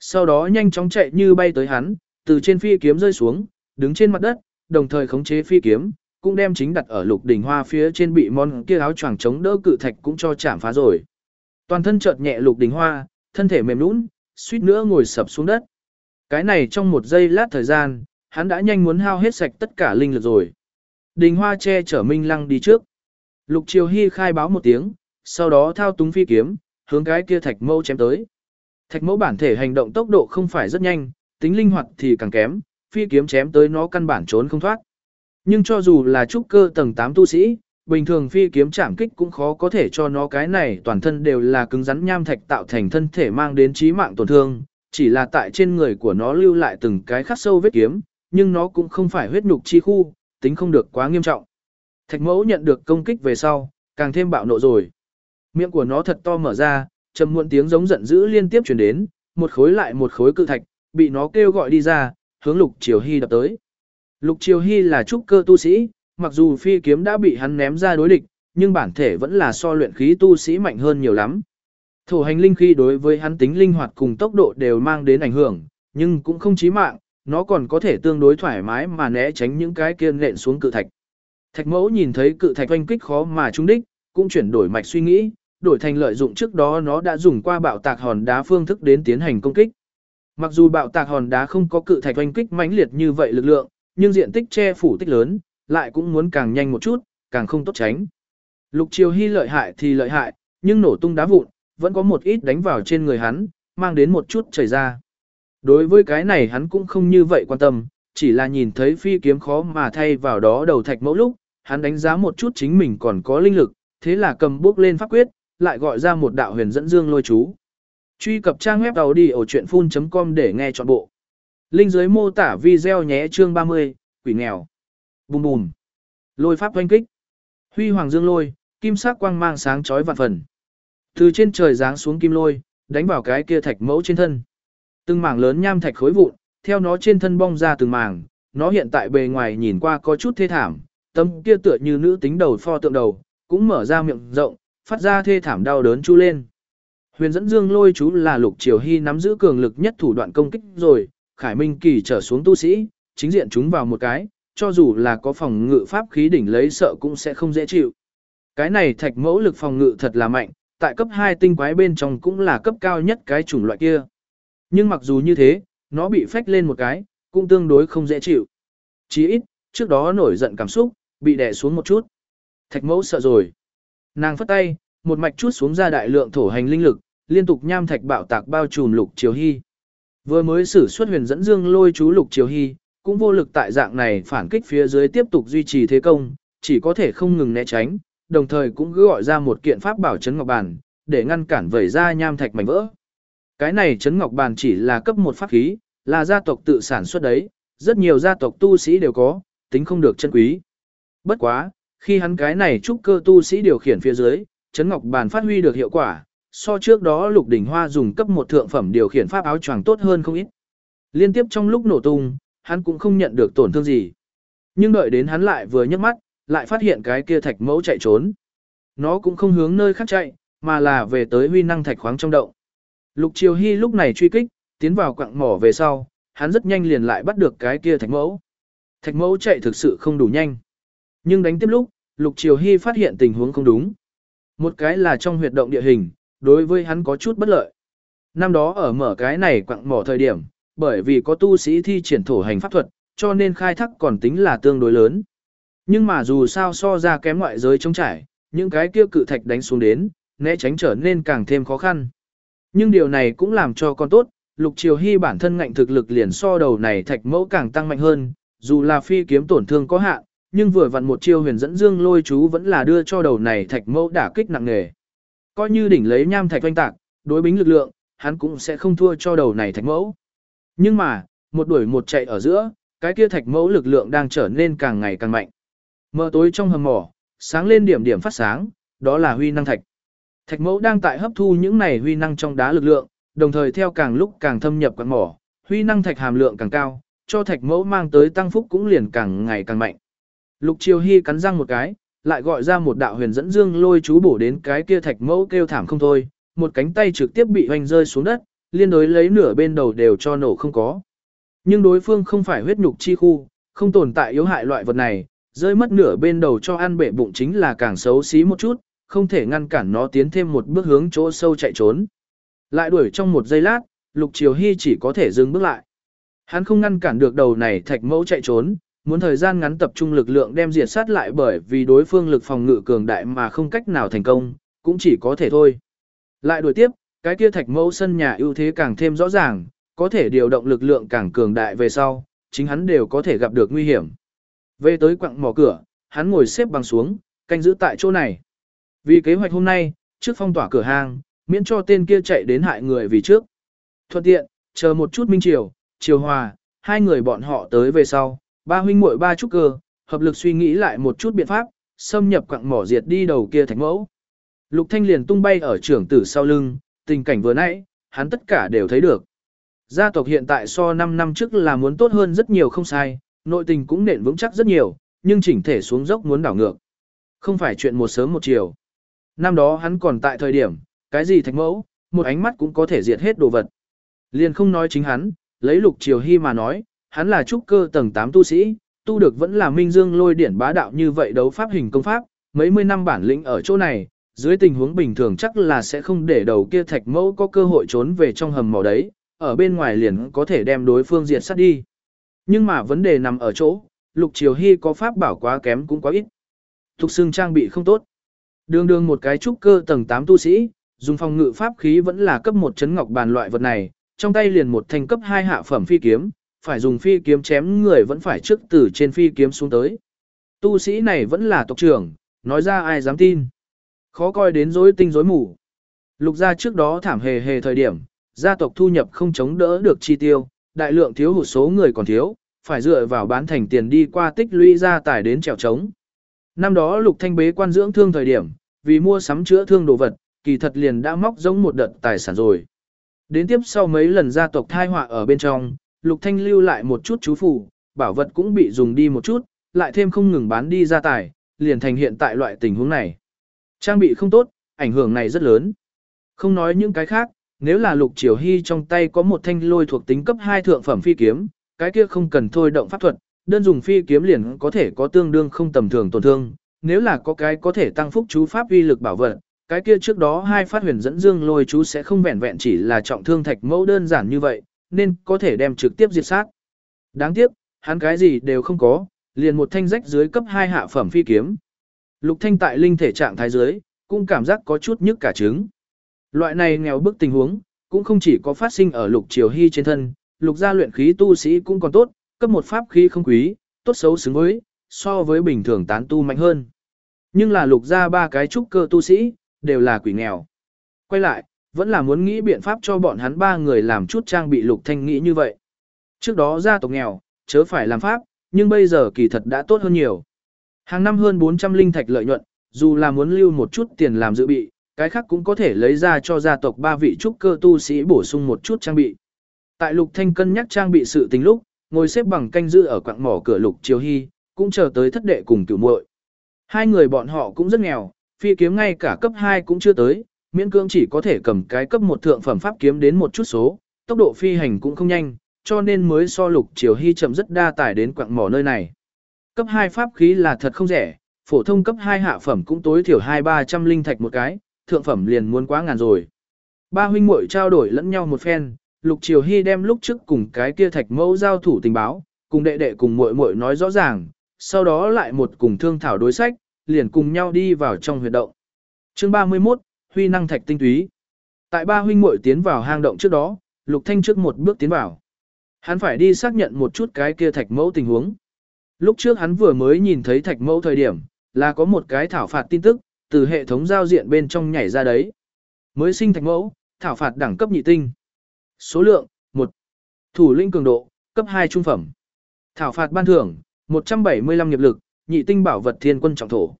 Sau đó nhanh chóng chạy như bay tới hắn, từ trên phi kiếm rơi xuống, đứng trên mặt đất, đồng thời khống chế phi kiếm, cũng đem chính đặt ở Lục Đình Hoa phía trên bị món kia áo choàng chống đỡ cự thạch cũng cho chạm phá rồi. Toàn thân chợt nhẹ Lục Đình Hoa, thân thể mềm nhũn, suýt nữa ngồi sập xuống đất. Cái này trong một giây lát thời gian, hắn đã nhanh muốn hao hết sạch tất cả linh lực rồi. Đình Hoa che chở Minh Lăng đi trước. Lục Triều Hy khai báo một tiếng, sau đó thao túng phi kiếm, hướng cái kia thạch mẫu chém tới. Thạch mẫu bản thể hành động tốc độ không phải rất nhanh, tính linh hoạt thì càng kém, phi kiếm chém tới nó căn bản trốn không thoát. Nhưng cho dù là trúc cơ tầng 8 tu sĩ, bình thường phi kiếm chạm kích cũng khó có thể cho nó cái này toàn thân đều là cứng rắn nham thạch tạo thành thân thể mang đến chí mạng tổn thương, chỉ là tại trên người của nó lưu lại từng cái khắc sâu vết kiếm, nhưng nó cũng không phải huyết nhục chi khu, tính không được quá nghiêm trọng. Thạch mẫu nhận được công kích về sau, càng thêm bạo nộ rồi. Miệng của nó thật to mở ra, trầm muộn tiếng giống giận dữ liên tiếp truyền đến, một khối lại một khối cự thạch, bị nó kêu gọi đi ra, hướng Lục Triều Hy đập tới. Lục Triều Hy là trúc cơ tu sĩ, mặc dù phi kiếm đã bị hắn ném ra đối địch, nhưng bản thể vẫn là so luyện khí tu sĩ mạnh hơn nhiều lắm. Thổ hành linh khi đối với hắn tính linh hoạt cùng tốc độ đều mang đến ảnh hưởng, nhưng cũng không chí mạng, nó còn có thể tương đối thoải mái mà né tránh những cái kia nện xuống cự thạch. Thạch mẫu nhìn thấy cự thạch oanh kích khó mà trúng đích, cũng chuyển đổi mạch suy nghĩ, đổi thành lợi dụng trước đó nó đã dùng qua bạo tạc hòn đá phương thức đến tiến hành công kích. Mặc dù bạo tạc hòn đá không có cự thạch oanh kích mãnh liệt như vậy lực lượng, nhưng diện tích che phủ tích lớn, lại cũng muốn càng nhanh một chút, càng không tốt tránh. Lục Triều Hy lợi hại thì lợi hại, nhưng nổ tung đá vụn, vẫn có một ít đánh vào trên người hắn, mang đến một chút chảy ra. Đối với cái này hắn cũng không như vậy quan tâm, chỉ là nhìn thấy phi kiếm khó mà thay vào đó đầu thạch mẫu lúc, hắn đánh giá một chút chính mình còn có linh lực, thế là cầm bước lên pháp quyết, lại gọi ra một đạo huyền dẫn dương lôi chú. Truy cập trang web đầu đi ở chuyện full.com để nghe trọn bộ. Linh dưới mô tả video nhé chương 30, quỷ nghèo. Bùm bùm. Lôi pháp oanh kích. Huy hoàng dương lôi, kim sắc quang mang sáng chói vạn phần. Từ trên trời giáng xuống kim lôi, đánh vào cái kia thạch mẫu trên thân. Từng mảng lớn nham thạch khối vụn, theo nó trên thân bong ra từng mảng, nó hiện tại bề ngoài nhìn qua có chút thê thảm, tâm kia tựa như nữ tính đầu pho tượng đầu, cũng mở ra miệng rộng, phát ra thê thảm đau đớn chu lên. Huyền dẫn dương lôi chú là lục triều hy nắm giữ cường lực nhất thủ đoạn công kích rồi, khải minh kỳ trở xuống tu sĩ, chính diện chúng vào một cái, cho dù là có phòng ngự pháp khí đỉnh lấy sợ cũng sẽ không dễ chịu. Cái này thạch mẫu lực phòng ngự thật là mạnh, tại cấp 2 tinh quái bên trong cũng là cấp cao nhất cái chủng loại kia. Nhưng mặc dù như thế, nó bị phách lên một cái, cũng tương đối không dễ chịu. Chỉ ít, trước đó nổi giận cảm xúc, bị đè xuống một chút. Thạch mẫu sợ rồi. Nàng phất tay, một mạch chút xuống ra đại lượng thổ hành linh lực, liên tục nham thạch bạo tạc bao trùm lục triều hy. Vừa mới sử xuất huyền dẫn dương lôi chú lục triều hy, cũng vô lực tại dạng này phản kích phía dưới tiếp tục duy trì thế công, chỉ có thể không ngừng né tránh, đồng thời cũng cứ gọi ra một kiện pháp bảo chấn ngọc bàn, để ngăn cản vẩy ra nham thạch mảnh vỡ. Cái này chấn ngọc bàn chỉ là cấp một pháp khí, là gia tộc tự sản xuất đấy, rất nhiều gia tộc tu sĩ đều có, tính không được chân quý. Bất quá, khi hắn cái này trúc cơ tu sĩ điều khiển phía dưới, chấn ngọc bàn phát huy được hiệu quả, so trước đó Lục Đỉnh Hoa dùng cấp một thượng phẩm điều khiển pháp áo choàng tốt hơn không ít. Liên tiếp trong lúc nổ tung, hắn cũng không nhận được tổn thương gì. Nhưng đợi đến hắn lại vừa nhấc mắt, lại phát hiện cái kia thạch mẫu chạy trốn. Nó cũng không hướng nơi khác chạy, mà là về tới huy năng thạch khoáng trong động. Lục Triều Hy lúc này truy kích, tiến vào quặng mỏ về sau, hắn rất nhanh liền lại bắt được cái kia thạch mẫu. Thạch mẫu chạy thực sự không đủ nhanh. Nhưng đánh tiếp lúc, Lục Triều Hy phát hiện tình huống không đúng. Một cái là trong huyệt động địa hình, đối với hắn có chút bất lợi. Năm đó ở mở cái này quặng mỏ thời điểm, bởi vì có tu sĩ thi triển thổ hành pháp thuật, cho nên khai thác còn tính là tương đối lớn. Nhưng mà dù sao so ra kém ngoại giới trống trải, những cái kia cự thạch đánh xuống đến, né tránh trở nên càng thêm khó khăn. Nhưng điều này cũng làm cho con tốt, Lục Triều Hy bản thân ngạnh thực lực liền so đầu này thạch mẫu càng tăng mạnh hơn, dù là phi kiếm tổn thương có hạn, nhưng vừa vặn một chiêu huyền dẫn dương lôi chú vẫn là đưa cho đầu này thạch mẫu đả kích nặng nề. Coi như đỉnh lấy nham thạch oanh tạc, đối bính lực lượng, hắn cũng sẽ không thua cho đầu này thạch mẫu. Nhưng mà, một đuổi một chạy ở giữa, cái kia thạch mẫu lực lượng đang trở nên càng ngày càng mạnh. Mờ tối trong hầm mỏ, sáng lên điểm điểm phát sáng, đó là huy năng thạch. Thạch mẫu đang tại hấp thu những này huy năng trong đá lực lượng, đồng thời theo càng lúc càng thâm nhập quặng mỏ, huy năng thạch hàm lượng càng cao, cho thạch mẫu mang tới tăng phúc cũng liền càng ngày càng mạnh. Lục Triều Hy cắn răng một cái, lại gọi ra một đạo huyền dẫn dương lôi chú bổ đến cái kia thạch mẫu kêu thảm không thôi, một cánh tay trực tiếp bị hoành rơi xuống đất, liên đối lấy nửa bên đầu đều cho nổ không có. Nhưng đối phương không phải huyết nhục chi khu, không tồn tại yếu hại loại vật này, rơi mất nửa bên đầu cho ăn bệ bụng chính là càng xấu xí một chút, không thể ngăn cản nó tiến thêm một bước hướng chỗ sâu chạy trốn. Lại đuổi trong một giây lát, Lục Triều Hy chỉ có thể dừng bước lại. Hắn không ngăn cản được đầu này thạch mẫu chạy trốn, muốn thời gian ngắn tập trung lực lượng đem diệt sát lại bởi vì đối phương lực phòng ngự cường đại mà không cách nào thành công, cũng chỉ có thể thôi. Lại đuổi tiếp, cái kia thạch mẫu sân nhà ưu thế càng thêm rõ ràng, có thể điều động lực lượng càng cường đại về sau, chính hắn đều có thể gặp được nguy hiểm. Về tới quặng mỏ cửa, hắn ngồi xếp bằng xuống, canh giữ tại chỗ này. Vì kế hoạch hôm nay, trước phong tỏa cửa hàng, miễn cho tên kia chạy đến hại người vì trước. Thuận tiện, chờ một chút minh triều, triều hòa, hai người bọn họ tới về sau, ba huynh muội ba trúc cơ, hợp lực suy nghĩ lại một chút biện pháp, xâm nhập quặng mỏ diệt đi đầu kia thạch mẫu. Lục Thanh liền tung bay ở trưởng tử sau lưng, tình cảnh vừa nãy, hắn tất cả đều thấy được. Gia tộc hiện tại so 5 năm trước là muốn tốt hơn rất nhiều không sai, nội tình cũng nện vững chắc rất nhiều, nhưng chỉnh thể xuống dốc muốn đảo ngược. Không phải chuyện một sớm một chiều. Năm đó hắn còn tại thời điểm, cái gì thạch mẫu, một ánh mắt cũng có thể diệt hết đồ vật. Liền không nói chính hắn, lấy lục triều hy mà nói, hắn là trúc cơ tầng 8 tu sĩ, tu được vẫn là minh dương lôi điển bá đạo như vậy đấu pháp hình công pháp, mấy mươi năm bản lĩnh ở chỗ này, dưới tình huống bình thường chắc là sẽ không để đầu kia thạch mẫu có cơ hội trốn về trong hầm mỏ đấy, ở bên ngoài liền có thể đem đối phương diệt sát đi. Nhưng mà vấn đề nằm ở chỗ, lục triều hy có pháp bảo quá kém cũng quá ít. Thục xương trang bị không tốt. Đường đường một cái trúc cơ tầng 8 tu sĩ, dùng phòng ngự pháp khí vẫn là cấp một chấn ngọc bàn loại vật này, trong tay liền một thanh cấp 2 hạ phẩm phi kiếm, phải dùng phi kiếm chém người vẫn phải trước từ trên phi kiếm xuống tới. Tu sĩ này vẫn là tộc trưởng, nói ra ai dám tin. Khó coi đến rối tinh rối mù. Lục gia trước đó thảm hề hề thời điểm, gia tộc thu nhập không chống đỡ được chi tiêu, đại lượng thiếu hụt số người còn thiếu, phải dựa vào bán thành tiền đi qua tích lũy ra tài đến trèo trống. Năm đó Lục Thanh bế quan dưỡng thương thời điểm, vì mua sắm chữa thương đồ vật, kỳ thật liền đã móc giống một đợt tài sản rồi. Đến tiếp sau mấy lần gia tộc thai họa ở bên trong, Lục Thanh lưu lại một chút chú phủ, bảo vật cũng bị dùng đi một chút, lại thêm không ngừng bán đi ra tài, liền thành hiện tại loại tình huống này. Trang bị không tốt, ảnh hưởng này rất lớn. Không nói những cái khác, nếu là Lục Triều Hy trong tay có một thanh lôi thuộc tính cấp 2 thượng phẩm phi kiếm, cái kia không cần thôi động pháp thuật, đơn dùng phi kiếm liền có thể có tương đương không tầm thường tổn thương, nếu là có cái có thể tăng phúc chú pháp uy lực bảo vật, cái kia trước đó hai phát huyền dẫn dương lôi chú sẽ không vẹn vẹn chỉ là trọng thương thạch mẫu đơn giản như vậy, nên có thể đem trực tiếp diệt sát. Đáng tiếc, hắn cái gì đều không có, liền một thanh rách dưới cấp 2 hạ phẩm phi kiếm. Lục Thanh tại linh thể trạng thái dưới, cũng cảm giác có chút nhức cả trứng. Loại này nghèo bức tình huống, cũng không chỉ có phát sinh ở Lục Triều Hy trên thân, Lục gia luyện khí tu sĩ cũng còn tốt, cấp một pháp khí không quý, tốt xấu xứng với, so với bình thường tán tu mạnh hơn. Nhưng là Lục gia ba cái trúc cơ tu sĩ, đều là quỷ nghèo. Quay lại, vẫn là muốn nghĩ biện pháp cho bọn hắn ba người làm chút trang bị Lục Thanh nghĩ như vậy. Trước đó gia tộc nghèo, chớ phải làm pháp, nhưng bây giờ kỳ thật đã tốt hơn nhiều. Hàng năm hơn 400 linh thạch lợi nhuận, dù là muốn lưu một chút tiền làm dự bị, cái khác cũng có thể lấy ra cho gia tộc ba vị trúc cơ tu sĩ bổ sung một chút trang bị. Tại Lục Thanh cân nhắc trang bị sự tình lúc, ngồi xếp bằng canh giữ ở quặng mỏ cửa Lục Triều Hy, cũng chờ tới thất đệ cùng cửu muội. Hai người bọn họ cũng rất nghèo, phi kiếm ngay cả cấp 2 cũng chưa tới, miễn cưỡng chỉ có thể cầm cái cấp một thượng phẩm pháp kiếm đến một chút số, tốc độ phi hành cũng không nhanh, cho nên mới so Lục Triều Hy chậm rất đa tải đến quặng mỏ nơi này. Cấp 2 pháp khí là thật không rẻ, phổ thông cấp 2 hạ phẩm cũng tối thiểu 2-300 linh thạch một cái, thượng phẩm liền muốn quá ngàn rồi. Ba huynh muội trao đổi lẫn nhau một phen, Lục Triều Hy đem lúc trước cùng cái kia thạch mẫu giao thủ tình báo, cùng đệ đệ cùng muội muội nói rõ ràng, sau đó lại một cùng thương thảo đối sách, liền cùng nhau đi vào trong huyệt động. Chương 31, Huy năng thạch tinh túy. Tại ba huynh muội tiến vào hang động trước đó, Lục Thanh trước một bước tiến vào. Hắn phải đi xác nhận một chút cái kia thạch mẫu tình huống. Lúc trước hắn vừa mới nhìn thấy thạch mẫu thời điểm, là có một cái thảo phạt tin tức, từ hệ thống giao diện bên trong nhảy ra đấy. Mới sinh thạch mẫu, thảo phạt đẳng cấp nhị tinh. Số lượng, 1. Thủ linh cường độ, cấp 2 trung phẩm. Thảo phạt ban thưởng, 175 nghiệp lực, nhị tinh bảo vật thiên quân trọng thổ.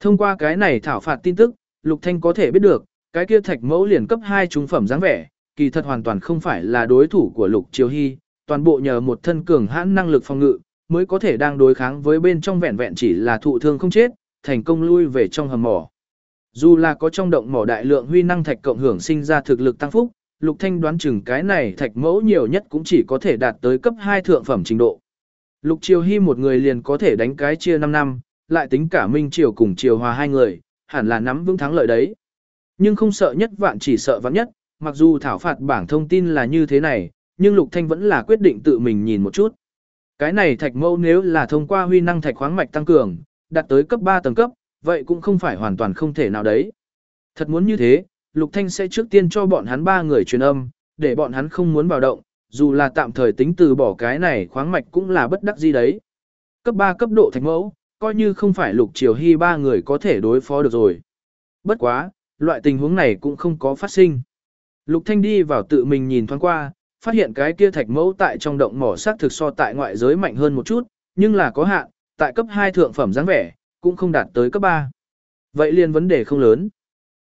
Thông qua cái này thảo phạt tin tức, Lục Thanh có thể biết được, cái kia thạch mẫu liền cấp 2 trung phẩm dáng vẻ, kỳ thật hoàn toàn không phải là đối thủ của Lục Triều Hy, toàn bộ nhờ một thân cường hãn năng lực phòng ngự, mới có thể đang đối kháng với bên trong vẹn vẹn chỉ là thụ thương không chết, thành công lui về trong hầm mỏ. Dù là có trong động mỏ đại lượng huy năng thạch cộng hưởng sinh ra thực lực tăng phúc, Lục Thanh đoán chừng cái này thạch mẫu nhiều nhất cũng chỉ có thể đạt tới cấp 2 thượng phẩm trình độ. Lục Triều Hy một người liền có thể đánh cái chia 5 năm, lại tính cả Minh Triều cùng Triều Hòa hai người, hẳn là nắm vững thắng lợi đấy. Nhưng không sợ nhất vạn chỉ sợ vạn nhất, mặc dù thảo phạt bảng thông tin là như thế này, nhưng Lục Thanh vẫn là quyết định tự mình nhìn một chút. Cái này thạch mẫu nếu là thông qua huy năng thạch khoáng mạch tăng cường, đạt tới cấp 3 tầng cấp, vậy cũng không phải hoàn toàn không thể nào đấy. Thật muốn như thế, Lục Thanh sẽ trước tiên cho bọn hắn ba người truyền âm, để bọn hắn không muốn vào động, dù là tạm thời tính từ bỏ cái này khoáng mạch cũng là bất đắc gì đấy. Cấp 3 cấp độ thạch mẫu, coi như không phải Lục Triều Hy ba người có thể đối phó được rồi. Bất quá, loại tình huống này cũng không có phát sinh. Lục Thanh đi vào tự mình nhìn thoáng qua, phát hiện cái kia thạch mẫu tại trong động mỏ sắc thực so tại ngoại giới mạnh hơn một chút, nhưng là có hạn, tại cấp 2 thượng phẩm dáng vẻ, cũng không đạt tới cấp 3. Vậy liền vấn đề không lớn.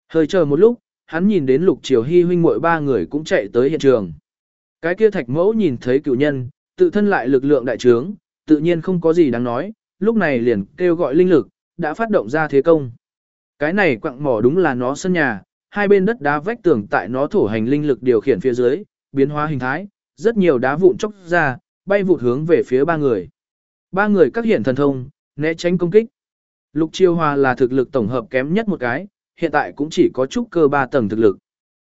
Hơi chờ một lúc, hắn nhìn đến Lục Triều Hy huynh muội ba người cũng chạy tới hiện trường. Cái kia thạch mẫu nhìn thấy cựu nhân, tự thân lại lực lượng đại trướng, tự nhiên không có gì đáng nói, lúc này liền kêu gọi linh lực, đã phát động ra thế công. Cái này quặng mỏ đúng là nó sân nhà, hai bên đất đá vách tường tại nó thổ hành linh lực điều khiển phía dưới, biến hóa hình thái, rất nhiều đá vụn chốc ra, bay vụt hướng về phía ba người. Ba người các hiện thần thông, né tránh công kích. Lục Chiêu Hòa là thực lực tổng hợp kém nhất một cái, hiện tại cũng chỉ có chút cơ ba tầng thực lực.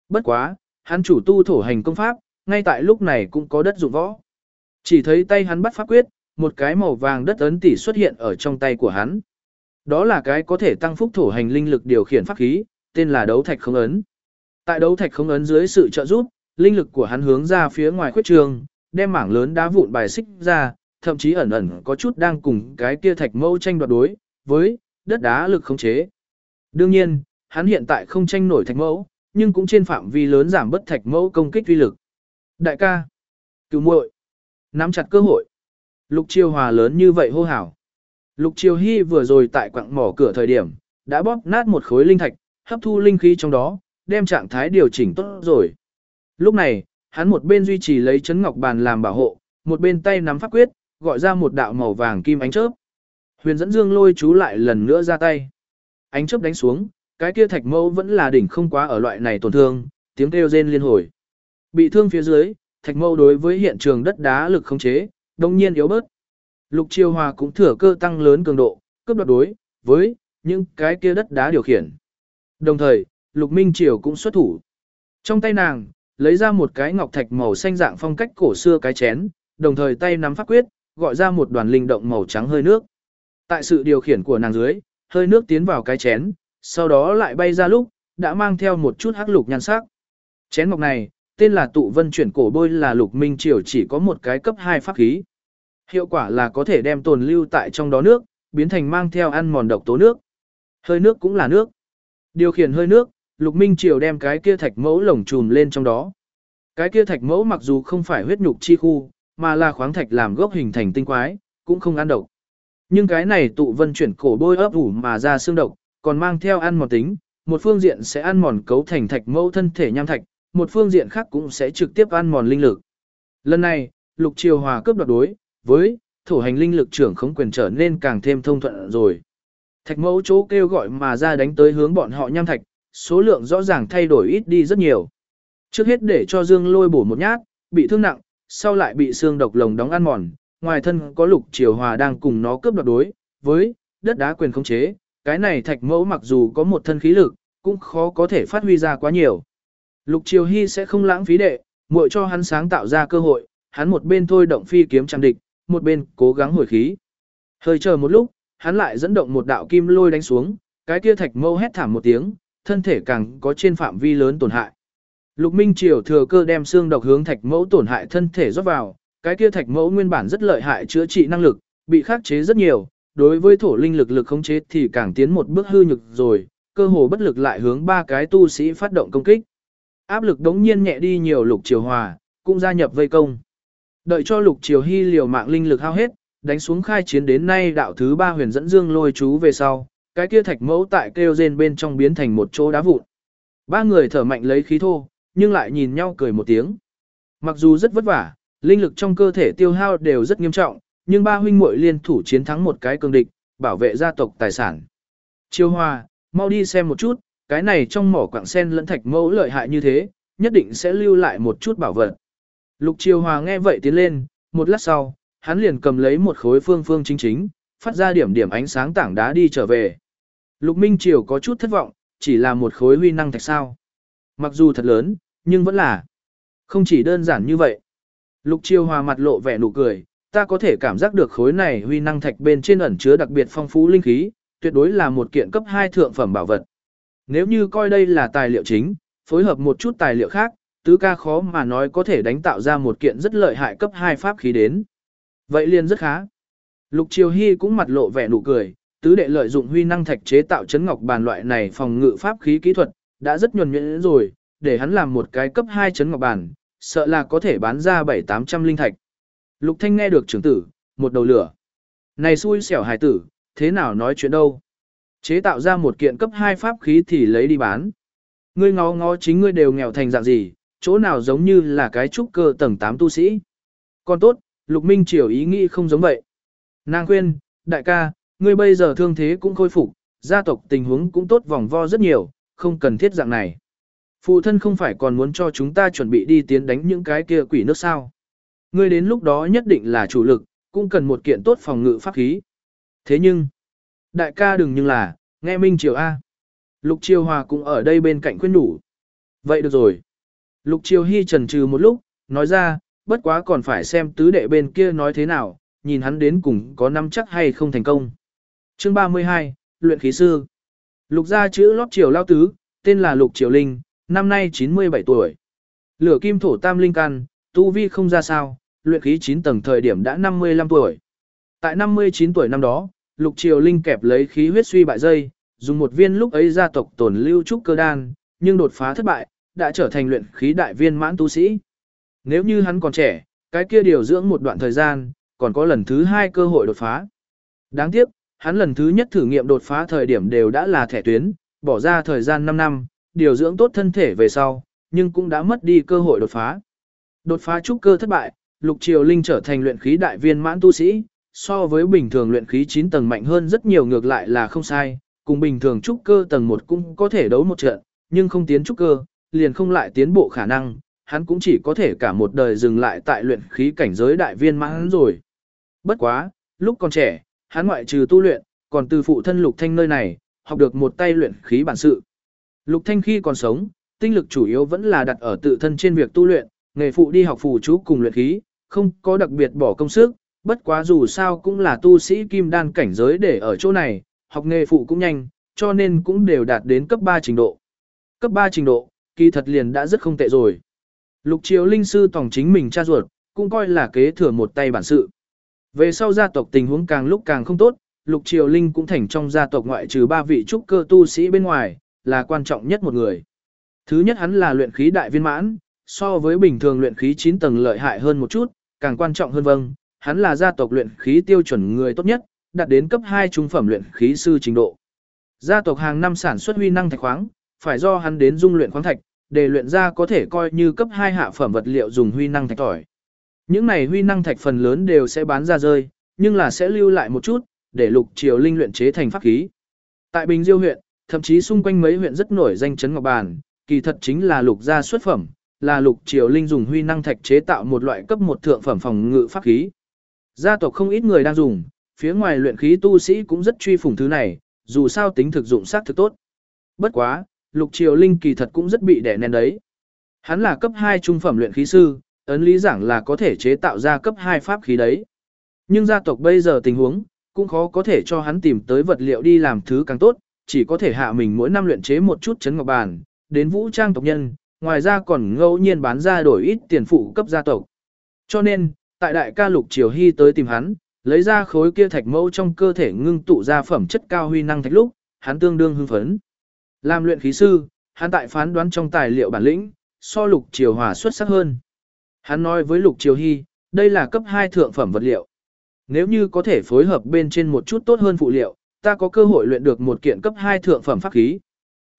Bất quá, hắn chủ tu thổ hành công pháp, ngay tại lúc này cũng có đất dụng võ. Chỉ thấy tay hắn bắt pháp quyết, một cái màu vàng đất ấn tỷ xuất hiện ở trong tay của hắn. Đó là cái có thể tăng phúc thổ hành linh lực điều khiển pháp khí, tên là đấu thạch không ấn. Tại đấu thạch không ấn dưới sự trợ giúp, linh lực của hắn hướng ra phía ngoài khuyết trường, đem mảng lớn đá vụn bài xích ra, thậm chí ẩn ẩn có chút đang cùng cái kia thạch mâu tranh đoạt đối với đất đá lực khống chế. Đương nhiên, hắn hiện tại không tranh nổi thạch mẫu, nhưng cũng trên phạm vi lớn giảm bất thạch mẫu công kích uy lực. Đại ca, cứu muội, nắm chặt cơ hội. Lục Chiêu Hòa lớn như vậy hô hào. Lục Chiêu Hy vừa rồi tại quặng mỏ cửa thời điểm, đã bóp nát một khối linh thạch, hấp thu linh khí trong đó, đem trạng thái điều chỉnh tốt rồi. Lúc này, hắn một bên duy trì lấy chấn ngọc bàn làm bảo hộ, một bên tay nắm pháp quyết, gọi ra một đạo màu vàng kim ánh chớp. Huyền dẫn dương lôi chú lại lần nữa ra tay. Ánh chớp đánh xuống, cái kia thạch mâu vẫn là đỉnh không quá ở loại này tổn thương, tiếng kêu rên liên hồi. Bị thương phía dưới, thạch mâu đối với hiện trường đất đá lực không chế, đồng nhiên yếu bớt. Lục Chiêu Hòa cũng thừa cơ tăng lớn cường độ, cướp đoạt đối với những cái kia đất đá điều khiển. Đồng thời, Lục Minh Triều cũng xuất thủ. Trong tay nàng, lấy ra một cái ngọc thạch màu xanh dạng phong cách cổ xưa cái chén, đồng thời tay nắm pháp quyết, gọi ra một đoàn linh động màu trắng hơi nước. Tại sự điều khiển của nàng dưới, hơi nước tiến vào cái chén, sau đó lại bay ra lúc, đã mang theo một chút hắc lục nhan sắc. Chén ngọc này, tên là tụ vân chuyển cổ bôi là lục minh triều chỉ có một cái cấp 2 pháp khí. Hiệu quả là có thể đem tồn lưu tại trong đó nước, biến thành mang theo ăn mòn độc tố nước. Hơi nước cũng là nước. Điều khiển hơi nước, Lục Minh Triều đem cái kia thạch mẫu lồng trùm lên trong đó. Cái kia thạch mẫu mặc dù không phải huyết nhục chi khu, mà là khoáng thạch làm gốc hình thành tinh quái, cũng không ăn độc. Nhưng cái này tụ vân chuyển cổ bôi ấp ủ mà ra xương độc, còn mang theo ăn mòn tính, một phương diện sẽ ăn mòn cấu thành thạch mẫu thân thể nham thạch, một phương diện khác cũng sẽ trực tiếp ăn mòn linh lực. Lần này, Lục Triều Hòa cướp đoạt đối với thổ hành linh lực trưởng khống quyền trở nên càng thêm thông thuận rồi. Thạch mẫu chỗ kêu gọi mà ra đánh tới hướng bọn họ nham thạch, số lượng rõ ràng thay đổi ít đi rất nhiều. Trước hết để cho Dương lôi bổ một nhát, bị thương nặng, sau lại bị xương độc lồng đóng ăn mòn, ngoài thân có lục triều hòa đang cùng nó cướp đoạt đối, với đất đá quyền khống chế, cái này thạch mẫu mặc dù có một thân khí lực, cũng khó có thể phát huy ra quá nhiều. Lục triều hy sẽ không lãng phí đệ, muội cho hắn sáng tạo ra cơ hội, hắn một bên thôi động phi kiếm trang địch, một bên cố gắng hồi khí. Hơi chờ một lúc, hắn lại dẫn động một đạo kim lôi đánh xuống, cái kia thạch mâu hét thảm một tiếng, thân thể càng có trên phạm vi lớn tổn hại. Lục Minh Triều thừa cơ đem xương độc hướng thạch mẫu tổn hại thân thể rót vào, cái kia thạch mẫu nguyên bản rất lợi hại chữa trị năng lực, bị khắc chế rất nhiều, đối với thổ linh lực lực khống chế thì càng tiến một bước hư nhược rồi, cơ hồ bất lực lại hướng ba cái tu sĩ phát động công kích. Áp lực đống nhiên nhẹ đi nhiều Lục Triều Hòa, cũng gia nhập vây công. Đợi cho Lục Triều Hy liều mạng linh lực hao hết, đánh xuống khai chiến đến nay đạo thứ ba huyền dẫn dương lôi chú về sau, cái kia thạch mẫu tại kêu rên bên trong biến thành một chỗ đá vụn. Ba người thở mạnh lấy khí thô, nhưng lại nhìn nhau cười một tiếng. Mặc dù rất vất vả, linh lực trong cơ thể tiêu hao đều rất nghiêm trọng, nhưng ba huynh muội liên thủ chiến thắng một cái cường địch, bảo vệ gia tộc tài sản. Chiêu Hoa, mau đi xem một chút, cái này trong mỏ quặng sen lẫn thạch mẫu lợi hại như thế, nhất định sẽ lưu lại một chút bảo vật. Lục Chiêu Hoa nghe vậy tiến lên, một lát sau, hắn liền cầm lấy một khối phương phương chính chính, phát ra điểm điểm ánh sáng tảng đá đi trở về. Lục Minh Triều có chút thất vọng, chỉ là một khối huy năng thạch sao. Mặc dù thật lớn, nhưng vẫn là không chỉ đơn giản như vậy. Lục Chiêu Hòa mặt lộ vẻ nụ cười, ta có thể cảm giác được khối này huy năng thạch bên trên ẩn chứa đặc biệt phong phú linh khí, tuyệt đối là một kiện cấp 2 thượng phẩm bảo vật. Nếu như coi đây là tài liệu chính, phối hợp một chút tài liệu khác, tứ ca khó mà nói có thể đánh tạo ra một kiện rất lợi hại cấp 2 pháp khí đến. Vậy liền rất khá. Lục Triều Hy cũng mặt lộ vẻ nụ cười, tứ đệ lợi dụng huy năng thạch chế tạo chấn ngọc bàn loại này phòng ngự pháp khí kỹ thuật, đã rất nhuần nhuyễn rồi, để hắn làm một cái cấp 2 chấn ngọc bản, sợ là có thể bán ra 7-800 linh thạch. Lục Thanh nghe được trưởng tử, một đầu lửa. Này xui xẻo hài tử, thế nào nói chuyện đâu. Chế tạo ra một kiện cấp 2 pháp khí thì lấy đi bán. Ngươi ngó ngó chính ngươi đều nghèo thành dạng gì, chỗ nào giống như là cái trúc cơ tầng 8 tu sĩ. Còn tốt, Lục Minh Triều ý nghĩ không giống vậy. Nàng khuyên, đại ca, ngươi bây giờ thương thế cũng khôi phục, gia tộc tình huống cũng tốt vòng vo rất nhiều, không cần thiết dạng này. Phụ thân không phải còn muốn cho chúng ta chuẩn bị đi tiến đánh những cái kia quỷ nước sao. Ngươi đến lúc đó nhất định là chủ lực, cũng cần một kiện tốt phòng ngự pháp khí. Thế nhưng, đại ca đừng nhưng là, nghe Minh Triều A. Lục Triều Hòa cũng ở đây bên cạnh khuyên đủ. Vậy được rồi. Lục Triều Hy trần trừ một lúc, nói ra, bất quá còn phải xem tứ đệ bên kia nói thế nào, nhìn hắn đến cùng có nắm chắc hay không thành công. Chương 32, Luyện khí sư. Lục gia chữ lót triều lao tứ, tên là Lục Triều Linh, năm nay 97 tuổi. Lửa kim thổ tam linh căn, tu vi không ra sao, luyện khí 9 tầng thời điểm đã 55 tuổi. Tại 59 tuổi năm đó, Lục Triều Linh kẹp lấy khí huyết suy bại dây, dùng một viên lúc ấy gia tộc tổn lưu trúc cơ đan, nhưng đột phá thất bại, đã trở thành luyện khí đại viên mãn tu sĩ. Nếu như hắn còn trẻ, cái kia điều dưỡng một đoạn thời gian, còn có lần thứ hai cơ hội đột phá. Đáng tiếc, hắn lần thứ nhất thử nghiệm đột phá thời điểm đều đã là thẻ tuyến, bỏ ra thời gian 5 năm, điều dưỡng tốt thân thể về sau, nhưng cũng đã mất đi cơ hội đột phá. Đột phá trúc cơ thất bại, Lục Triều Linh trở thành luyện khí đại viên mãn tu sĩ, so với bình thường luyện khí 9 tầng mạnh hơn rất nhiều ngược lại là không sai, cùng bình thường trúc cơ tầng 1 cũng có thể đấu một trận, nhưng không tiến trúc cơ, liền không lại tiến bộ khả năng, hắn cũng chỉ có thể cả một đời dừng lại tại luyện khí cảnh giới đại viên mãn rồi. Bất quá, lúc còn trẻ, hắn ngoại trừ tu luyện, còn từ phụ thân Lục Thanh nơi này, học được một tay luyện khí bản sự. Lục Thanh khi còn sống, tinh lực chủ yếu vẫn là đặt ở tự thân trên việc tu luyện, nghề phụ đi học phù chú cùng luyện khí, không có đặc biệt bỏ công sức, bất quá dù sao cũng là tu sĩ kim đan cảnh giới để ở chỗ này, học nghề phụ cũng nhanh, cho nên cũng đều đạt đến cấp 3 trình độ. Cấp 3 trình độ, kỳ thật liền đã rất không tệ rồi. Lục Triều Linh sư tổng chính mình cha ruột, cũng coi là kế thừa một tay bản sự. Về sau gia tộc tình huống càng lúc càng không tốt, Lục Triều Linh cũng thành trong gia tộc ngoại trừ ba vị trúc cơ tu sĩ bên ngoài, là quan trọng nhất một người. Thứ nhất hắn là luyện khí đại viên mãn, so với bình thường luyện khí 9 tầng lợi hại hơn một chút, càng quan trọng hơn vâng, hắn là gia tộc luyện khí tiêu chuẩn người tốt nhất, đạt đến cấp 2 trung phẩm luyện khí sư trình độ. Gia tộc hàng năm sản xuất huy năng thạch khoáng, phải do hắn đến dung luyện khoáng thạch, để luyện ra có thể coi như cấp 2 hạ phẩm vật liệu dùng huy năng thạch tỏi. Những này huy năng thạch phần lớn đều sẽ bán ra rơi, nhưng là sẽ lưu lại một chút, để lục triều linh luyện chế thành pháp khí. Tại Bình Diêu huyện, thậm chí xung quanh mấy huyện rất nổi danh chấn ngọc bàn, kỳ thật chính là lục gia xuất phẩm, là lục triều linh dùng huy năng thạch chế tạo một loại cấp một thượng phẩm phòng ngự pháp khí. Gia tộc không ít người đang dùng, phía ngoài luyện khí tu sĩ cũng rất truy phủng thứ này, dù sao tính thực dụng sát thực tốt. Bất quá, lục triều linh kỳ thật cũng rất bị đè nén đấy. Hắn là cấp 2 trung phẩm luyện khí sư, ấn lý giảng là có thể chế tạo ra cấp 2 pháp khí đấy. Nhưng gia tộc bây giờ tình huống, cũng khó có thể cho hắn tìm tới vật liệu đi làm thứ càng tốt, chỉ có thể hạ mình mỗi năm luyện chế một chút chấn ngọc bàn, đến vũ trang tộc nhân, ngoài ra còn ngẫu nhiên bán ra đổi ít tiền phụ cấp gia tộc. Cho nên, tại đại ca lục triều hy tới tìm hắn, lấy ra khối kia thạch mẫu trong cơ thể ngưng tụ ra phẩm chất cao huy năng thạch lúc, hắn tương đương hưng phấn. Làm luyện khí sư, hắn tại phán đoán trong tài liệu bản lĩnh, so lục triều hòa xuất sắc hơn. Hắn nói với lục triều hy, đây là cấp 2 thượng phẩm vật liệu. Nếu như có thể phối hợp bên trên một chút tốt hơn phụ liệu, ta có cơ hội luyện được một kiện cấp 2 thượng phẩm pháp khí.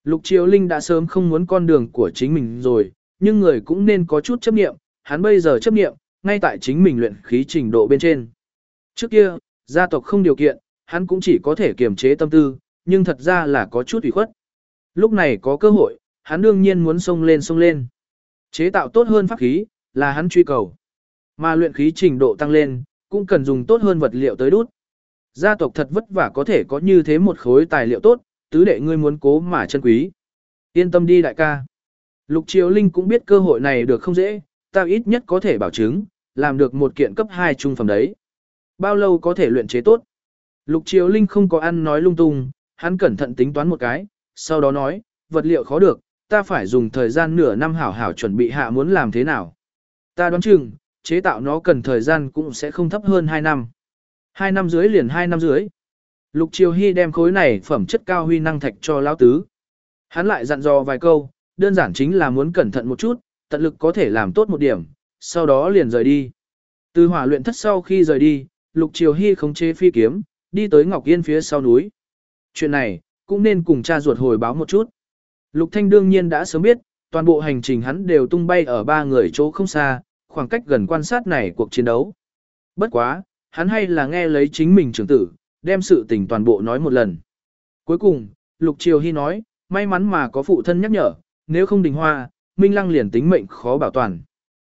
Lục Triều Linh đã sớm không muốn con đường của chính mình rồi, nhưng người cũng nên có chút chấp nghiệm, hắn bây giờ chấp nghiệm, ngay tại chính mình luyện khí trình độ bên trên. Trước kia, gia tộc không điều kiện, hắn cũng chỉ có thể kiềm chế tâm tư, nhưng thật ra là có chút ủy khuất. Lúc này có cơ hội, hắn đương nhiên muốn xông lên xông lên. Chế tạo tốt hơn pháp khí, là hắn truy cầu. Mà luyện khí trình độ tăng lên, cũng cần dùng tốt hơn vật liệu tới đút. Gia tộc thật vất vả có thể có như thế một khối tài liệu tốt, tứ đệ ngươi muốn cố mà chân quý. Yên tâm đi đại ca. Lục Triều Linh cũng biết cơ hội này được không dễ, ta ít nhất có thể bảo chứng, làm được một kiện cấp 2 trung phẩm đấy. Bao lâu có thể luyện chế tốt? Lục Triều Linh không có ăn nói lung tung, hắn cẩn thận tính toán một cái, sau đó nói, vật liệu khó được, ta phải dùng thời gian nửa năm hảo hảo chuẩn bị hạ muốn làm thế nào. Ta đoán chừng, chế tạo nó cần thời gian cũng sẽ không thấp hơn 2 năm hai năm dưới liền hai năm dưới. Lục Triều Hy đem khối này phẩm chất cao huy năng thạch cho lão tứ. Hắn lại dặn dò vài câu, đơn giản chính là muốn cẩn thận một chút, tận lực có thể làm tốt một điểm, sau đó liền rời đi. Từ hỏa luyện thất sau khi rời đi, Lục Triều Hy khống chế phi kiếm, đi tới Ngọc Yên phía sau núi. Chuyện này, cũng nên cùng cha ruột hồi báo một chút. Lục Thanh đương nhiên đã sớm biết, toàn bộ hành trình hắn đều tung bay ở ba người chỗ không xa, khoảng cách gần quan sát này cuộc chiến đấu. Bất quá, hắn hay là nghe lấy chính mình trưởng tử, đem sự tình toàn bộ nói một lần. Cuối cùng, Lục Triều Hy nói, may mắn mà có phụ thân nhắc nhở, nếu không đình hoa, Minh Lăng liền tính mệnh khó bảo toàn.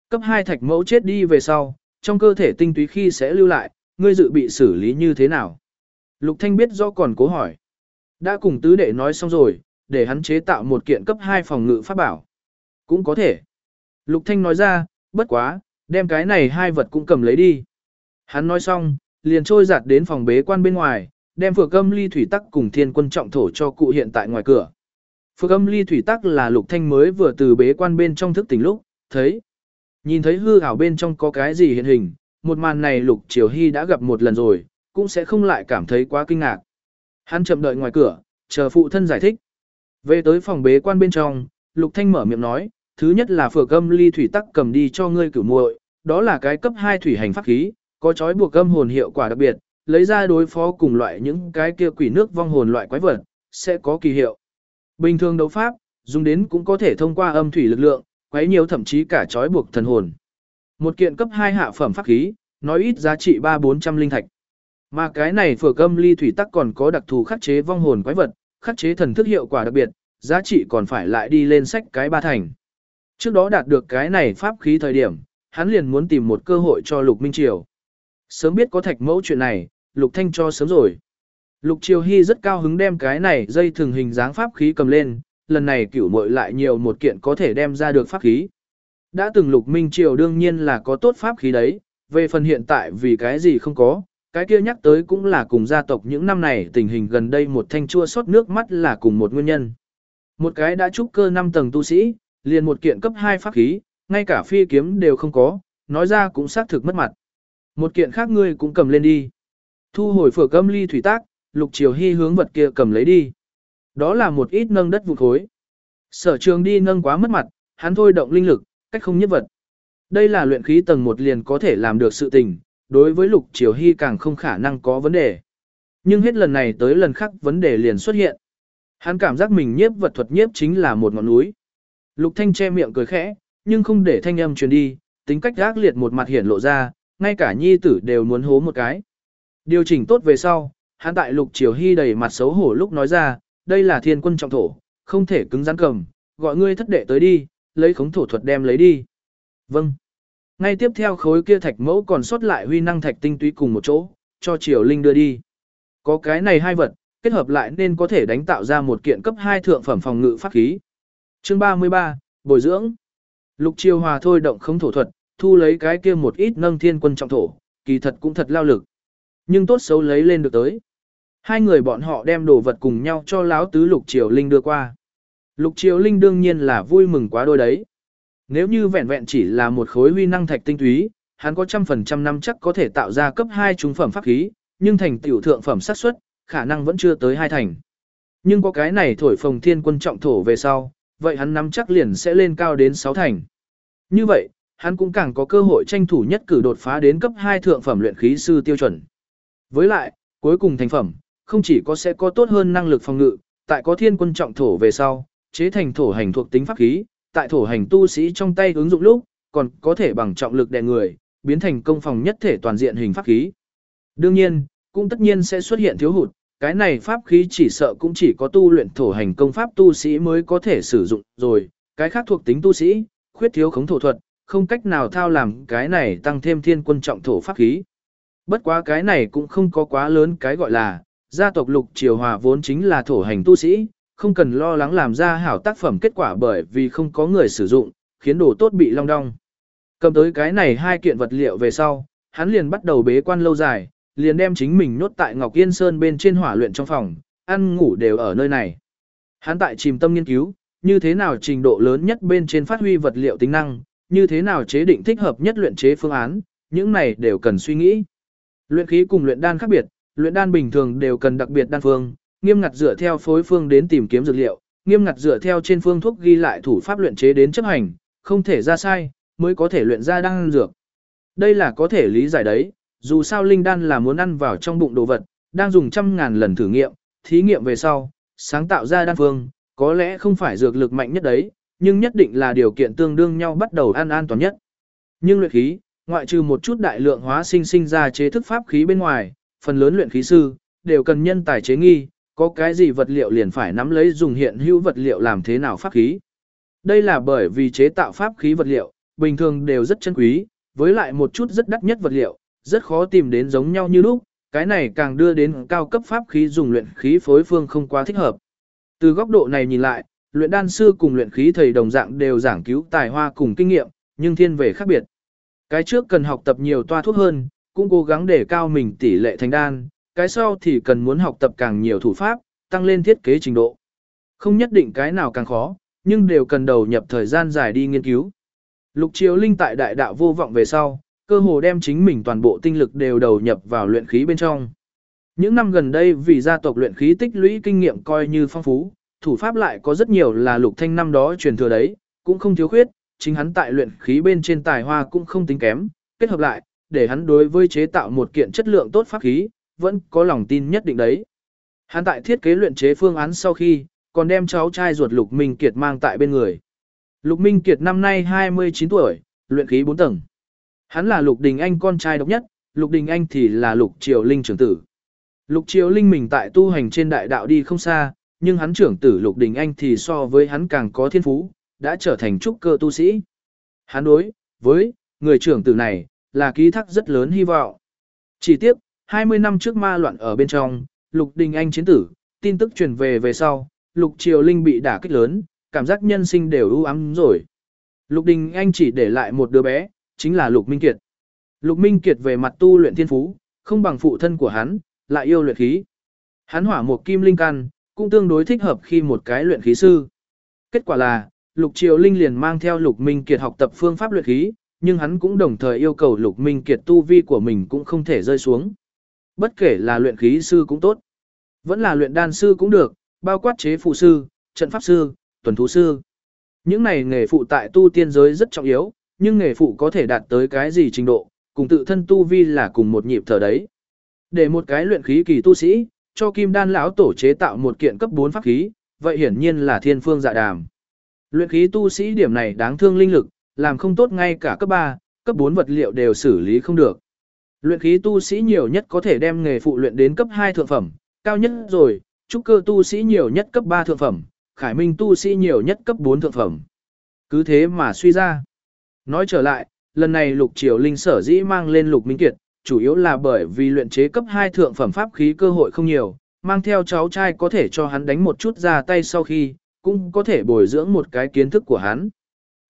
Cấp 2 thạch mẫu chết đi về sau, trong cơ thể tinh túy khi sẽ lưu lại, ngươi dự bị xử lý như thế nào? Lục Thanh biết do còn cố hỏi. Đã cùng tứ đệ nói xong rồi, để hắn chế tạo một kiện cấp 2 phòng ngự pháp bảo. Cũng có thể. Lục Thanh nói ra, bất quá, đem cái này hai vật cũng cầm lấy đi. Hắn nói xong, liền trôi giặt đến phòng bế quan bên ngoài, đem phược âm ly thủy tắc cùng thiên quân trọng thổ cho cụ hiện tại ngoài cửa. Phược âm ly thủy tắc là lục thanh mới vừa từ bế quan bên trong thức tỉnh lúc, thấy. Nhìn thấy hư ảo bên trong có cái gì hiện hình, một màn này lục triều hy đã gặp một lần rồi, cũng sẽ không lại cảm thấy quá kinh ngạc. Hắn chậm đợi ngoài cửa, chờ phụ thân giải thích. Về tới phòng bế quan bên trong, lục thanh mở miệng nói, thứ nhất là phược âm ly thủy tắc cầm đi cho ngươi cửu muội, đó là cái cấp 2 thủy hành pháp khí, có chói buộc âm hồn hiệu quả đặc biệt, lấy ra đối phó cùng loại những cái kia quỷ nước vong hồn loại quái vật, sẽ có kỳ hiệu. Bình thường đấu pháp, dùng đến cũng có thể thông qua âm thủy lực lượng, quấy nhiều thậm chí cả chói buộc thần hồn. Một kiện cấp 2 hạ phẩm pháp khí, nói ít giá trị 3-400 linh thạch. Mà cái này phở âm ly thủy tắc còn có đặc thù khắc chế vong hồn quái vật, khắc chế thần thức hiệu quả đặc biệt, giá trị còn phải lại đi lên sách cái ba thành. Trước đó đạt được cái này pháp khí thời điểm, hắn liền muốn tìm một cơ hội cho Lục Minh Triều. Sớm biết có thạch mẫu chuyện này, Lục Thanh cho sớm rồi. Lục Triều Hy rất cao hứng đem cái này dây thường hình dáng pháp khí cầm lên, lần này cửu muội lại nhiều một kiện có thể đem ra được pháp khí. Đã từng Lục Minh Triều đương nhiên là có tốt pháp khí đấy, về phần hiện tại vì cái gì không có, cái kia nhắc tới cũng là cùng gia tộc những năm này tình hình gần đây một thanh chua sót nước mắt là cùng một nguyên nhân. Một cái đã trúc cơ 5 tầng tu sĩ, liền một kiện cấp 2 pháp khí, ngay cả phi kiếm đều không có, nói ra cũng xác thực mất mặt. Một kiện khác ngươi cũng cầm lên đi. Thu hồi phở câm ly thủy tác, lục triều hy hướng vật kia cầm lấy đi. Đó là một ít nâng đất vụt khối. Sở trường đi nâng quá mất mặt, hắn thôi động linh lực, cách không nhất vật. Đây là luyện khí tầng một liền có thể làm được sự tình, đối với Lục Triều Hy càng không khả năng có vấn đề. Nhưng hết lần này tới lần khác vấn đề liền xuất hiện. Hắn cảm giác mình nhiếp vật thuật nhiếp chính là một ngọn núi. Lục Thanh che miệng cười khẽ, nhưng không để thanh âm truyền đi, tính cách gác liệt một mặt hiển lộ ra, ngay cả nhi tử đều muốn hố một cái. Điều chỉnh tốt về sau, hắn tại Lục Triều Hy đầy mặt xấu hổ lúc nói ra, đây là thiên quân trọng thổ, không thể cứng rắn cầm, gọi ngươi thất đệ tới đi, lấy khống thổ thuật đem lấy đi. Vâng. Ngay tiếp theo khối kia thạch mẫu còn sót lại huy năng thạch tinh túy cùng một chỗ, cho Triều Linh đưa đi. Có cái này hai vật, kết hợp lại nên có thể đánh tạo ra một kiện cấp 2 thượng phẩm phòng ngự pháp khí. Chương 33, bồi dưỡng. Lục Triều Hòa thôi động khống thổ thuật, thu lấy cái kia một ít nâng thiên quân trọng thổ, kỳ thật cũng thật lao lực. Nhưng tốt xấu lấy lên được tới. Hai người bọn họ đem đồ vật cùng nhau cho lão tứ Lục Triều Linh đưa qua. Lục Triều Linh đương nhiên là vui mừng quá đôi đấy. Nếu như vẹn vẹn chỉ là một khối huy năng thạch tinh túy, hắn có trăm phần trăm năm chắc có thể tạo ra cấp 2 trung phẩm pháp khí, nhưng thành tiểu thượng phẩm xác suất, khả năng vẫn chưa tới hai thành. Nhưng có cái này thổi phồng thiên quân trọng thổ về sau, vậy hắn nắm chắc liền sẽ lên cao đến 6 thành. Như vậy, hắn cũng càng có cơ hội tranh thủ nhất cử đột phá đến cấp 2 thượng phẩm luyện khí sư tiêu chuẩn. Với lại, cuối cùng thành phẩm, không chỉ có sẽ có tốt hơn năng lực phòng ngự, tại có thiên quân trọng thổ về sau, chế thành thổ hành thuộc tính pháp khí, tại thổ hành tu sĩ trong tay ứng dụng lúc, còn có thể bằng trọng lực đè người, biến thành công phòng nhất thể toàn diện hình pháp khí. Đương nhiên, cũng tất nhiên sẽ xuất hiện thiếu hụt, cái này pháp khí chỉ sợ cũng chỉ có tu luyện thổ hành công pháp tu sĩ mới có thể sử dụng rồi, cái khác thuộc tính tu sĩ, khuyết thiếu khống thổ thuật, không cách nào thao làm cái này tăng thêm thiên quân trọng thổ pháp khí. Bất quá cái này cũng không có quá lớn cái gọi là, gia tộc lục triều hòa vốn chính là thổ hành tu sĩ, không cần lo lắng làm ra hảo tác phẩm kết quả bởi vì không có người sử dụng, khiến đồ tốt bị long đong. Cầm tới cái này hai kiện vật liệu về sau, hắn liền bắt đầu bế quan lâu dài, liền đem chính mình nốt tại Ngọc Yên Sơn bên trên hỏa luyện trong phòng, ăn ngủ đều ở nơi này. Hắn tại chìm tâm nghiên cứu, như thế nào trình độ lớn nhất bên trên phát huy vật liệu tính năng, như thế nào chế định thích hợp nhất luyện chế phương án, những này đều cần suy nghĩ. Luyện khí cùng luyện đan khác biệt, luyện đan bình thường đều cần đặc biệt đan phương, nghiêm ngặt dựa theo phối phương đến tìm kiếm dược liệu, nghiêm ngặt dựa theo trên phương thuốc ghi lại thủ pháp luyện chế đến chấp hành, không thể ra sai, mới có thể luyện ra đan dược. Đây là có thể lý giải đấy, dù sao linh đan là muốn ăn vào trong bụng đồ vật, đang dùng trăm ngàn lần thử nghiệm, thí nghiệm về sau, sáng tạo ra đan phương, có lẽ không phải dược lực mạnh nhất đấy, nhưng nhất định là điều kiện tương đương nhau bắt đầu ăn an toàn nhất. Nhưng luyện khí, ngoại trừ một chút đại lượng hóa sinh sinh ra chế thức pháp khí bên ngoài, phần lớn luyện khí sư đều cần nhân tài chế nghi, có cái gì vật liệu liền phải nắm lấy dùng hiện hữu vật liệu làm thế nào pháp khí. Đây là bởi vì chế tạo pháp khí vật liệu, bình thường đều rất chân quý, với lại một chút rất đắt nhất vật liệu, rất khó tìm đến giống nhau như lúc, cái này càng đưa đến cao cấp pháp khí dùng luyện khí phối phương không quá thích hợp. Từ góc độ này nhìn lại, luyện đan sư cùng luyện khí thầy đồng dạng đều giảng cứu tài hoa cùng kinh nghiệm, nhưng thiên về khác biệt. Cái trước cần học tập nhiều toa thuốc hơn, cũng cố gắng để cao mình tỷ lệ thành đan, cái sau thì cần muốn học tập càng nhiều thủ pháp, tăng lên thiết kế trình độ. Không nhất định cái nào càng khó, nhưng đều cần đầu nhập thời gian dài đi nghiên cứu. Lục Triều Linh tại đại đạo vô vọng về sau, cơ hồ đem chính mình toàn bộ tinh lực đều đầu nhập vào luyện khí bên trong. Những năm gần đây vì gia tộc luyện khí tích lũy kinh nghiệm coi như phong phú, thủ pháp lại có rất nhiều là lục thanh năm đó truyền thừa đấy, cũng không thiếu khuyết, chính hắn tại luyện khí bên trên tài hoa cũng không tính kém, kết hợp lại, để hắn đối với chế tạo một kiện chất lượng tốt pháp khí, vẫn có lòng tin nhất định đấy. Hắn tại thiết kế luyện chế phương án sau khi, còn đem cháu trai ruột Lục Minh Kiệt mang tại bên người. Lục Minh Kiệt năm nay 29 tuổi, luyện khí 4 tầng. Hắn là Lục Đình Anh con trai độc nhất, Lục Đình Anh thì là Lục Triều Linh trưởng tử. Lục Triều Linh mình tại tu hành trên đại đạo đi không xa, nhưng hắn trưởng tử Lục Đình Anh thì so với hắn càng có thiên phú, đã trở thành trúc cơ tu sĩ. Hắn đối với người trưởng tử này là ký thác rất lớn hy vọng. Chỉ tiếc, 20 năm trước ma loạn ở bên trong, Lục Đình Anh chiến tử, tin tức truyền về về sau, Lục Triều Linh bị đả kích lớn, cảm giác nhân sinh đều u ám rồi. Lục Đình Anh chỉ để lại một đứa bé, chính là Lục Minh Kiệt. Lục Minh Kiệt về mặt tu luyện thiên phú, không bằng phụ thân của hắn, lại yêu luyện khí. Hắn hỏa một kim linh căn, cũng tương đối thích hợp khi một cái luyện khí sư. Kết quả là, Lục Triều Linh liền mang theo Lục Minh Kiệt học tập phương pháp luyện khí, nhưng hắn cũng đồng thời yêu cầu Lục Minh Kiệt tu vi của mình cũng không thể rơi xuống. Bất kể là luyện khí sư cũng tốt, vẫn là luyện đan sư cũng được, bao quát chế phụ sư, trận pháp sư, tuần thú sư. Những này nghề phụ tại tu tiên giới rất trọng yếu, nhưng nghề phụ có thể đạt tới cái gì trình độ, cùng tự thân tu vi là cùng một nhịp thở đấy. Để một cái luyện khí kỳ tu sĩ, cho kim đan lão tổ chế tạo một kiện cấp 4 pháp khí, vậy hiển nhiên là thiên phương dạ đàm. Luyện khí tu sĩ điểm này đáng thương linh lực, làm không tốt ngay cả cấp 3, cấp 4 vật liệu đều xử lý không được. Luyện khí tu sĩ nhiều nhất có thể đem nghề phụ luyện đến cấp 2 thượng phẩm, cao nhất rồi, trúc cơ tu sĩ nhiều nhất cấp 3 thượng phẩm, khải minh tu sĩ nhiều nhất cấp 4 thượng phẩm. Cứ thế mà suy ra. Nói trở lại, lần này lục triều linh sở dĩ mang lên lục minh kiệt, chủ yếu là bởi vì luyện chế cấp 2 thượng phẩm pháp khí cơ hội không nhiều, mang theo cháu trai có thể cho hắn đánh một chút ra tay sau khi, cũng có thể bồi dưỡng một cái kiến thức của hắn.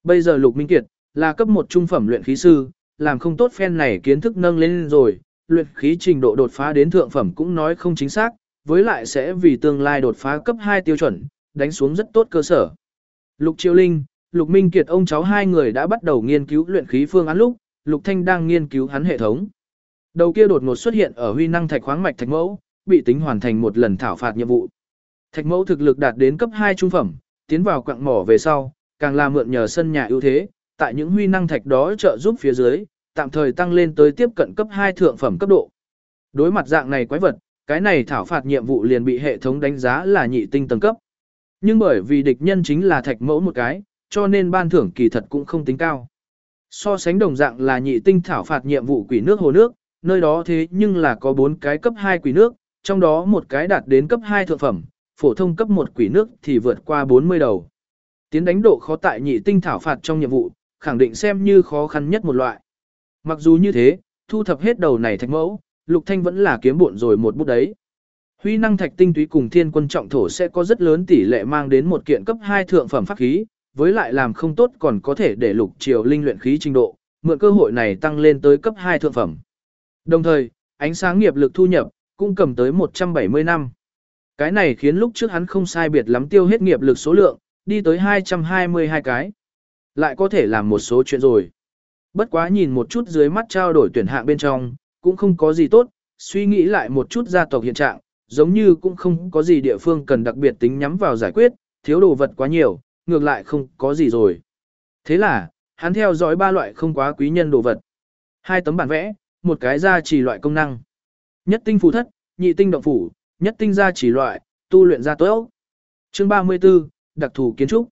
Bây giờ lục minh kiệt, là cấp một trung phẩm luyện khí sư, làm không tốt phen này kiến thức nâng lên rồi, luyện khí trình độ đột phá đến thượng phẩm cũng nói không chính xác, với lại sẽ vì tương lai đột phá cấp 2 tiêu chuẩn, đánh xuống rất tốt cơ sở. Lục Triều Linh, Lục Minh Kiệt ông cháu hai người đã bắt đầu nghiên cứu luyện khí phương án lúc, Lục Thanh đang nghiên cứu hắn hệ thống. Đầu kia đột ngột xuất hiện ở huy năng thạch khoáng mạch thạch mẫu, bị tính hoàn thành một lần thảo phạt nhiệm vụ. Thạch mẫu thực lực đạt đến cấp 2 trung phẩm, tiến vào quặng mỏ về sau, càng là mượn nhờ sân nhà ưu thế, tại những huy năng thạch đó trợ giúp phía dưới, tạm thời tăng lên tới tiếp cận cấp 2 thượng phẩm cấp độ. Đối mặt dạng này quái vật, cái này thảo phạt nhiệm vụ liền bị hệ thống đánh giá là nhị tinh tầng cấp. Nhưng bởi vì địch nhân chính là thạch mẫu một cái, cho nên ban thưởng kỳ thật cũng không tính cao. So sánh đồng dạng là nhị tinh thảo phạt nhiệm vụ quỷ nước hồ nước, nơi đó thế nhưng là có 4 cái cấp 2 quỷ nước, trong đó một cái đạt đến cấp 2 thượng phẩm, phổ thông cấp 1 quỷ nước thì vượt qua 40 đầu. Tiến đánh độ khó tại nhị tinh thảo phạt trong nhiệm vụ, khẳng định xem như khó khăn nhất một loại. Mặc dù như thế, thu thập hết đầu này thạch mẫu, Lục Thanh vẫn là kiếm bộn rồi một bút đấy. Huy năng thạch tinh túy cùng thiên quân trọng thổ sẽ có rất lớn tỷ lệ mang đến một kiện cấp 2 thượng phẩm pháp khí, với lại làm không tốt còn có thể để lục triều linh luyện khí trình độ, mượn cơ hội này tăng lên tới cấp 2 thượng phẩm. Đồng thời, ánh sáng nghiệp lực thu nhập, cũng cầm tới 170 năm. Cái này khiến lúc trước hắn không sai biệt lắm tiêu hết nghiệp lực số lượng, đi tới 222 cái. Lại có thể làm một số chuyện rồi. Bất quá nhìn một chút dưới mắt trao đổi tuyển hạng bên trong, cũng không có gì tốt, suy nghĩ lại một chút gia tộc hiện trạng, giống như cũng không có gì địa phương cần đặc biệt tính nhắm vào giải quyết, thiếu đồ vật quá nhiều, ngược lại không có gì rồi. Thế là, hắn theo dõi ba loại không quá quý nhân đồ vật. Hai tấm bản vẽ, một cái gia trì loại công năng. Nhất tinh phù thất, nhị tinh động phủ, nhất tinh gia trì loại, tu luyện gia tốt. Chương 34, đặc thù kiến trúc.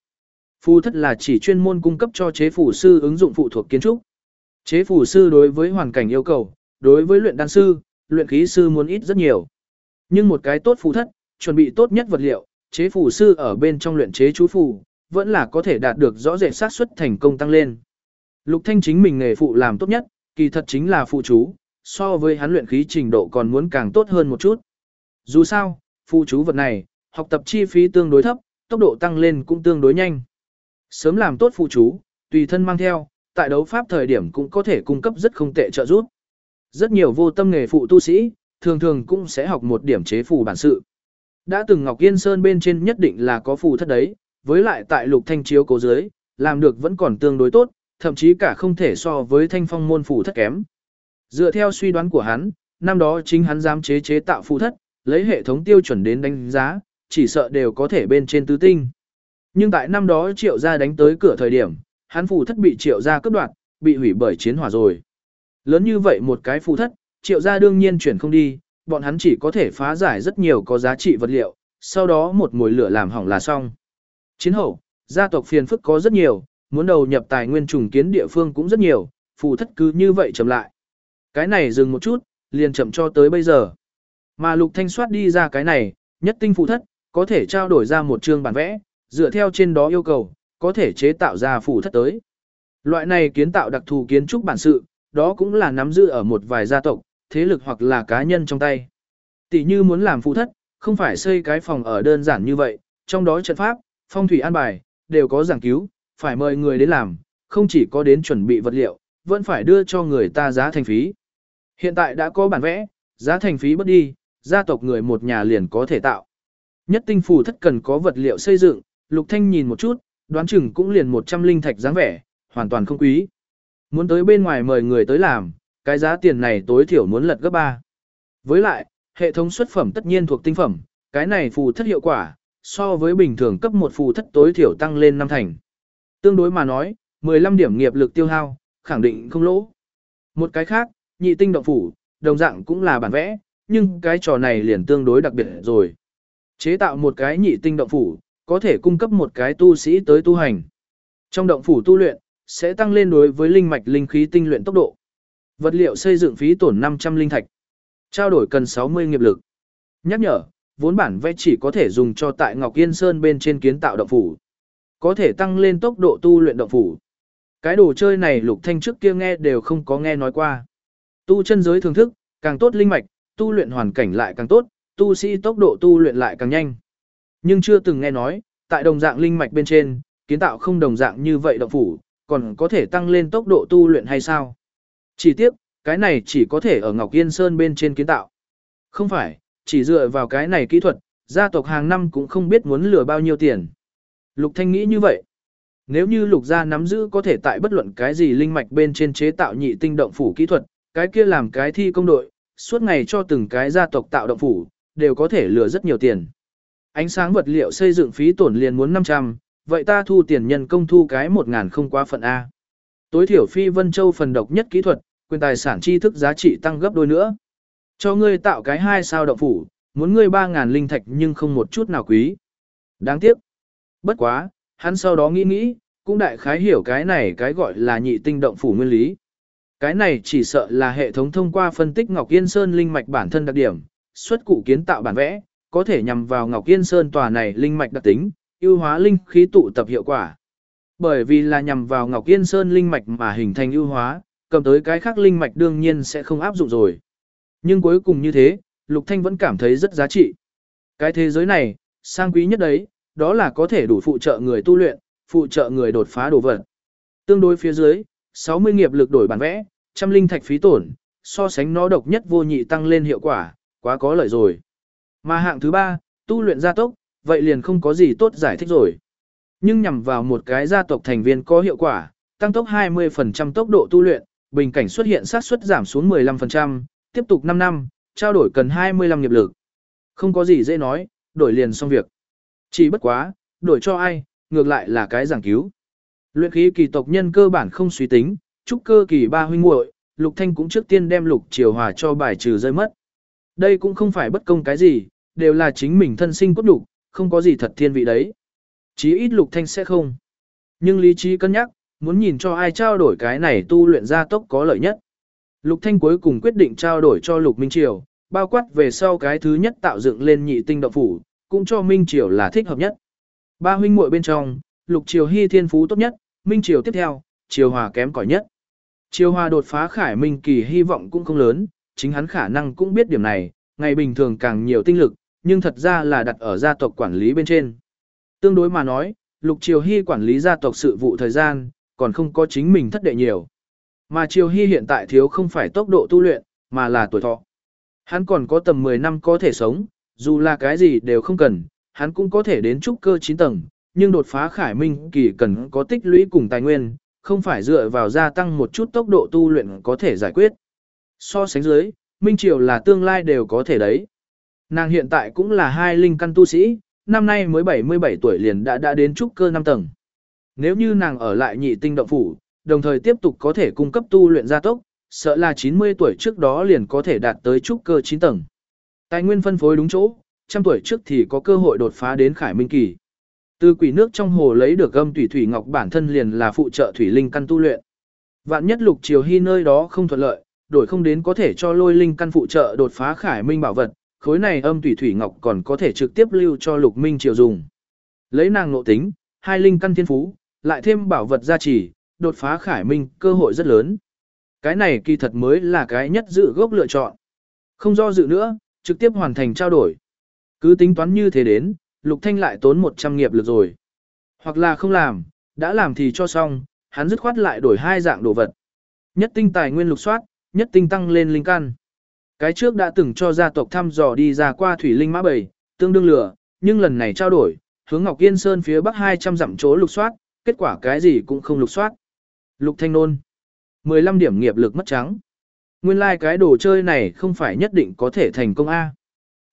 Phù thất là chỉ chuyên môn cung cấp cho chế phủ sư ứng dụng phụ thuộc kiến trúc. Chế phủ sư đối với hoàn cảnh yêu cầu, đối với luyện đan sư, luyện khí sư muốn ít rất nhiều. Nhưng một cái tốt phù thất, chuẩn bị tốt nhất vật liệu, chế phủ sư ở bên trong luyện chế chú phù, vẫn là có thể đạt được rõ rệt xác suất thành công tăng lên. Lục Thanh chính mình nghề phụ làm tốt nhất, kỳ thật chính là phụ chú, so với hắn luyện khí trình độ còn muốn càng tốt hơn một chút. Dù sao, phụ chú vật này, học tập chi phí tương đối thấp, tốc độ tăng lên cũng tương đối nhanh. Sớm làm tốt phụ chú, tùy thân mang theo, tại đấu pháp thời điểm cũng có thể cung cấp rất không tệ trợ giúp. Rất nhiều vô tâm nghề phụ tu sĩ, thường thường cũng sẽ học một điểm chế phù bản sự. Đã từng Ngọc Yên Sơn bên trên nhất định là có phù thất đấy, với lại tại lục thanh chiếu cố dưới, làm được vẫn còn tương đối tốt, thậm chí cả không thể so với thanh phong môn phủ thất kém. Dựa theo suy đoán của hắn, năm đó chính hắn dám chế chế tạo phù thất, lấy hệ thống tiêu chuẩn đến đánh giá, chỉ sợ đều có thể bên trên tứ tinh. Nhưng tại năm đó triệu gia đánh tới cửa thời điểm, hắn phù thất bị triệu gia cướp đoạt, bị hủy bởi chiến hỏa rồi. Lớn như vậy một cái phù thất, triệu gia đương nhiên chuyển không đi, bọn hắn chỉ có thể phá giải rất nhiều có giá trị vật liệu, sau đó một mùi lửa làm hỏng là xong. Chiến hậu, gia tộc phiền phức có rất nhiều, muốn đầu nhập tài nguyên trùng kiến địa phương cũng rất nhiều, phù thất cứ như vậy chậm lại. Cái này dừng một chút, liền chậm cho tới bây giờ. Mà lục thanh soát đi ra cái này, nhất tinh phù thất, có thể trao đổi ra một chương bản vẽ, dựa theo trên đó yêu cầu, có thể chế tạo ra phù thất tới. Loại này kiến tạo đặc thù kiến trúc bản sự, đó cũng là nắm giữ ở một vài gia tộc, thế lực hoặc là cá nhân trong tay. Tỷ như muốn làm phù thất, không phải xây cái phòng ở đơn giản như vậy, trong đó trận pháp, phong thủy an bài, đều có giảng cứu, phải mời người đến làm, không chỉ có đến chuẩn bị vật liệu, vẫn phải đưa cho người ta giá thành phí. Hiện tại đã có bản vẽ, giá thành phí bất đi, gia tộc người một nhà liền có thể tạo. Nhất tinh phù thất cần có vật liệu xây dựng, Lục Thanh nhìn một chút, đoán chừng cũng liền 100 linh thạch dáng vẻ, hoàn toàn không quý. Muốn tới bên ngoài mời người tới làm, cái giá tiền này tối thiểu muốn lật gấp 3. Với lại, hệ thống xuất phẩm tất nhiên thuộc tinh phẩm, cái này phù thất hiệu quả, so với bình thường cấp một phù thất tối thiểu tăng lên năm thành. Tương đối mà nói, 15 điểm nghiệp lực tiêu hao, khẳng định không lỗ. Một cái khác, nhị tinh động phủ, đồng dạng cũng là bản vẽ, nhưng cái trò này liền tương đối đặc biệt rồi. Chế tạo một cái nhị tinh động phủ, có thể cung cấp một cái tu sĩ tới tu hành. Trong động phủ tu luyện, sẽ tăng lên đối với linh mạch linh khí tinh luyện tốc độ. Vật liệu xây dựng phí tổn 500 linh thạch. Trao đổi cần 60 nghiệp lực. Nhắc nhở, vốn bản vẽ chỉ có thể dùng cho tại Ngọc Yên Sơn bên trên kiến tạo động phủ. Có thể tăng lên tốc độ tu luyện động phủ. Cái đồ chơi này Lục Thanh trước kia nghe đều không có nghe nói qua. Tu chân giới thưởng thức, càng tốt linh mạch, tu luyện hoàn cảnh lại càng tốt, tu sĩ tốc độ tu luyện lại càng nhanh. Nhưng chưa từng nghe nói, tại đồng dạng linh mạch bên trên, kiến tạo không đồng dạng như vậy động phủ, còn có thể tăng lên tốc độ tu luyện hay sao? Chỉ tiếc, cái này chỉ có thể ở Ngọc Yên Sơn bên trên kiến tạo. Không phải, chỉ dựa vào cái này kỹ thuật, gia tộc hàng năm cũng không biết muốn lừa bao nhiêu tiền. Lục Thanh nghĩ như vậy. Nếu như lục gia nắm giữ có thể tại bất luận cái gì linh mạch bên trên chế tạo nhị tinh động phủ kỹ thuật, cái kia làm cái thi công đội, suốt ngày cho từng cái gia tộc tạo động phủ, đều có thể lừa rất nhiều tiền. Ánh sáng vật liệu xây dựng phí tổn liền muốn 500, vậy ta thu tiền nhân công thu cái 1000 không quá phận A. Tối thiểu phi Vân Châu phần độc nhất kỹ thuật, quyền tài sản tri thức giá trị tăng gấp đôi nữa. Cho ngươi tạo cái hai sao động phủ, muốn ngươi 3000 linh thạch nhưng không một chút nào quý. Đáng tiếc. Bất quá, hắn sau đó nghĩ nghĩ, cũng đại khái hiểu cái này cái gọi là nhị tinh động phủ nguyên lý. Cái này chỉ sợ là hệ thống thông qua phân tích Ngọc Yên Sơn linh mạch bản thân đặc điểm, xuất cụ kiến tạo bản vẽ, có thể nhằm vào Ngọc Yên Sơn tòa này linh mạch đặc tính, ưu hóa linh khí tụ tập hiệu quả. Bởi vì là nhằm vào Ngọc Yên Sơn linh mạch mà hình thành ưu hóa, cầm tới cái khác linh mạch đương nhiên sẽ không áp dụng rồi. Nhưng cuối cùng như thế, Lục Thanh vẫn cảm thấy rất giá trị. Cái thế giới này, sang quý nhất đấy, đó là có thể đủ phụ trợ người tu luyện, phụ trợ người đột phá đồ vật. Tương đối phía dưới, 60 nghiệp lực đổi bản vẽ, trăm linh thạch phí tổn, so sánh nó độc nhất vô nhị tăng lên hiệu quả, quá có lợi rồi. Mà hạng thứ ba, tu luyện gia tốc, vậy liền không có gì tốt giải thích rồi. Nhưng nhằm vào một cái gia tộc thành viên có hiệu quả, tăng tốc 20% tốc độ tu luyện, bình cảnh xuất hiện sát suất giảm xuống 15%, tiếp tục 5 năm, trao đổi cần 25 nghiệp lực. Không có gì dễ nói, đổi liền xong việc. Chỉ bất quá, đổi cho ai, ngược lại là cái giảng cứu. Luyện khí kỳ tộc nhân cơ bản không suy tính, trúc cơ kỳ ba huynh muội, Lục Thanh cũng trước tiên đem Lục Triều Hòa cho bài trừ rơi mất. Đây cũng không phải bất công cái gì, đều là chính mình thân sinh cốt đủ, không có gì thật thiên vị đấy. Chí ít Lục Thanh sẽ không. Nhưng lý trí cân nhắc, muốn nhìn cho ai trao đổi cái này tu luyện gia tốc có lợi nhất. Lục Thanh cuối cùng quyết định trao đổi cho Lục Minh Triều, bao quát về sau cái thứ nhất tạo dựng lên nhị tinh động phủ, cũng cho Minh Triều là thích hợp nhất. Ba huynh muội bên trong, Lục Triều Hy thiên phú tốt nhất, Minh Triều tiếp theo, Triều Hòa kém cỏi nhất. Triều Hòa đột phá Khải Minh kỳ hy vọng cũng không lớn, chính hắn khả năng cũng biết điểm này, ngày bình thường càng nhiều tinh lực, nhưng thật ra là đặt ở gia tộc quản lý bên trên. Tương đối mà nói, Lục Triều Hy quản lý gia tộc sự vụ thời gian, còn không có chính mình thất đệ nhiều. Mà Triều Hy hiện tại thiếu không phải tốc độ tu luyện, mà là tuổi thọ. Hắn còn có tầm 10 năm có thể sống, dù là cái gì đều không cần, hắn cũng có thể đến trúc cơ 9 tầng, nhưng đột phá khải minh kỳ cần có tích lũy cùng tài nguyên, không phải dựa vào gia tăng một chút tốc độ tu luyện có thể giải quyết. So sánh dưới, Minh Triều là tương lai đều có thể đấy. Nàng hiện tại cũng là hai linh căn tu sĩ, năm nay mới 77 tuổi liền đã đã đến trúc cơ 5 tầng. Nếu như nàng ở lại nhị tinh động phủ, đồng thời tiếp tục có thể cung cấp tu luyện gia tốc, sợ là 90 tuổi trước đó liền có thể đạt tới trúc cơ 9 tầng. Tài nguyên phân phối đúng chỗ, trăm tuổi trước thì có cơ hội đột phá đến khải minh kỳ. Từ quỷ nước trong hồ lấy được âm thủy thủy ngọc bản thân liền là phụ trợ thủy linh căn tu luyện. Vạn nhất lục triều hy nơi đó không thuận lợi, đổi không đến có thể cho lôi linh căn phụ trợ đột phá khải minh bảo vật, khối này âm thủy thủy ngọc còn có thể trực tiếp lưu cho lục minh triều dùng. Lấy nàng nội tính, hai linh căn thiên phú, lại thêm bảo vật gia trì, đột phá khải minh cơ hội rất lớn. Cái này kỳ thật mới là cái nhất dự gốc lựa chọn. Không do dự nữa, trực tiếp hoàn thành trao đổi. Cứ tính toán như thế đến, Lục Thanh lại tốn 100 nghiệp lực rồi. Hoặc là không làm, đã làm thì cho xong, hắn dứt khoát lại đổi hai dạng đồ vật. Nhất tinh tài nguyên lục soát, nhất tinh tăng lên linh căn. Cái trước đã từng cho gia tộc thăm dò đi ra qua thủy linh mã bầy, tương đương lửa, nhưng lần này trao đổi, hướng Ngọc Yên Sơn phía bắc 200 dặm chỗ lục soát, kết quả cái gì cũng không lục soát. Lục Thanh nôn. 15 điểm nghiệp lực mất trắng. Nguyên lai like cái đồ chơi này không phải nhất định có thể thành công A.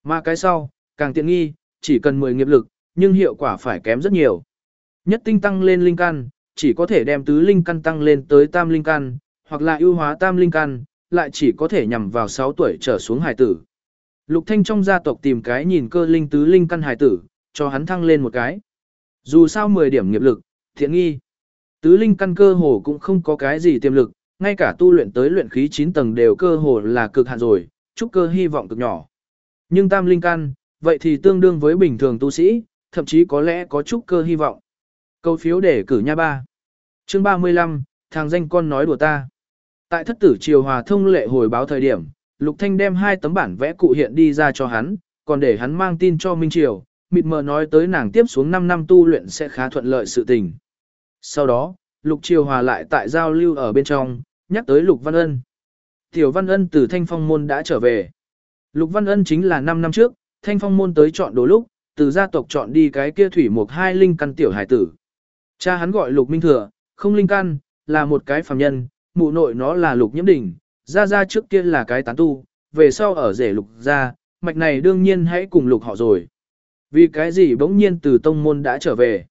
Mà cái sau, càng tiện nghi, chỉ cần 10 nghiệp lực, nhưng hiệu quả phải kém rất nhiều. Nhất tinh tăng lên linh căn, chỉ có thể đem tứ linh căn tăng lên tới tam linh căn, hoặc là ưu hóa tam linh căn, lại chỉ có thể nhằm vào 6 tuổi trở xuống hài tử. Lục Thanh trong gia tộc tìm cái nhìn cơ linh tứ linh căn hài tử, cho hắn thăng lên một cái. Dù sao 10 điểm nghiệp lực, thiện nghi. Tứ linh căn cơ hồ cũng không có cái gì tiềm lực, ngay cả tu luyện tới luyện khí 9 tầng đều cơ hồ là cực hạn rồi, chúc cơ hy vọng cực nhỏ. Nhưng tam linh căn, vậy thì tương đương với bình thường tu sĩ, thậm chí có lẽ có chúc cơ hy vọng. Câu phiếu để cử nha ba. Chương 35, thằng danh con nói đùa ta. Tại thất tử triều hòa thông lệ hồi báo thời điểm, Lục Thanh đem hai tấm bản vẽ cụ hiện đi ra cho hắn, còn để hắn mang tin cho Minh Triều, mịt mờ nói tới nàng tiếp xuống 5 năm tu luyện sẽ khá thuận lợi sự tình. Sau đó, Lục Triều Hòa lại tại giao lưu ở bên trong, nhắc tới Lục Văn Ân. Tiểu Văn Ân từ Thanh Phong Môn đã trở về. Lục Văn Ân chính là 5 năm trước, Thanh Phong Môn tới chọn đồ lúc, từ gia tộc chọn đi cái kia thủy mục hai linh căn tiểu hải tử. Cha hắn gọi Lục Minh Thừa, không linh căn, là một cái phàm nhân, mụ nội nó là Lục Nhiễm Đình, gia gia trước kia là cái tán tu, về sau ở rể Lục gia, mạch này đương nhiên hãy cùng Lục họ rồi. Vì cái gì bỗng nhiên từ tông môn đã trở về?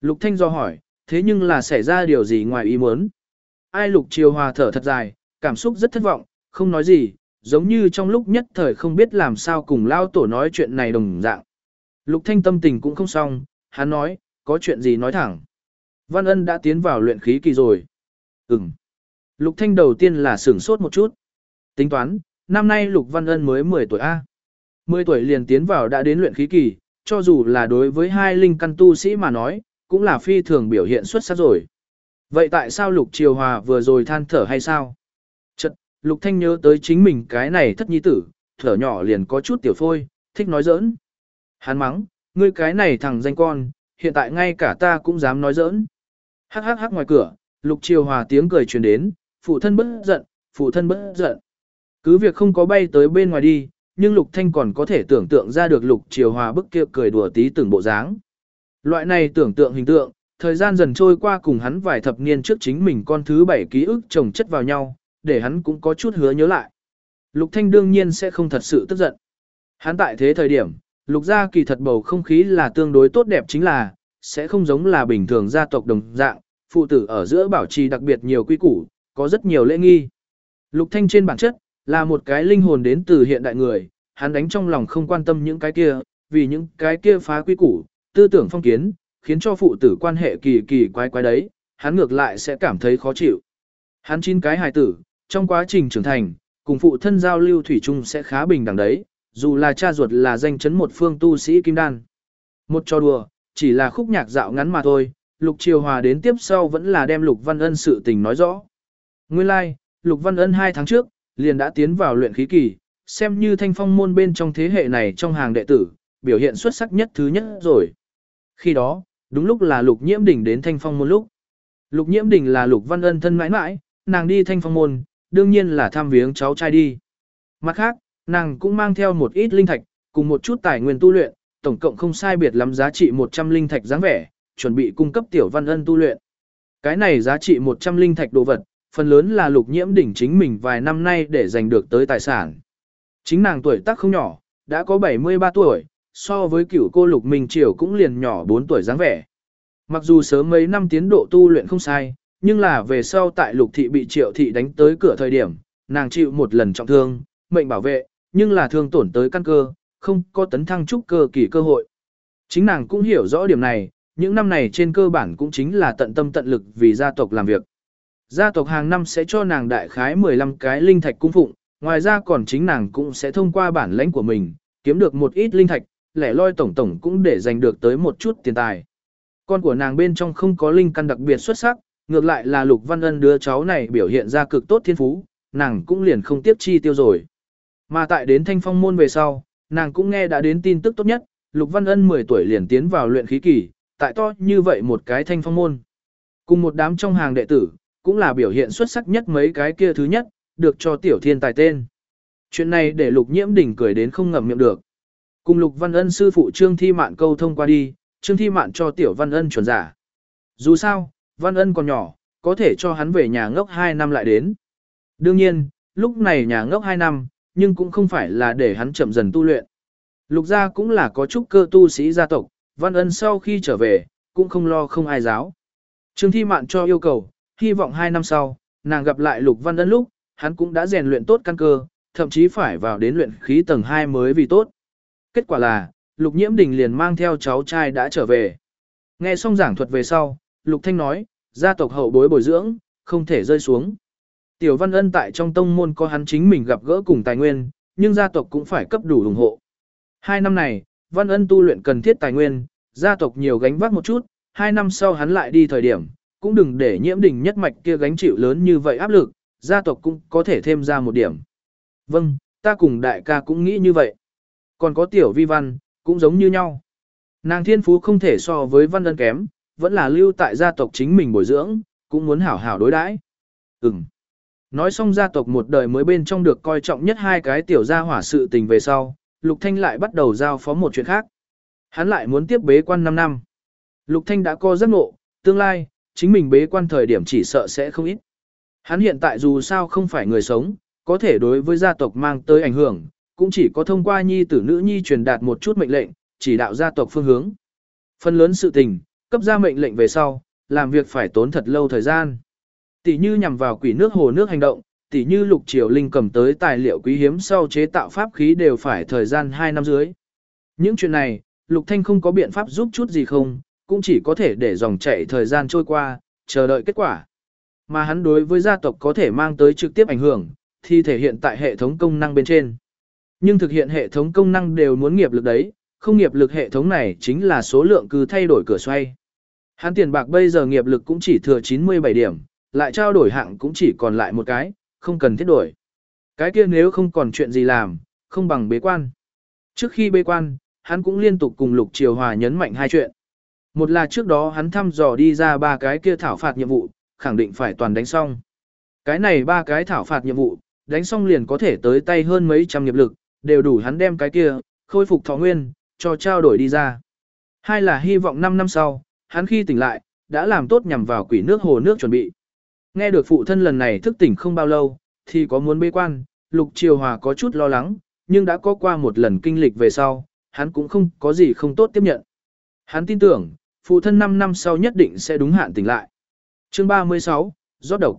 Lục Thanh do hỏi, thế nhưng là xảy ra điều gì ngoài ý muốn? Ai Lục Triều Hòa thở thật dài, cảm xúc rất thất vọng, không nói gì, giống như trong lúc nhất thời không biết làm sao cùng lao tổ nói chuyện này đồng dạng. Lục Thanh tâm tình cũng không xong, hắn nói, có chuyện gì nói thẳng. Văn Ân đã tiến vào luyện khí kỳ rồi. Ừm. Lục Thanh đầu tiên là sửng sốt một chút. Tính toán, năm nay Lục Văn Ân mới 10 tuổi A. 10 tuổi liền tiến vào đã đến luyện khí kỳ, cho dù là đối với hai linh căn tu sĩ mà nói, cũng là phi thường biểu hiện xuất sắc rồi. Vậy tại sao Lục Triều Hòa vừa rồi than thở hay sao? Chật, Lục Thanh nhớ tới chính mình cái này thất nhi tử, thở nhỏ liền có chút tiểu phôi, thích nói giỡn. Hắn mắng, ngươi cái này thằng danh con, hiện tại ngay cả ta cũng dám nói giỡn. Hắc hắc hắc ngoài cửa, Lục Triều Hòa tiếng cười truyền đến, phụ thân bất giận, phụ thân bất giận. Cứ việc không có bay tới bên ngoài đi, nhưng Lục Thanh còn có thể tưởng tượng ra được Lục Triều Hòa bức kia cười đùa tí từng bộ dáng. Loại này tưởng tượng hình tượng, thời gian dần trôi qua cùng hắn vài thập niên trước chính mình con thứ bảy ký ức chồng chất vào nhau, để hắn cũng có chút hứa nhớ lại. Lục Thanh đương nhiên sẽ không thật sự tức giận. Hắn tại thế thời điểm, Lục gia kỳ thật bầu không khí là tương đối tốt đẹp chính là, sẽ không giống là bình thường gia tộc đồng dạng, phụ tử ở giữa bảo trì đặc biệt nhiều quy củ, có rất nhiều lễ nghi. Lục Thanh trên bản chất, là một cái linh hồn đến từ hiện đại người, hắn đánh trong lòng không quan tâm những cái kia, vì những cái kia phá quy củ, tư tưởng phong kiến, khiến cho phụ tử quan hệ kỳ kỳ quái quái đấy, hắn ngược lại sẽ cảm thấy khó chịu. Hắn chín cái hài tử, trong quá trình trưởng thành, cùng phụ thân giao lưu thủy chung sẽ khá bình đẳng đấy, dù là cha ruột là danh chấn một phương tu sĩ kim đan. Một trò đùa, chỉ là khúc nhạc dạo ngắn mà thôi, Lục Triều Hòa đến tiếp sau vẫn là đem Lục Văn Ân sự tình nói rõ. Nguyên lai, like, Lục Văn Ân hai tháng trước, liền đã tiến vào luyện khí kỳ, xem như thanh phong môn bên trong thế hệ này trong hàng đệ tử, biểu hiện xuất sắc nhất thứ nhất rồi. Khi đó, đúng lúc là Lục Nhiễm Đình đến thanh phong môn lúc. Lục Nhiễm Đình là Lục Văn Ân thân mãi mãi, nàng đi thanh phong môn, đương nhiên là tham viếng cháu trai đi. Mặt khác, nàng cũng mang theo một ít linh thạch, cùng một chút tài nguyên tu luyện, tổng cộng không sai biệt lắm giá trị 100 linh thạch dáng vẻ, chuẩn bị cung cấp tiểu văn ân tu luyện. Cái này giá trị 100 linh thạch đồ vật, phần lớn là lục nhiễm đỉnh chính mình vài năm nay để giành được tới tài sản. Chính nàng tuổi tác không nhỏ, đã có 73 tuổi, so với cựu cô lục minh triều cũng liền nhỏ 4 tuổi dáng vẻ. Mặc dù sớm mấy năm tiến độ tu luyện không sai, nhưng là về sau tại lục thị bị triệu thị đánh tới cửa thời điểm, nàng chịu một lần trọng thương, mệnh bảo vệ, nhưng là thương tổn tới căn cơ, không có tấn thăng trúc cơ kỳ cơ hội. Chính nàng cũng hiểu rõ điểm này, những năm này trên cơ bản cũng chính là tận tâm tận lực vì gia tộc làm việc. Gia tộc hàng năm sẽ cho nàng đại khái 15 cái linh thạch cung phụng, ngoài ra còn chính nàng cũng sẽ thông qua bản lãnh của mình, kiếm được một ít linh thạch, lẻ loi tổng tổng cũng để giành được tới một chút tiền tài. Con của nàng bên trong không có linh căn đặc biệt xuất sắc, ngược lại là Lục Văn Ân đứa cháu này biểu hiện ra cực tốt thiên phú, nàng cũng liền không tiếp chi tiêu rồi. Mà tại đến thanh phong môn về sau, nàng cũng nghe đã đến tin tức tốt nhất, Lục Văn Ân 10 tuổi liền tiến vào luyện khí kỳ, tại to như vậy một cái thanh phong môn. Cùng một đám trong hàng đệ tử, cũng là biểu hiện xuất sắc nhất mấy cái kia thứ nhất, được cho tiểu thiên tài tên. Chuyện này để lục nhiễm đỉnh cười đến không ngậm miệng được. Cùng lục văn ân sư phụ Trương Thi Mạn câu thông qua đi, Trương Thi Mạn cho tiểu văn ân chuẩn giả. Dù sao, văn ân còn nhỏ, có thể cho hắn về nhà ngốc 2 năm lại đến. Đương nhiên, lúc này nhà ngốc 2 năm, nhưng cũng không phải là để hắn chậm dần tu luyện. Lục gia cũng là có chút cơ tu sĩ gia tộc, Văn Ân sau khi trở về, cũng không lo không ai giáo. Trương Thi Mạn cho yêu cầu, hy vọng hai năm sau, nàng gặp lại Lục Văn Ân lúc, hắn cũng đã rèn luyện tốt căn cơ, thậm chí phải vào đến luyện khí tầng 2 mới vì tốt. Kết quả là, Lục Nhiễm Đình liền mang theo cháu trai đã trở về. Nghe xong giảng thuật về sau, Lục Thanh nói, gia tộc hậu bối bồi dưỡng, không thể rơi xuống. Tiểu Văn Ân tại trong tông môn có hắn chính mình gặp gỡ cùng tài nguyên, nhưng gia tộc cũng phải cấp đủ ủng hộ. Hai năm này, Văn Ân tu luyện cần thiết tài nguyên, gia tộc nhiều gánh vác một chút, hai năm sau hắn lại đi thời điểm, cũng đừng để nhiễm đình nhất mạch kia gánh chịu lớn như vậy áp lực, gia tộc cũng có thể thêm ra một điểm. Vâng, ta cùng đại ca cũng nghĩ như vậy. Còn có tiểu vi văn, cũng giống như nhau. Nàng thiên phú không thể so với văn đơn kém, vẫn là lưu tại gia tộc chính mình bồi dưỡng, cũng muốn hảo hảo đối đãi. Ừm. Nói xong gia tộc một đời mới bên trong được coi trọng nhất hai cái tiểu gia hỏa sự tình về sau, Lục Thanh lại bắt đầu giao phó một chuyện khác. Hắn lại muốn tiếp bế quan 5 năm. Lục Thanh đã co giấc ngộ, tương lai, chính mình bế quan thời điểm chỉ sợ sẽ không ít. Hắn hiện tại dù sao không phải người sống, có thể đối với gia tộc mang tới ảnh hưởng, cũng chỉ có thông qua nhi tử nữ nhi truyền đạt một chút mệnh lệnh, chỉ đạo gia tộc phương hướng. Phần lớn sự tình, cấp ra mệnh lệnh về sau, làm việc phải tốn thật lâu thời gian. Tỷ như nhằm vào quỷ nước hồ nước hành động, tỷ như lục triều linh cầm tới tài liệu quý hiếm sau chế tạo pháp khí đều phải thời gian 2 năm dưới. Những chuyện này, lục thanh không có biện pháp giúp chút gì không, cũng chỉ có thể để dòng chảy thời gian trôi qua, chờ đợi kết quả. Mà hắn đối với gia tộc có thể mang tới trực tiếp ảnh hưởng, thì thể hiện tại hệ thống công năng bên trên. Nhưng thực hiện hệ thống công năng đều muốn nghiệp lực đấy, không nghiệp lực hệ thống này chính là số lượng cứ thay đổi cửa xoay. Hắn tiền bạc bây giờ nghiệp lực cũng chỉ thừa 97 điểm, lại trao đổi hạng cũng chỉ còn lại một cái, không cần thiết đổi. Cái kia nếu không còn chuyện gì làm, không bằng bế quan. Trước khi bế quan, hắn cũng liên tục cùng Lục Triều Hòa nhấn mạnh hai chuyện. Một là trước đó hắn thăm dò đi ra ba cái kia thảo phạt nhiệm vụ, khẳng định phải toàn đánh xong. Cái này ba cái thảo phạt nhiệm vụ, đánh xong liền có thể tới tay hơn mấy trăm nghiệp lực, đều đủ hắn đem cái kia, khôi phục thọ nguyên, cho trao đổi đi ra. Hai là hy vọng 5 năm sau, hắn khi tỉnh lại, đã làm tốt nhằm vào quỷ nước hồ nước chuẩn bị. Nghe được phụ thân lần này thức tỉnh không bao lâu, thì có muốn bế quan, Lục Triều Hòa có chút lo lắng, nhưng đã có qua một lần kinh lịch về sau, hắn cũng không có gì không tốt tiếp nhận. Hắn tin tưởng, phụ thân 5 năm sau nhất định sẽ đúng hạn tỉnh lại. Chương 36, rót độc.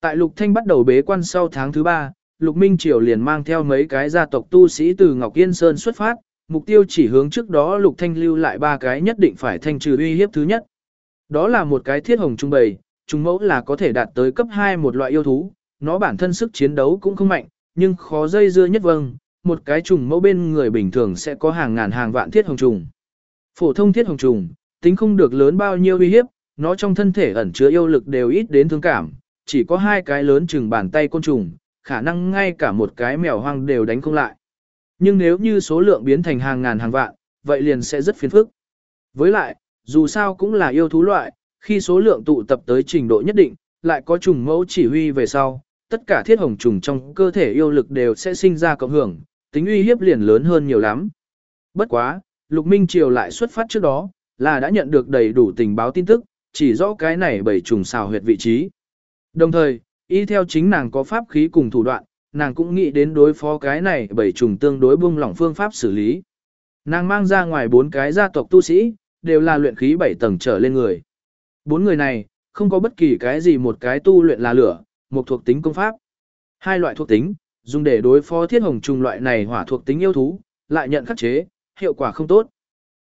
Tại Lục Thanh bắt đầu bế quan sau tháng thứ 3, Lục Minh Triều liền mang theo mấy cái gia tộc tu sĩ từ Ngọc Yên Sơn xuất phát, mục tiêu chỉ hướng trước đó Lục Thanh lưu lại ba cái nhất định phải thanh trừ uy hiếp thứ nhất. Đó là một cái thiết hồng trung bầy, trung mẫu là có thể đạt tới cấp 2 một loại yêu thú, nó bản thân sức chiến đấu cũng không mạnh, nhưng khó dây dưa nhất vâng, một cái trùng mẫu bên người bình thường sẽ có hàng ngàn hàng vạn thiết hồng trùng. Phổ thông thiết hồng trùng, tính không được lớn bao nhiêu uy hiếp, nó trong thân thể ẩn chứa yêu lực đều ít đến thương cảm, chỉ có hai cái lớn chừng bàn tay côn trùng, khả năng ngay cả một cái mèo hoang đều đánh không lại. Nhưng nếu như số lượng biến thành hàng ngàn hàng vạn, vậy liền sẽ rất phiền phức. Với lại, dù sao cũng là yêu thú loại, khi số lượng tụ tập tới trình độ nhất định, lại có trùng mẫu chỉ huy về sau, tất cả thiết hồng trùng trong cơ thể yêu lực đều sẽ sinh ra cộng hưởng, tính uy hiếp liền lớn hơn nhiều lắm. Bất quá, Lục Minh Triều lại xuất phát trước đó, là đã nhận được đầy đủ tình báo tin tức, chỉ rõ cái này bảy trùng xào huyệt vị trí. Đồng thời, y theo chính nàng có pháp khí cùng thủ đoạn, nàng cũng nghĩ đến đối phó cái này bảy trùng tương đối buông lỏng phương pháp xử lý. Nàng mang ra ngoài bốn cái gia tộc tu sĩ, đều là luyện khí bảy tầng trở lên người. Bốn người này, không có bất kỳ cái gì một cái tu luyện là lửa, một thuộc tính công pháp. Hai loại thuộc tính, dùng để đối phó thiết hồng trùng loại này hỏa thuộc tính yêu thú, lại nhận khắc chế, hiệu quả không tốt.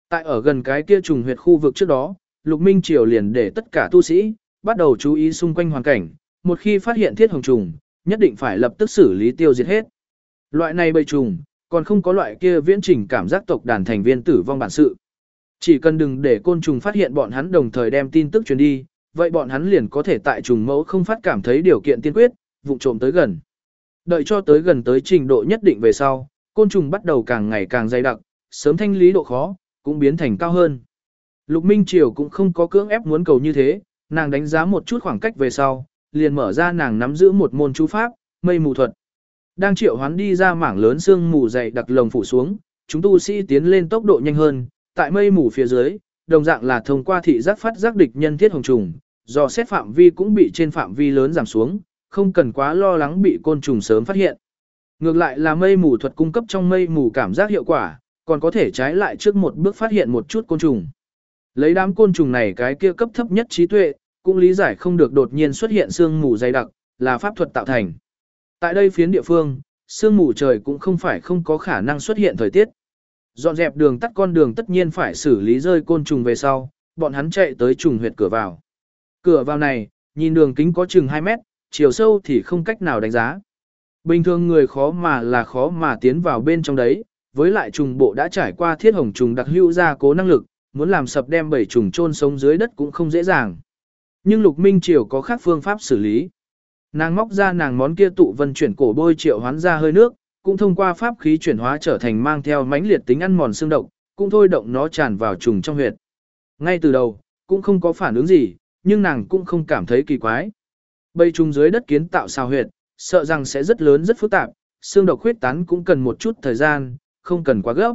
Tại ở gần cái kia trùng huyệt khu vực trước đó, Lục Minh Triều liền để tất cả tu sĩ, bắt đầu chú ý xung quanh hoàn cảnh, một khi phát hiện thiết hồng trùng, nhất định phải lập tức xử lý tiêu diệt hết. Loại này bầy trùng, còn không có loại kia viễn trình cảm giác tộc đàn thành viên tử vong bản sự. Chỉ cần đừng để côn trùng phát hiện bọn hắn đồng thời đem tin tức truyền đi, vậy bọn hắn liền có thể tại trùng mẫu không phát cảm thấy điều kiện tiên quyết, vụ trộm tới gần. Đợi cho tới gần tới trình độ nhất định về sau, côn trùng bắt đầu càng ngày càng dày đặc, sớm thanh lý độ khó, cũng biến thành cao hơn. Lục Minh Triều cũng không có cưỡng ép muốn cầu như thế, nàng đánh giá một chút khoảng cách về sau, liền mở ra nàng nắm giữ một môn chú pháp, mây mù thuật. Đang triệu hoán đi ra mảng lớn xương mù dày đặc lồng phủ xuống, chúng tu sĩ tiến lên tốc độ nhanh hơn, tại mây mù phía dưới, đồng dạng là thông qua thị giác phát giác địch nhân thiết hồng trùng, do xét phạm vi cũng bị trên phạm vi lớn giảm xuống, không cần quá lo lắng bị côn trùng sớm phát hiện. Ngược lại là mây mù thuật cung cấp trong mây mù cảm giác hiệu quả, còn có thể trái lại trước một bước phát hiện một chút côn trùng. Lấy đám côn trùng này cái kia cấp thấp nhất trí tuệ, cũng lý giải không được đột nhiên xuất hiện sương mù dày đặc, là pháp thuật tạo thành. Tại đây phiến địa phương, sương mù trời cũng không phải không có khả năng xuất hiện thời tiết. Dọn dẹp đường tắt con đường tất nhiên phải xử lý rơi côn trùng về sau, bọn hắn chạy tới trùng huyệt cửa vào. Cửa vào này, nhìn đường kính có chừng 2 mét, chiều sâu thì không cách nào đánh giá. Bình thường người khó mà là khó mà tiến vào bên trong đấy, với lại trùng bộ đã trải qua thiết hồng trùng đặc hữu ra cố năng lực, muốn làm sập đem bảy trùng chôn sống dưới đất cũng không dễ dàng. Nhưng Lục Minh Triều có khác phương pháp xử lý. Nàng móc ra nàng món kia tụ vân chuyển cổ bôi triệu hoán ra hơi nước, cũng thông qua pháp khí chuyển hóa trở thành mang theo mãnh liệt tính ăn mòn xương độc, cũng thôi động nó tràn vào trùng trong huyệt. Ngay từ đầu, cũng không có phản ứng gì, nhưng nàng cũng không cảm thấy kỳ quái. Bây trùng dưới đất kiến tạo sao huyệt, sợ rằng sẽ rất lớn rất phức tạp, xương độc huyết tán cũng cần một chút thời gian, không cần quá gấp.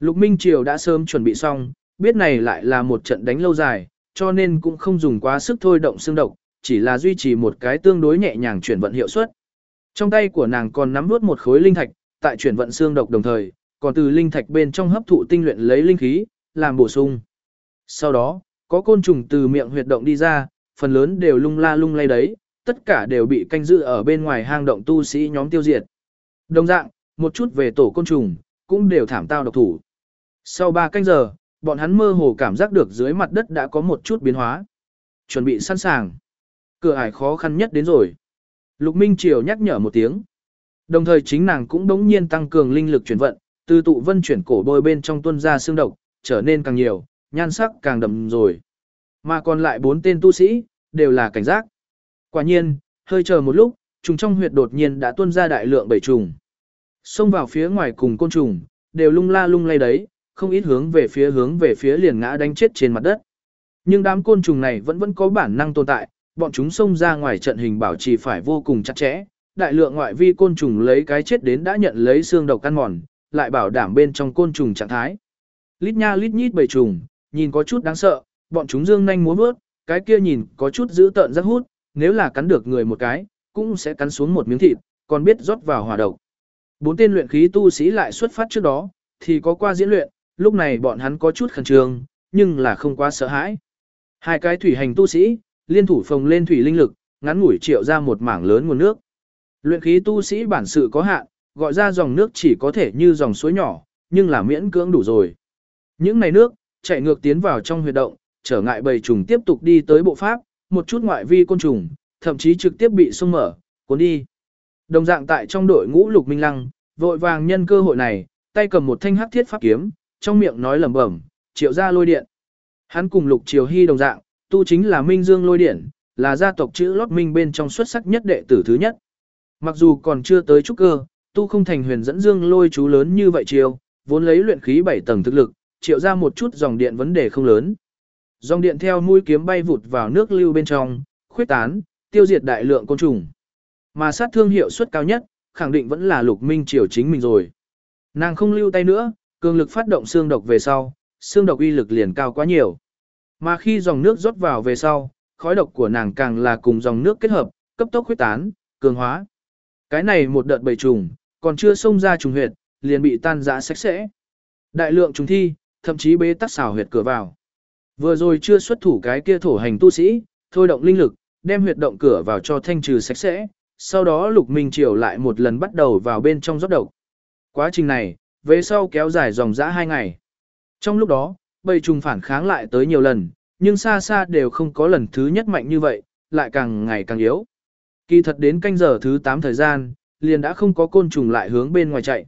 Lục Minh Triều đã sớm chuẩn bị xong, biết này lại là một trận đánh lâu dài, cho nên cũng không dùng quá sức thôi động xương độc, chỉ là duy trì một cái tương đối nhẹ nhàng chuyển vận hiệu suất. Trong tay của nàng còn nắm nuốt một khối linh thạch, tại chuyển vận xương độc đồng thời, còn từ linh thạch bên trong hấp thụ tinh luyện lấy linh khí, làm bổ sung. Sau đó, có côn trùng từ miệng huyệt động đi ra, phần lớn đều lung la lung lay đấy, tất cả đều bị canh giữ ở bên ngoài hang động tu sĩ nhóm tiêu diệt. Đồng dạng, một chút về tổ côn trùng, cũng đều thảm tao độc thủ. Sau 3 canh giờ, bọn hắn mơ hồ cảm giác được dưới mặt đất đã có một chút biến hóa. Chuẩn bị sẵn sàng. Cửa ải khó khăn nhất đến rồi. Lục Minh Triều nhắc nhở một tiếng. Đồng thời chính nàng cũng đống nhiên tăng cường linh lực chuyển vận, từ tụ vân chuyển cổ bôi bên trong tuân ra xương độc, trở nên càng nhiều, nhan sắc càng đậm rồi. Mà còn lại bốn tên tu sĩ, đều là cảnh giác. Quả nhiên, hơi chờ một lúc, trùng trong huyệt đột nhiên đã tuôn ra đại lượng bảy trùng. Xông vào phía ngoài cùng côn trùng, đều lung la lung lay đấy, không ít hướng về phía hướng về phía liền ngã đánh chết trên mặt đất. Nhưng đám côn trùng này vẫn vẫn có bản năng tồn tại, bọn chúng xông ra ngoài trận hình bảo trì phải vô cùng chặt chẽ. Đại lượng ngoại vi côn trùng lấy cái chết đến đã nhận lấy xương độc căn mòn, lại bảo đảm bên trong côn trùng trạng thái. Lít nha lít nhít bầy trùng, nhìn có chút đáng sợ, bọn chúng dương nhanh múa vớt, cái kia nhìn có chút dữ tợn rất hút, nếu là cắn được người một cái, cũng sẽ cắn xuống một miếng thịt, còn biết rót vào hỏa độc. Bốn tên luyện khí tu sĩ lại xuất phát trước đó, thì có qua diễn luyện, lúc này bọn hắn có chút khẩn trương, nhưng là không quá sợ hãi. Hai cái thủy hành tu sĩ, liên thủ phồng lên thủy linh lực, ngắn ngủi triệu ra một mảng lớn nguồn nước. Luyện khí tu sĩ bản sự có hạn, gọi ra dòng nước chỉ có thể như dòng suối nhỏ, nhưng là miễn cưỡng đủ rồi. Những này nước, chạy ngược tiến vào trong huyệt động, trở ngại bầy trùng tiếp tục đi tới bộ pháp, một chút ngoại vi côn trùng, thậm chí trực tiếp bị xung mở, cuốn đi. Đồng dạng tại trong đội ngũ Lục Minh Lăng, vội vàng nhân cơ hội này, tay cầm một thanh hắc thiết pháp kiếm, trong miệng nói lẩm bẩm, triệu gia lôi điện. Hắn cùng Lục Triều Hy đồng dạng, tu chính là Minh Dương lôi điện, là gia tộc chữ lót minh bên trong xuất sắc nhất đệ tử thứ nhất. Mặc dù còn chưa tới trúc cơ, tu không thành huyền dẫn dương lôi chú lớn như vậy triều vốn lấy luyện khí 7 tầng thực lực, triệu ra một chút dòng điện vấn đề không lớn. Dòng điện theo mũi kiếm bay vụt vào nước lưu bên trong, khuyết tán, tiêu diệt đại lượng côn trùng. Mà sát thương hiệu suất cao nhất, khẳng định vẫn là lục minh triều chính mình rồi. Nàng không lưu tay nữa, cường lực phát động xương độc về sau, xương độc uy lực liền cao quá nhiều. Mà khi dòng nước rót vào về sau, khói độc của nàng càng là cùng dòng nước kết hợp, cấp tốc huyết tán, cường hóa. Cái này một đợt bầy trùng, còn chưa xông ra trùng huyệt, liền bị tan rã sạch sẽ. Đại lượng trùng thi, thậm chí bế tắc xảo huyệt cửa vào. Vừa rồi chưa xuất thủ cái kia thổ hành tu sĩ, thôi động linh lực, đem huyệt động cửa vào cho thanh trừ sạch sẽ, sau đó Lục Minh Triều lại một lần bắt đầu vào bên trong rót độc. Quá trình này, về sau kéo dài dòng dã hai ngày. Trong lúc đó, bầy trùng phản kháng lại tới nhiều lần, nhưng xa xa đều không có lần thứ nhất mạnh như vậy, lại càng ngày càng yếu. Kỳ thật đến canh giờ thứ 8 thời gian, liền đã không có côn trùng lại hướng bên ngoài chạy.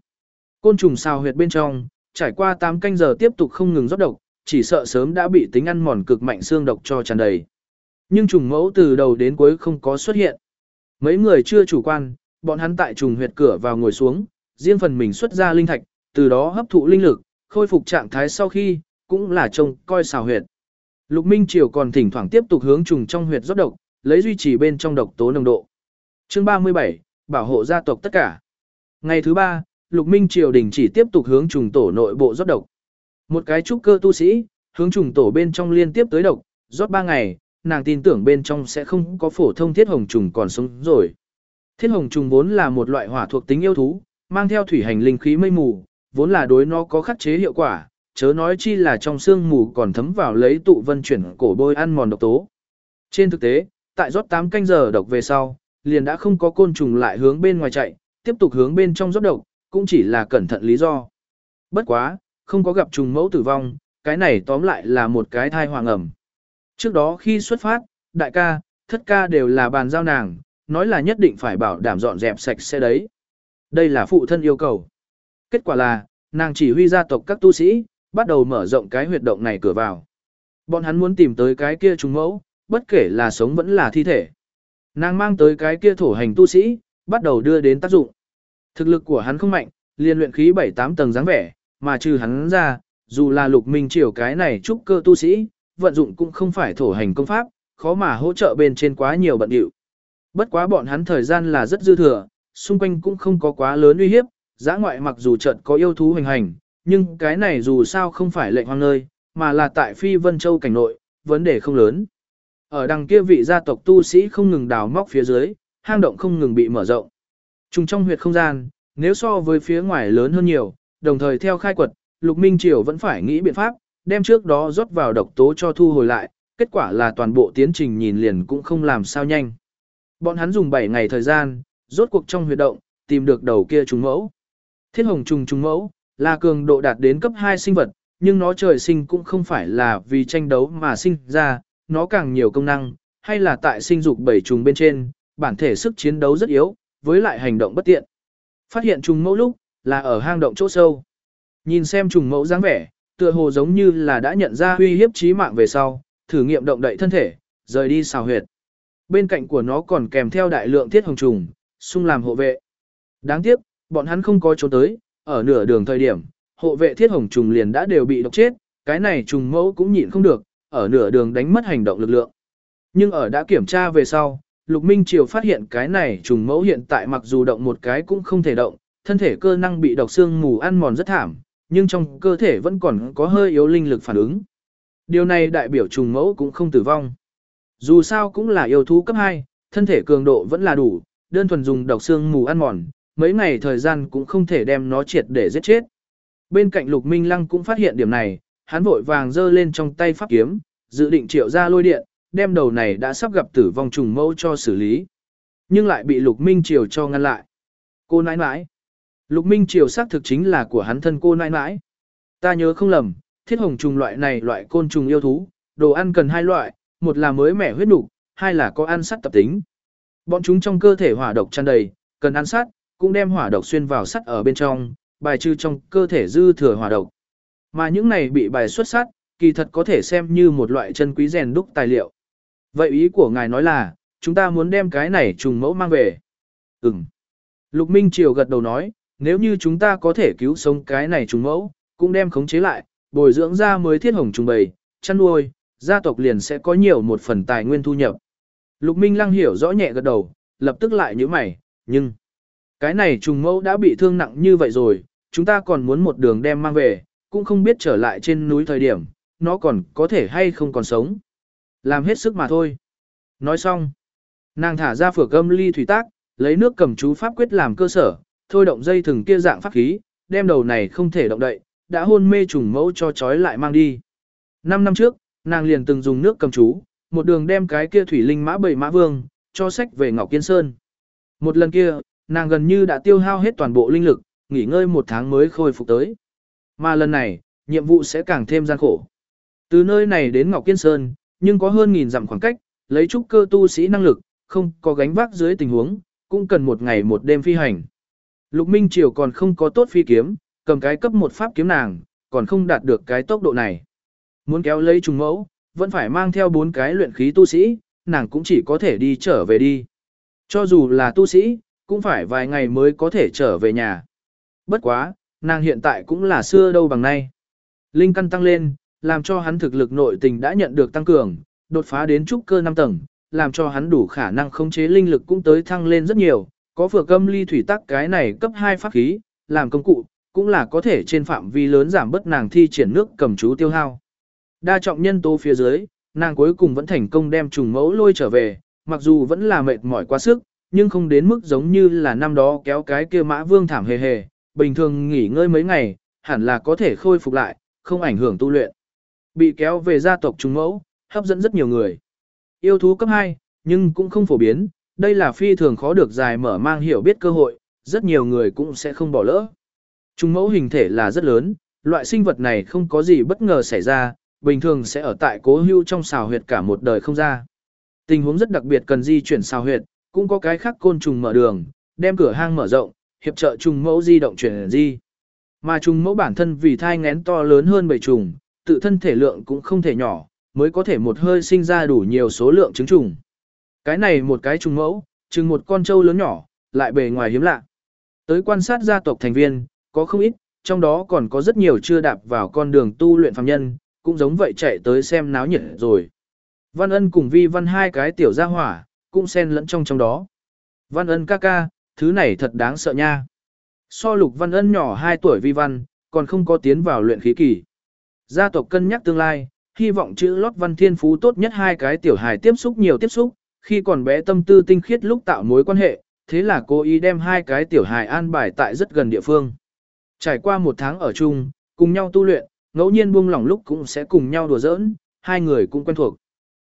Côn trùng sao huyệt bên trong, trải qua 8 canh giờ tiếp tục không ngừng rót độc, chỉ sợ sớm đã bị tính ăn mòn cực mạnh xương độc cho tràn đầy. Nhưng trùng mẫu từ đầu đến cuối không có xuất hiện. Mấy người chưa chủ quan, bọn hắn tại trùng huyệt cửa vào ngồi xuống, riêng phần mình xuất ra linh thạch, từ đó hấp thụ linh lực, khôi phục trạng thái sau khi, cũng là trông coi xào huyệt. Lục Minh Triều còn thỉnh thoảng tiếp tục hướng trùng trong huyệt rót độc, lấy duy trì bên trong độc tố nồng độ. Chương 37, bảo hộ gia tộc tất cả. Ngày thứ ba, Lục Minh Triều đình chỉ tiếp tục hướng trùng tổ nội bộ rót độc. Một cái trúc cơ tu sĩ, hướng trùng tổ bên trong liên tiếp tới độc, rót ba ngày, nàng tin tưởng bên trong sẽ không có phổ thông thiết hồng trùng còn sống rồi. Thiết hồng trùng vốn là một loại hỏa thuộc tính yêu thú, mang theo thủy hành linh khí mây mù, vốn là đối nó có khắc chế hiệu quả, chớ nói chi là trong xương mù còn thấm vào lấy tụ vân chuyển cổ bôi ăn mòn độc tố. Trên thực tế, tại rót 8 canh giờ độc về sau, liền đã không có côn trùng lại hướng bên ngoài chạy, tiếp tục hướng bên trong rót độc, cũng chỉ là cẩn thận lý do. Bất quá, không có gặp trùng mẫu tử vong, cái này tóm lại là một cái thai hoàng ẩm. Trước đó khi xuất phát, đại ca, thất ca đều là bàn giao nàng, nói là nhất định phải bảo đảm dọn dẹp sạch sẽ đấy. Đây là phụ thân yêu cầu. Kết quả là, nàng chỉ huy gia tộc các tu sĩ, bắt đầu mở rộng cái huyệt động này cửa vào. Bọn hắn muốn tìm tới cái kia trùng mẫu, bất kể là sống vẫn là thi thể. Nàng mang tới cái kia thổ hành tu sĩ, bắt đầu đưa đến tác dụng. Thực lực của hắn không mạnh, liên luyện khí 7-8 tầng dáng vẻ, mà trừ hắn ra, dù là lục minh triều cái này trúc cơ tu sĩ, vận dụng cũng không phải thổ hành công pháp, khó mà hỗ trợ bên trên quá nhiều bận điệu. Bất quá bọn hắn thời gian là rất dư thừa, xung quanh cũng không có quá lớn uy hiếp, giã ngoại mặc dù trận có yêu thú hình hành, nhưng cái này dù sao không phải lệnh hoang nơi, mà là tại Phi Vân Châu cảnh nội, vấn đề không lớn. Ở đằng kia vị gia tộc tu sĩ không ngừng đào móc phía dưới, hang động không ngừng bị mở rộng. Trùng trong huyệt không gian, nếu so với phía ngoài lớn hơn nhiều, đồng thời theo khai quật, Lục Minh Triều vẫn phải nghĩ biện pháp, đem trước đó rót vào độc tố cho thu hồi lại, kết quả là toàn bộ tiến trình nhìn liền cũng không làm sao nhanh. Bọn hắn dùng 7 ngày thời gian, rốt cuộc trong huyệt động, tìm được đầu kia trùng mẫu. Thiết hồng trùng trùng mẫu, là cường độ đạt đến cấp 2 sinh vật, nhưng nó trời sinh cũng không phải là vì tranh đấu mà sinh ra, nó càng nhiều công năng, hay là tại sinh dục bảy trùng bên trên, bản thể sức chiến đấu rất yếu, với lại hành động bất tiện. Phát hiện trùng mẫu lúc, là ở hang động chỗ sâu. Nhìn xem trùng mẫu dáng vẻ, tựa hồ giống như là đã nhận ra uy hiếp chí mạng về sau, thử nghiệm động đậy thân thể, rời đi xào huyệt. Bên cạnh của nó còn kèm theo đại lượng thiết hồng trùng, xung làm hộ vệ. Đáng tiếc, bọn hắn không có trốn tới, ở nửa đường thời điểm, hộ vệ thiết hồng trùng liền đã đều bị độc chết, cái này trùng mẫu cũng nhịn không được, ở nửa đường đánh mất hành động lực lượng. Nhưng ở đã kiểm tra về sau, Lục Minh Triều phát hiện cái này trùng mẫu hiện tại mặc dù động một cái cũng không thể động, thân thể cơ năng bị độc xương mù ăn mòn rất thảm, nhưng trong cơ thể vẫn còn có hơi yếu linh lực phản ứng. Điều này đại biểu trùng mẫu cũng không tử vong. Dù sao cũng là yêu thú cấp 2, thân thể cường độ vẫn là đủ, đơn thuần dùng độc xương mù ăn mòn, mấy ngày thời gian cũng không thể đem nó triệt để giết chết. Bên cạnh Lục Minh Lăng cũng phát hiện điểm này, hắn vội vàng giơ lên trong tay pháp kiếm, dự định triệu ra lôi điện, đem đầu này đã sắp gặp tử vong trùng mẫu cho xử lý. Nhưng lại bị Lục Minh Triều cho ngăn lại. Cô nãi nãi. Lục Minh Triều xác thực chính là của hắn thân cô nãi nãi. Ta nhớ không lầm, thiết hồng trùng loại này loại côn trùng yêu thú, đồ ăn cần hai loại, một là mới mẻ huyết nục, hai là có ăn sắt tập tính. Bọn chúng trong cơ thể hỏa độc tràn đầy, cần ăn sắt, cũng đem hỏa độc xuyên vào sắt ở bên trong, bài trừ trong cơ thể dư thừa hỏa độc. Mà những này bị bài xuất sắt, kỳ thật có thể xem như một loại chân quý rèn đúc tài liệu. Vậy ý của ngài nói là, chúng ta muốn đem cái này trùng mẫu mang về. Ừm. Lục Minh Triều gật đầu nói, nếu như chúng ta có thể cứu sống cái này trùng mẫu, cũng đem khống chế lại, bồi dưỡng ra mới thiết hồng trùng bầy, chăn nuôi, gia tộc liền sẽ có nhiều một phần tài nguyên thu nhập. Lục Minh Lăng hiểu rõ nhẹ gật đầu, lập tức lại như mày, nhưng cái này trùng mẫu đã bị thương nặng như vậy rồi, chúng ta còn muốn một đường đem mang về, cũng không biết trở lại trên núi thời điểm, nó còn có thể hay không còn sống. Làm hết sức mà thôi. Nói xong, nàng thả ra phửa cơm ly thủy tác, lấy nước cầm chú pháp quyết làm cơ sở, thôi động dây thừng kia dạng pháp khí, đem đầu này không thể động đậy, đã hôn mê trùng mẫu cho trói lại mang đi. Năm năm trước, nàng liền từng dùng nước cầm chú, một đường đem cái kia thủy linh mã bảy mã vương, cho sách về Ngọc Kiên Sơn. Một lần kia, nàng gần như đã tiêu hao hết toàn bộ linh lực, nghỉ ngơi một tháng mới khôi phục tới. Mà lần này, nhiệm vụ sẽ càng thêm gian khổ. Từ nơi này đến Ngọc Kiên Sơn, nhưng có hơn nghìn dặm khoảng cách, lấy trúc cơ tu sĩ năng lực, không có gánh vác dưới tình huống, cũng cần một ngày một đêm phi hành. Lục Minh Triều còn không có tốt phi kiếm, cầm cái cấp một pháp kiếm nàng, còn không đạt được cái tốc độ này. Muốn kéo lấy trùng mẫu, vẫn phải mang theo bốn cái luyện khí tu sĩ, nàng cũng chỉ có thể đi trở về đi. Cho dù là tu sĩ, cũng phải vài ngày mới có thể trở về nhà. Bất quá, nàng hiện tại cũng là xưa đâu bằng nay. Linh căn tăng lên, làm cho hắn thực lực nội tình đã nhận được tăng cường, đột phá đến trúc cơ 5 tầng, làm cho hắn đủ khả năng khống chế linh lực cũng tới thăng lên rất nhiều, có vừa câm ly thủy tắc cái này cấp 2 pháp khí, làm công cụ, cũng là có thể trên phạm vi lớn giảm bớt nàng thi triển nước cầm chú tiêu hao. Đa trọng nhân tố phía dưới, nàng cuối cùng vẫn thành công đem trùng mẫu lôi trở về, mặc dù vẫn là mệt mỏi quá sức, nhưng không đến mức giống như là năm đó kéo cái kia mã vương thảm hề hề, bình thường nghỉ ngơi mấy ngày, hẳn là có thể khôi phục lại, không ảnh hưởng tu luyện. Bị kéo về gia tộc trùng mẫu, hấp dẫn rất nhiều người. Yêu thú cấp 2, nhưng cũng không phổ biến, đây là phi thường khó được dài mở mang hiểu biết cơ hội, rất nhiều người cũng sẽ không bỏ lỡ. Trùng mẫu hình thể là rất lớn, loại sinh vật này không có gì bất ngờ xảy ra, bình thường sẽ ở tại cố hưu trong xào huyệt cả một đời không ra. Tình huống rất đặc biệt cần di chuyển xào huyệt, cũng có cái khác côn trùng mở đường, đem cửa hang mở rộng, hiệp trợ trùng mẫu di động chuyển di. Mà trùng mẫu bản thân vì thai ngén to lớn hơn bầy trùng, tự thân thể lượng cũng không thể nhỏ, mới có thể một hơi sinh ra đủ nhiều số lượng trứng trùng. Cái này một cái trùng mẫu, chừng một con trâu lớn nhỏ, lại bề ngoài hiếm lạ. Tới quan sát gia tộc thành viên, có không ít, trong đó còn có rất nhiều chưa đạp vào con đường tu luyện phàm nhân, cũng giống vậy chạy tới xem náo nhiệt rồi. Văn ân cùng vi văn hai cái tiểu gia hỏa, cũng xen lẫn trong trong đó. Văn ân ca ca, thứ này thật đáng sợ nha. So lục văn ân nhỏ 2 tuổi vi văn, còn không có tiến vào luyện khí kỳ. Gia tộc cân nhắc tương lai, hy vọng chữ lót văn thiên phú tốt nhất hai cái tiểu hài tiếp xúc nhiều tiếp xúc, khi còn bé tâm tư tinh khiết lúc tạo mối quan hệ, thế là cố ý đem hai cái tiểu hài an bài tại rất gần địa phương. Trải qua một tháng ở chung, cùng nhau tu luyện, ngẫu nhiên buông lỏng lúc cũng sẽ cùng nhau đùa giỡn, hai người cũng quen thuộc.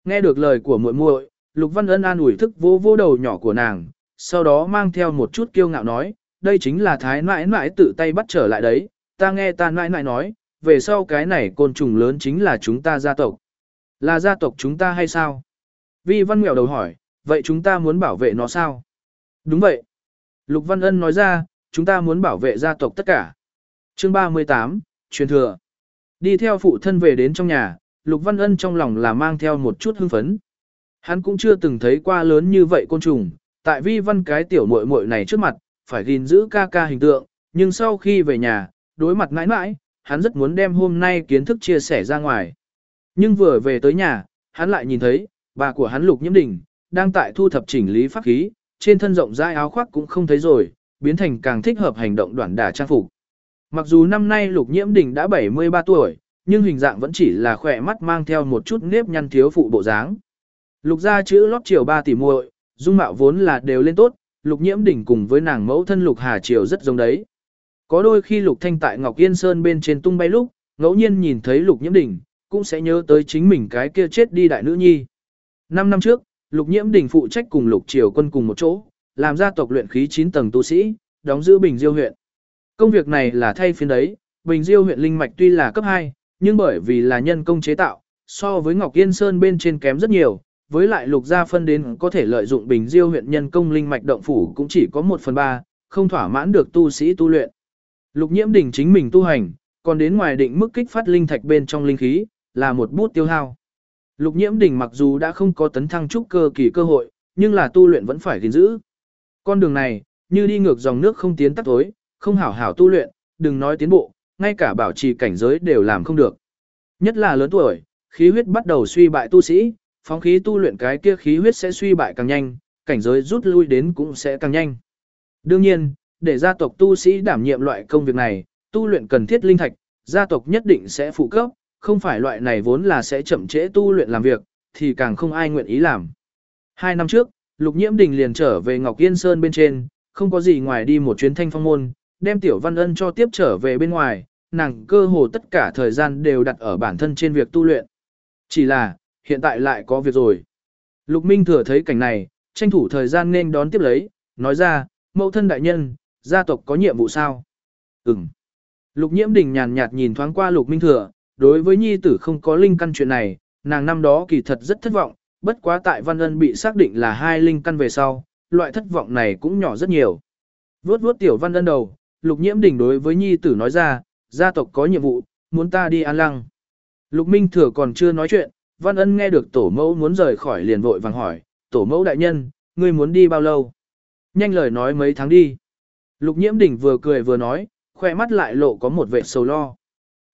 Nghe được lời của muội muội, Lục Văn Ân an ủi thức vô vô đầu nhỏ của nàng, sau đó mang theo một chút kiêu ngạo nói, đây chính là thái nãi nãi tự tay bắt trở lại đấy, ta nghe ta nãi nãi nói, về sau cái này côn trùng lớn chính là chúng ta gia tộc. Là gia tộc chúng ta hay sao? Vi Văn Mèo đầu hỏi, vậy chúng ta muốn bảo vệ nó sao? Đúng vậy. Lục Văn Ân nói ra, chúng ta muốn bảo vệ gia tộc tất cả. Chương 38, truyền thừa. Đi theo phụ thân về đến trong nhà, Lục Văn Ân trong lòng là mang theo một chút hưng phấn. Hắn cũng chưa từng thấy qua lớn như vậy côn trùng, tại vi văn cái tiểu muội muội này trước mặt, phải gìn giữ ca ca hình tượng, nhưng sau khi về nhà, đối mặt mãi mãi, hắn rất muốn đem hôm nay kiến thức chia sẻ ra ngoài. Nhưng vừa về tới nhà, hắn lại nhìn thấy, bà của hắn Lục Nhiễm Đình, đang tại thu thập chỉnh lý pháp khí, trên thân rộng rãi áo khoác cũng không thấy rồi, biến thành càng thích hợp hành động đoạn đả trang phục. Mặc dù năm nay Lục Nhiễm Đình đã 73 tuổi, nhưng hình dạng vẫn chỉ là khỏe mắt mang theo một chút nếp nhăn thiếu phụ bộ dáng. Lục gia chữ lót chiều 3 tỷ muội, dung mạo vốn là đều lên tốt, Lục Nhiễm Đỉnh cùng với nàng mẫu thân Lục Hà Triều rất giống đấy. Có đôi khi Lục Thanh tại Ngọc Yên Sơn bên trên tung bay lúc, ngẫu nhiên nhìn thấy Lục Nhiễm Đỉnh, cũng sẽ nhớ tới chính mình cái kia chết đi đại nữ nhi. Năm năm trước, Lục Nhiễm Đỉnh phụ trách cùng Lục Triều quân cùng một chỗ, làm gia tộc luyện khí 9 tầng tu sĩ, đóng giữ Bình Diêu huyện. Công việc này là thay phiên đấy, Bình Diêu huyện linh mạch tuy là cấp 2, nhưng bởi vì là nhân công chế tạo, so với Ngọc Yên Sơn bên trên kém rất nhiều, với lại lục gia phân đến có thể lợi dụng Bình Diêu huyện nhân công linh mạch động phủ cũng chỉ có 1 phần 3, không thỏa mãn được tu sĩ tu luyện. Lục Nhiễm đỉnh chính mình tu hành, còn đến ngoài định mức kích phát linh thạch bên trong linh khí, là một bút tiêu hao. Lục Nhiễm đỉnh mặc dù đã không có tấn thăng trúc cơ kỳ cơ hội, nhưng là tu luyện vẫn phải gìn giữ. Con đường này, như đi ngược dòng nước không tiến tắt tối, không hảo hảo tu luyện, đừng nói tiến bộ, ngay cả bảo trì cảnh giới đều làm không được. Nhất là lớn tuổi, khí huyết bắt đầu suy bại tu sĩ, phóng khí tu luyện cái kia khí huyết sẽ suy bại càng nhanh, cảnh giới rút lui đến cũng sẽ càng nhanh. Đương nhiên, để gia tộc tu sĩ đảm nhiệm loại công việc này, tu luyện cần thiết linh thạch, gia tộc nhất định sẽ phụ cấp, không phải loại này vốn là sẽ chậm trễ tu luyện làm việc, thì càng không ai nguyện ý làm. Hai năm trước, Lục Nhiễm Đình liền trở về Ngọc Yên Sơn bên trên, không có gì ngoài đi một chuyến thanh phong môn, đem Tiểu Văn Ân cho tiếp trở về bên ngoài, nàng cơ hồ tất cả thời gian đều đặt ở bản thân trên việc tu luyện. Chỉ là, hiện tại lại có việc rồi. Lục Minh thừa thấy cảnh này, tranh thủ thời gian nên đón tiếp lấy, nói ra, mẫu thân đại nhân, gia tộc có nhiệm vụ sao? Ừm. Lục Nhiễm Đình nhàn nhạt nhìn thoáng qua Lục Minh thừa, đối với nhi tử không có linh căn chuyện này, nàng năm đó kỳ thật rất thất vọng, bất quá tại Văn Ân bị xác định là hai linh căn về sau, loại thất vọng này cũng nhỏ rất nhiều. Vốt vốt tiểu Văn Ân đầu, Lục Nhiễm Đình đối với nhi tử nói ra, gia tộc có nhiệm vụ, muốn ta đi an lăng. Lục Minh Thừa còn chưa nói chuyện, Văn Ân nghe được tổ mẫu muốn rời khỏi liền vội vàng hỏi, tổ mẫu đại nhân, ngươi muốn đi bao lâu? Nhanh lời nói mấy tháng đi. Lục Nhiễm đỉnh vừa cười vừa nói, khoe mắt lại lộ có một vẻ sầu lo.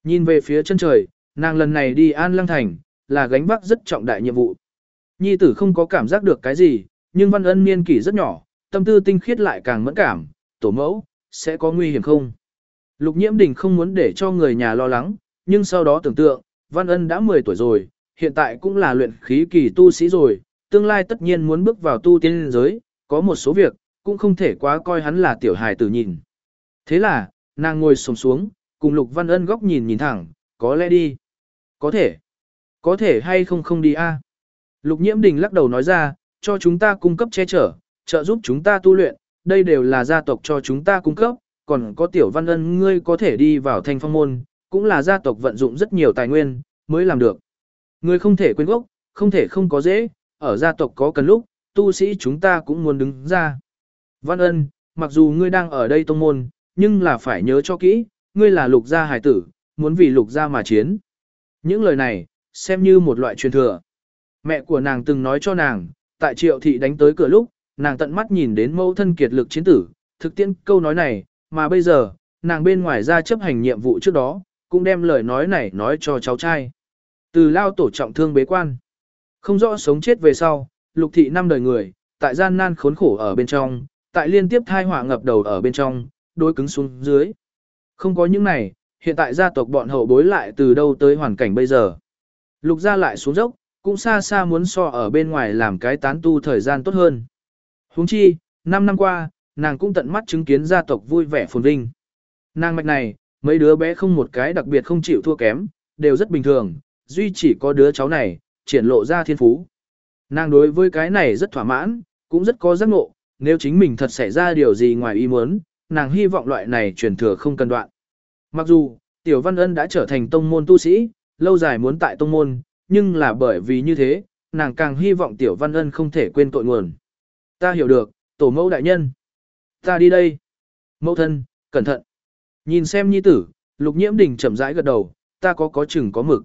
Nhìn về phía chân trời, nàng lần này đi an lăng thành, là gánh vác rất trọng đại nhiệm vụ. Nhi tử không có cảm giác được cái gì, nhưng Văn Ân niên kỷ rất nhỏ, tâm tư tinh khiết lại càng mẫn cảm, tổ mẫu, sẽ có nguy hiểm không? Lục nhiễm đình không muốn để cho người nhà lo lắng, nhưng sau đó tưởng tượng, Văn Ân đã 10 tuổi rồi, hiện tại cũng là luyện khí kỳ tu sĩ rồi, tương lai tất nhiên muốn bước vào tu tiên giới, có một số việc, cũng không thể quá coi hắn là tiểu hài tử nhìn. Thế là, nàng ngồi sống xuống, cùng Lục Văn Ân góc nhìn nhìn thẳng, có lẽ đi. Có thể. Có thể hay không không đi a Lục Nhiễm Đình lắc đầu nói ra, cho chúng ta cung cấp che chở, trợ giúp chúng ta tu luyện, đây đều là gia tộc cho chúng ta cung cấp, còn có tiểu văn ân ngươi có thể đi vào thanh phong môn, cũng là gia tộc vận dụng rất nhiều tài nguyên, mới làm được. Ngươi không thể quên gốc, không thể không có dễ, ở gia tộc có cần lúc, tu sĩ chúng ta cũng muốn đứng ra. Văn ân, mặc dù ngươi đang ở đây tông môn, nhưng là phải nhớ cho kỹ, ngươi là lục gia hải tử, muốn vì lục gia mà chiến. Những lời này, xem như một loại truyền thừa. Mẹ của nàng từng nói cho nàng, tại triệu thị đánh tới cửa lúc, nàng tận mắt nhìn đến mẫu thân kiệt lực chiến tử, thực tiễn câu nói này, mà bây giờ, nàng bên ngoài ra chấp hành nhiệm vụ trước đó, cũng đem lời nói này nói cho cháu trai. Từ lao tổ trọng thương bế quan, không rõ sống chết về sau, lục thị năm đời người, tại gian nan khốn khổ ở bên trong, tại liên tiếp thai họa ngập đầu ở bên trong, đối cứng xuống dưới. Không có những này, hiện tại gia tộc bọn hậu bối lại từ đâu tới hoàn cảnh bây giờ. Lục gia lại xuống dốc, cũng xa xa muốn so ở bên ngoài làm cái tán tu thời gian tốt hơn. Huống chi, 5 năm qua, nàng cũng tận mắt chứng kiến gia tộc vui vẻ phồn vinh. Nàng mạch này, mấy đứa bé không một cái đặc biệt không chịu thua kém, đều rất bình thường, duy chỉ có đứa cháu này, triển lộ ra thiên phú. Nàng đối với cái này rất thỏa mãn, cũng rất có giác ngộ, nếu chính mình thật xảy ra điều gì ngoài ý muốn, nàng hy vọng loại này truyền thừa không cần đoạn. Mặc dù, Tiểu Văn Ân đã trở thành tông môn tu sĩ, lâu dài muốn tại tông môn, nhưng là bởi vì như thế, nàng càng hy vọng Tiểu Văn Ân không thể quên tội nguồn. Ta hiểu được, tổ mẫu đại nhân. Ta đi đây. Mẫu thân, cẩn thận. Nhìn xem nhi tử, lục nhiễm đình chậm rãi gật đầu, ta có có chừng có mực.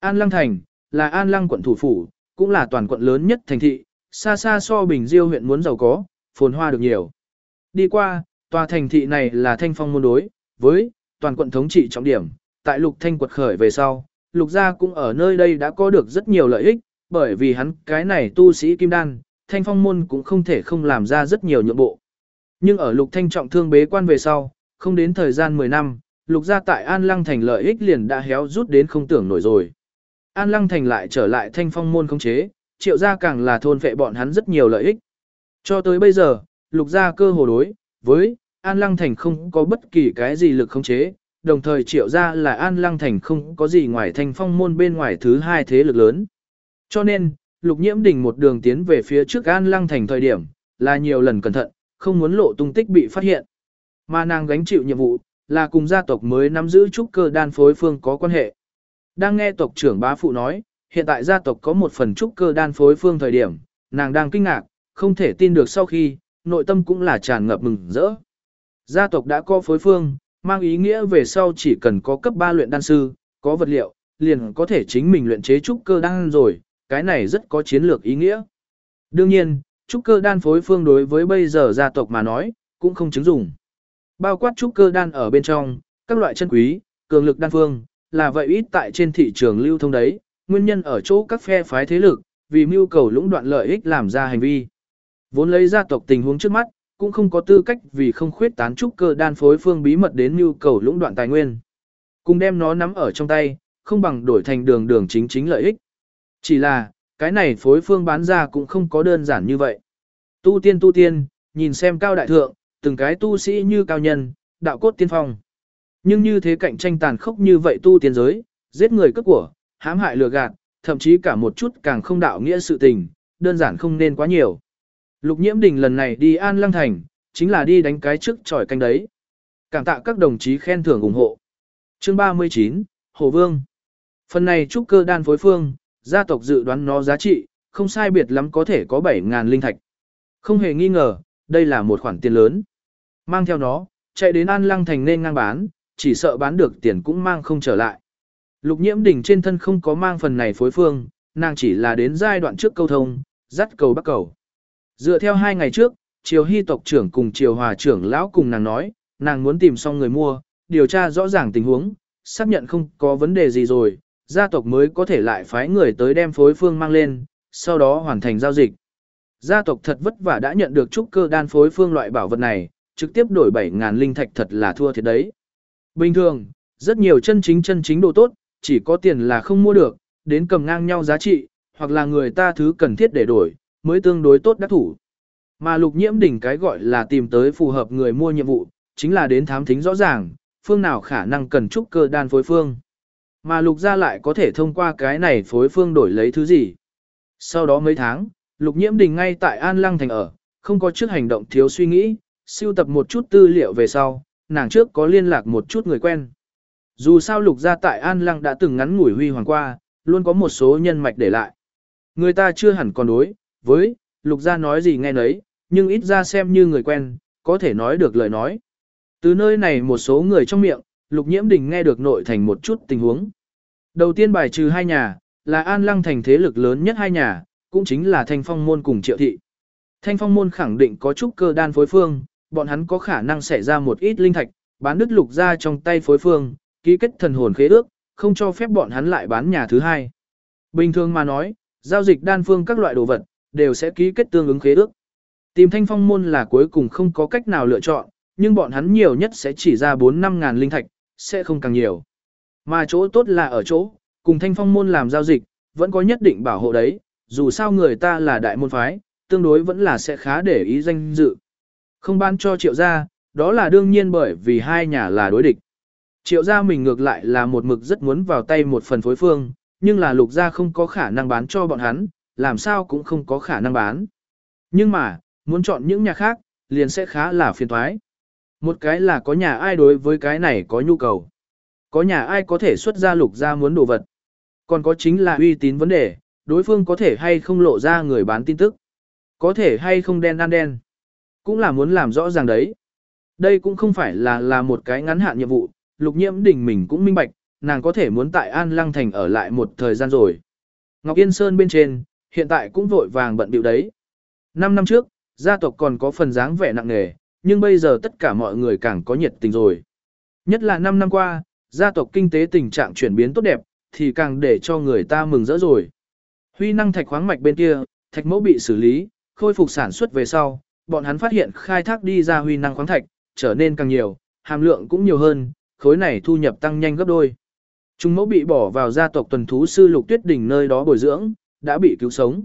An Lăng Thành, là An Lăng quận thủ phủ, cũng là toàn quận lớn nhất thành thị, xa xa so Bình Diêu huyện muốn giàu có, phồn hoa được nhiều. Đi qua, tòa thành thị này là thanh phong môn đối, với toàn quận thống trị trọng điểm, tại lục thanh quật khởi về sau, lục gia cũng ở nơi đây đã có được rất nhiều lợi ích, bởi vì hắn cái này tu sĩ kim đan, thanh phong môn cũng không thể không làm ra rất nhiều nhượng bộ. Nhưng ở lục thanh trọng thương bế quan về sau, không đến thời gian 10 năm, lục gia tại An Lăng Thành lợi ích liền đã héo rút đến không tưởng nổi rồi. An Lăng Thành lại trở lại thanh phong môn không chế, triệu gia càng là thôn vệ bọn hắn rất nhiều lợi ích. Cho tới bây giờ, lục gia cơ hồ đối, với An Lăng Thành không có bất kỳ cái gì lực khống chế, đồng thời triệu gia là An Lăng Thành không có gì ngoài thanh phong môn bên ngoài thứ hai thế lực lớn. Cho nên, lục nhiễm đình một đường tiến về phía trước An Lăng Thành thời điểm, là nhiều lần cẩn thận, không muốn lộ tung tích bị phát hiện. Mà nàng gánh chịu nhiệm vụ, là cùng gia tộc mới nắm giữ trúc cơ đan phối phương có quan hệ. Đang nghe tộc trưởng bá phụ nói, hiện tại gia tộc có một phần trúc cơ đan phối phương thời điểm, nàng đang kinh ngạc, không thể tin được sau khi, nội tâm cũng là tràn ngập mừng rỡ. Gia tộc đã có phối phương, mang ý nghĩa về sau chỉ cần có cấp 3 luyện đan sư, có vật liệu, liền có thể chính mình luyện chế trúc cơ đan rồi, cái này rất có chiến lược ý nghĩa. Đương nhiên, trúc cơ đan phối phương đối với bây giờ gia tộc mà nói, cũng không chứng dụng. Bao quát trúc cơ đan ở bên trong, các loại chân quý, cường lực đan phương, là vậy ít tại trên thị trường lưu thông đấy, nguyên nhân ở chỗ các phe phái thế lực, vì mưu cầu lũng đoạn lợi ích làm ra hành vi. Vốn lấy gia tộc tình huống trước mắt, cũng không có tư cách vì không khuyết tán trúc cơ đan phối phương bí mật đến mưu cầu lũng đoạn tài nguyên. Cùng đem nó nắm ở trong tay, không bằng đổi thành đường đường chính chính lợi ích. Chỉ là, cái này phối phương bán ra cũng không có đơn giản như vậy. Tu tiên tu tiên, nhìn xem cao đại thượng, từng cái tu sĩ như cao nhân, đạo cốt tiên phong. Nhưng như thế cạnh tranh tàn khốc như vậy tu tiên giới, giết người cướp của, hãm hại lừa gạt, thậm chí cả một chút càng không đạo nghĩa sự tình, đơn giản không nên quá nhiều. Lục Nhiễm Đình lần này đi An Lăng Thành, chính là đi đánh cái trước tròi canh đấy. Cảm tạ các đồng chí khen thưởng ủng hộ. Chương 39, Hồ Vương. Phần này trúc cơ đan phối phương, gia tộc dự đoán nó giá trị, không sai biệt lắm có thể có 7.000 linh thạch. Không hề nghi ngờ, đây là một khoản tiền lớn. Mang theo nó, chạy đến An Lăng Thành nên ngang bán, chỉ sợ bán được tiền cũng mang không trở lại. Lục nhiễm đỉnh trên thân không có mang phần này phối phương, nàng chỉ là đến giai đoạn trước câu thông, dắt cầu bắt cầu. Dựa theo hai ngày trước, Triều Hy tộc trưởng cùng Triều Hòa trưởng lão cùng nàng nói, nàng muốn tìm xong người mua, điều tra rõ ràng tình huống, xác nhận không có vấn đề gì rồi, gia tộc mới có thể lại phái người tới đem phối phương mang lên, sau đó hoàn thành giao dịch. Gia tộc thật vất vả đã nhận được trúc cơ đan phối phương loại bảo vật này, trực tiếp đổi 7.000 linh thạch thật là thua thiệt đấy. Bình thường, rất nhiều chân chính chân chính đồ tốt, chỉ có tiền là không mua được, đến cầm ngang nhau giá trị, hoặc là người ta thứ cần thiết để đổi, mới tương đối tốt đắc thủ. Mà lục nhiễm đỉnh cái gọi là tìm tới phù hợp người mua nhiệm vụ, chính là đến thám thính rõ ràng, phương nào khả năng cần trúc cơ đan phối phương. Mà lục gia lại có thể thông qua cái này phối phương đổi lấy thứ gì. Sau đó mấy tháng, Lục Nhiễm Đình ngay tại An Lăng Thành ở, không có trước hành động thiếu suy nghĩ, siêu tập một chút tư liệu về sau, nàng trước có liên lạc một chút người quen. Dù sao Lục gia tại An Lăng đã từng ngắn ngủi huy hoàng qua, luôn có một số nhân mạch để lại. Người ta chưa hẳn còn đối, với, Lục gia nói gì nghe nấy, nhưng ít ra xem như người quen, có thể nói được lời nói. Từ nơi này một số người trong miệng, Lục Nhiễm Đình nghe được nội thành một chút tình huống. Đầu tiên bài trừ hai nhà, là An Lăng thành thế lực lớn nhất hai nhà, cũng chính là Thanh Phong môn cùng Triệu thị. Thanh Phong môn khẳng định có chút cơ đan phối phương, bọn hắn có khả năng xảy ra một ít linh thạch, bán đứt lục ra trong tay phối phương, ký kết thần hồn khế ước, không cho phép bọn hắn lại bán nhà thứ hai. Bình thường mà nói, giao dịch đan phương các loại đồ vật, đều sẽ ký kết tương ứng khế ước. Tìm thanh phong môn là cuối cùng không có cách nào lựa chọn, nhưng bọn hắn nhiều nhất sẽ chỉ ra 4-5 ngàn linh thạch, sẽ không càng nhiều. Mà chỗ tốt là ở chỗ, cùng thanh phong môn làm giao dịch, vẫn có nhất định bảo hộ đấy, dù sao người ta là đại môn phái, tương đối vẫn là sẽ khá để ý danh dự. Không ban cho triệu gia, đó là đương nhiên bởi vì hai nhà là đối địch. Triệu gia mình ngược lại là một mực rất muốn vào tay một phần phối phương, nhưng là lục gia không có khả năng bán cho bọn hắn, làm sao cũng không có khả năng bán. Nhưng mà, muốn chọn những nhà khác, liền sẽ khá là phiền thoái. Một cái là có nhà ai đối với cái này có nhu cầu. Có nhà ai có thể xuất ra lục gia muốn đồ vật. Còn có chính là uy tín vấn đề, đối phương có thể hay không lộ ra người bán tin tức. Có thể hay không đen ăn đen. Cũng là muốn làm rõ ràng đấy. Đây cũng không phải là là một cái ngắn hạn nhiệm vụ, lục nhiễm đình mình cũng minh bạch, nàng có thể muốn tại An Lăng Thành ở lại một thời gian rồi. Ngọc Yên Sơn bên trên, hiện tại cũng vội vàng bận bịu đấy. Năm năm trước, gia tộc còn có phần dáng vẻ nặng nề, nhưng bây giờ tất cả mọi người càng có nhiệt tình rồi. Nhất là năm năm qua, gia tộc kinh tế tình trạng chuyển biến tốt đẹp, thì càng để cho người ta mừng rỡ rồi. Huy năng thạch khoáng mạch bên kia, thạch mẫu bị xử lý, khôi phục sản xuất về sau, bọn hắn phát hiện khai thác đi ra huy năng khoáng thạch, trở nên càng nhiều, hàm lượng cũng nhiều hơn, khối này thu nhập tăng nhanh gấp đôi. Chúng mẫu bị bỏ vào gia tộc tuần thú sư Lục Tuyết Đình nơi đó bồi dưỡng, đã bị cứu sống.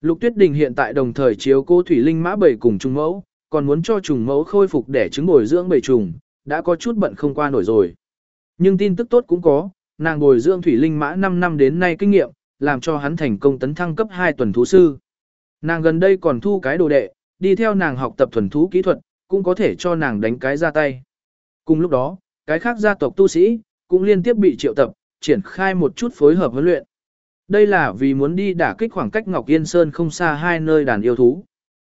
Lục Tuyết Đình hiện tại đồng thời chiếu cô Thủy Linh Mã bảy cùng trùng mẫu, còn muốn cho trùng mẫu khôi phục để trứng bồi dưỡng bảy trùng, đã có chút bận không qua nổi rồi. Nhưng tin tức tốt cũng có, nàng bồi dưỡng Thủy Linh Mã 5 năm đến nay kinh nghiệm, làm cho hắn thành công tấn thăng cấp 2 tuần thú sư. Nàng gần đây còn thu cái đồ đệ, đi theo nàng học tập thuần thú kỹ thuật, cũng có thể cho nàng đánh cái ra tay. Cùng lúc đó, cái khác gia tộc tu sĩ, cũng liên tiếp bị triệu tập, triển khai một chút phối hợp huấn luyện. Đây là vì muốn đi đả kích khoảng cách Ngọc Yên Sơn không xa hai nơi đàn yêu thú.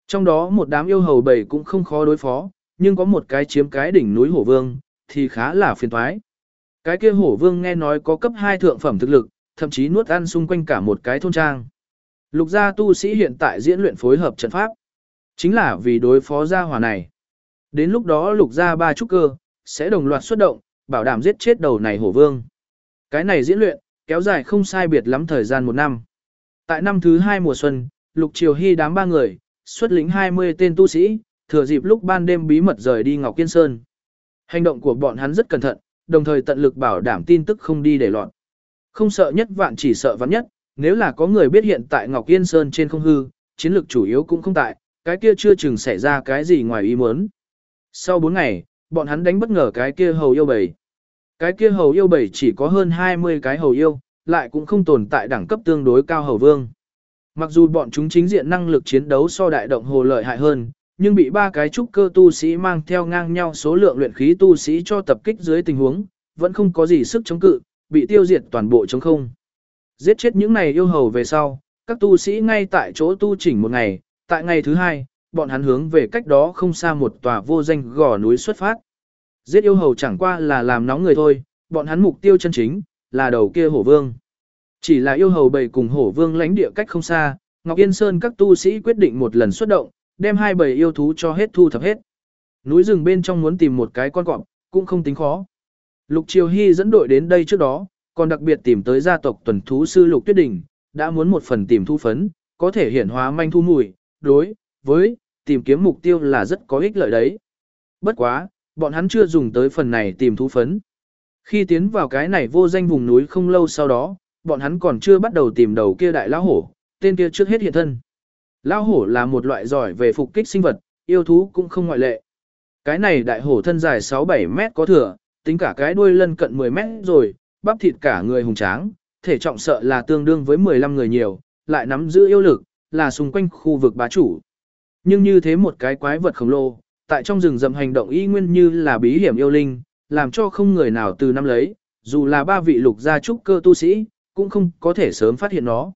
Trong đó một đám yêu hầu bầy cũng không khó đối phó, nhưng có một cái chiếm cái đỉnh núi Hổ Vương, thì khá là phiền toái. Cái kia Hổ Vương nghe nói có cấp 2 thượng phẩm thực lực, thậm chí nuốt ăn xung quanh cả một cái thôn trang. Lục gia tu sĩ hiện tại diễn luyện phối hợp trận pháp. Chính là vì đối phó gia hỏa này. Đến lúc đó lục gia ba trúc cơ, sẽ đồng loạt xuất động, bảo đảm giết chết đầu này hổ vương. Cái này diễn luyện, kéo dài không sai biệt lắm thời gian một năm. Tại năm thứ hai mùa xuân, lục triều hy đám ba người, xuất lính 20 tên tu sĩ, thừa dịp lúc ban đêm bí mật rời đi Ngọc Kiên Sơn. Hành động của bọn hắn rất cẩn thận, đồng thời tận lực bảo đảm tin tức không đi để loạn. Không sợ nhất vạn chỉ sợ vạn nhất, nếu là có người biết hiện tại Ngọc Yên Sơn trên không hư, chiến lược chủ yếu cũng không tại, cái kia chưa chừng xảy ra cái gì ngoài ý muốn. Sau 4 ngày, bọn hắn đánh bất ngờ cái kia hầu yêu bầy. Cái kia hầu yêu bầy chỉ có hơn 20 cái hầu yêu, lại cũng không tồn tại đẳng cấp tương đối cao hầu vương. Mặc dù bọn chúng chính diện năng lực chiến đấu so đại động hồ lợi hại hơn, nhưng bị ba cái trúc cơ tu sĩ mang theo ngang nhau số lượng luyện khí tu sĩ cho tập kích dưới tình huống, vẫn không có gì sức chống cự, bị tiêu diệt toàn bộ chống không. Giết chết những này yêu hầu về sau, các tu sĩ ngay tại chỗ tu chỉnh một ngày, tại ngày thứ hai, bọn hắn hướng về cách đó không xa một tòa vô danh gò núi xuất phát. Giết yêu hầu chẳng qua là làm nóng người thôi, bọn hắn mục tiêu chân chính, là đầu kia hổ vương. Chỉ là yêu hầu bầy cùng hổ vương lãnh địa cách không xa, Ngọc Yên Sơn các tu sĩ quyết định một lần xuất động, đem hai bầy yêu thú cho hết thu thập hết. Núi rừng bên trong muốn tìm một cái con cọp, cũng không tính khó. Lục Triều Hy dẫn đội đến đây trước đó, còn đặc biệt tìm tới gia tộc tuần thú sư Lục Tuyết Đình, đã muốn một phần tìm thu phấn, có thể hiển hóa manh thu mùi, đối với tìm kiếm mục tiêu là rất có ích lợi đấy. Bất quá, bọn hắn chưa dùng tới phần này tìm thú phấn. Khi tiến vào cái này vô danh vùng núi không lâu sau đó, bọn hắn còn chưa bắt đầu tìm đầu kia đại lão hổ, tên kia trước hết hiện thân. Lão hổ là một loại giỏi về phục kích sinh vật, yêu thú cũng không ngoại lệ. Cái này đại hổ thân dài 6-7 mét có thừa, tính cả cái đuôi lân cận 10 mét rồi, bắp thịt cả người hùng tráng, thể trọng sợ là tương đương với 15 người nhiều, lại nắm giữ yêu lực, là xung quanh khu vực bá chủ. Nhưng như thế một cái quái vật khổng lồ, tại trong rừng rậm hành động y nguyên như là bí hiểm yêu linh, làm cho không người nào từ năm lấy, dù là ba vị lục gia trúc cơ tu sĩ, cũng không có thể sớm phát hiện nó.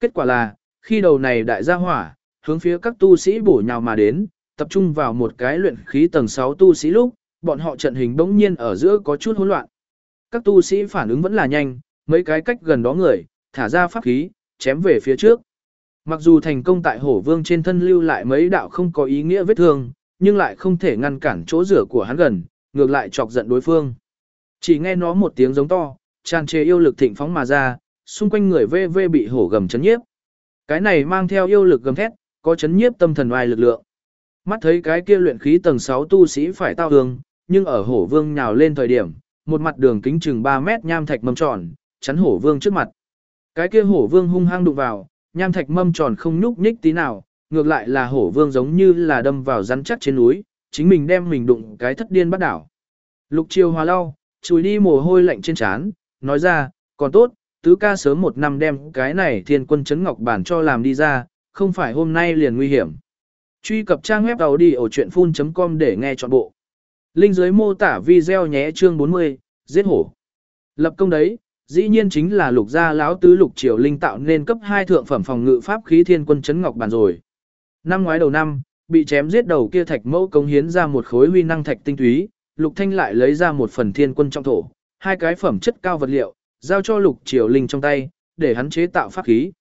Kết quả là, khi đầu này đại gia hỏa, hướng phía các tu sĩ bổ nhào mà đến, tập trung vào một cái luyện khí tầng 6 tu sĩ lúc, bọn họ trận hình bỗng nhiên ở giữa có chút hỗn loạn. Các tu sĩ phản ứng vẫn là nhanh, mấy cái cách gần đó người, thả ra pháp khí, chém về phía trước. Mặc dù thành công tại hổ vương trên thân lưu lại mấy đạo không có ý nghĩa vết thương, nhưng lại không thể ngăn cản chỗ rửa của hắn gần, ngược lại chọc giận đối phương. Chỉ nghe nó một tiếng giống to, tràn trề yêu lực thịnh phóng mà ra, xung quanh người vê vê bị hổ gầm chấn nhiếp. Cái này mang theo yêu lực gầm thét, có chấn nhiếp tâm thần oai lực lượng. Mắt thấy cái kia luyện khí tầng 6 tu sĩ phải tao hương, nhưng ở hổ vương nhào lên thời điểm, một mặt đường kính chừng 3 mét nham thạch mâm tròn, chắn hổ vương trước mặt. Cái kia hổ vương hung hăng đụng vào, nham thạch mâm tròn không nhúc nhích tí nào, ngược lại là hổ vương giống như là đâm vào rắn chắc trên núi, chính mình đem mình đụng cái thất điên bắt đảo. Lục chiêu hòa lau, chùi đi mồ hôi lạnh trên trán, nói ra, còn tốt, tứ ca sớm một năm đem cái này thiên quân chấn ngọc bản cho làm đi ra, không phải hôm nay liền nguy hiểm. Truy cập trang web đầu đi ở chuyện full.com để nghe trọn bộ. Linh dưới mô tả video nhé chương 40, giết hổ. Lập công đấy, dĩ nhiên chính là lục gia lão tứ lục triều linh tạo nên cấp 2 thượng phẩm phòng ngự pháp khí thiên quân chấn ngọc bản rồi. Năm ngoái đầu năm, bị chém giết đầu kia thạch mẫu công hiến ra một khối huy năng thạch tinh túy, lục thanh lại lấy ra một phần thiên quân trong thổ, hai cái phẩm chất cao vật liệu, giao cho lục triều linh trong tay, để hắn chế tạo pháp khí.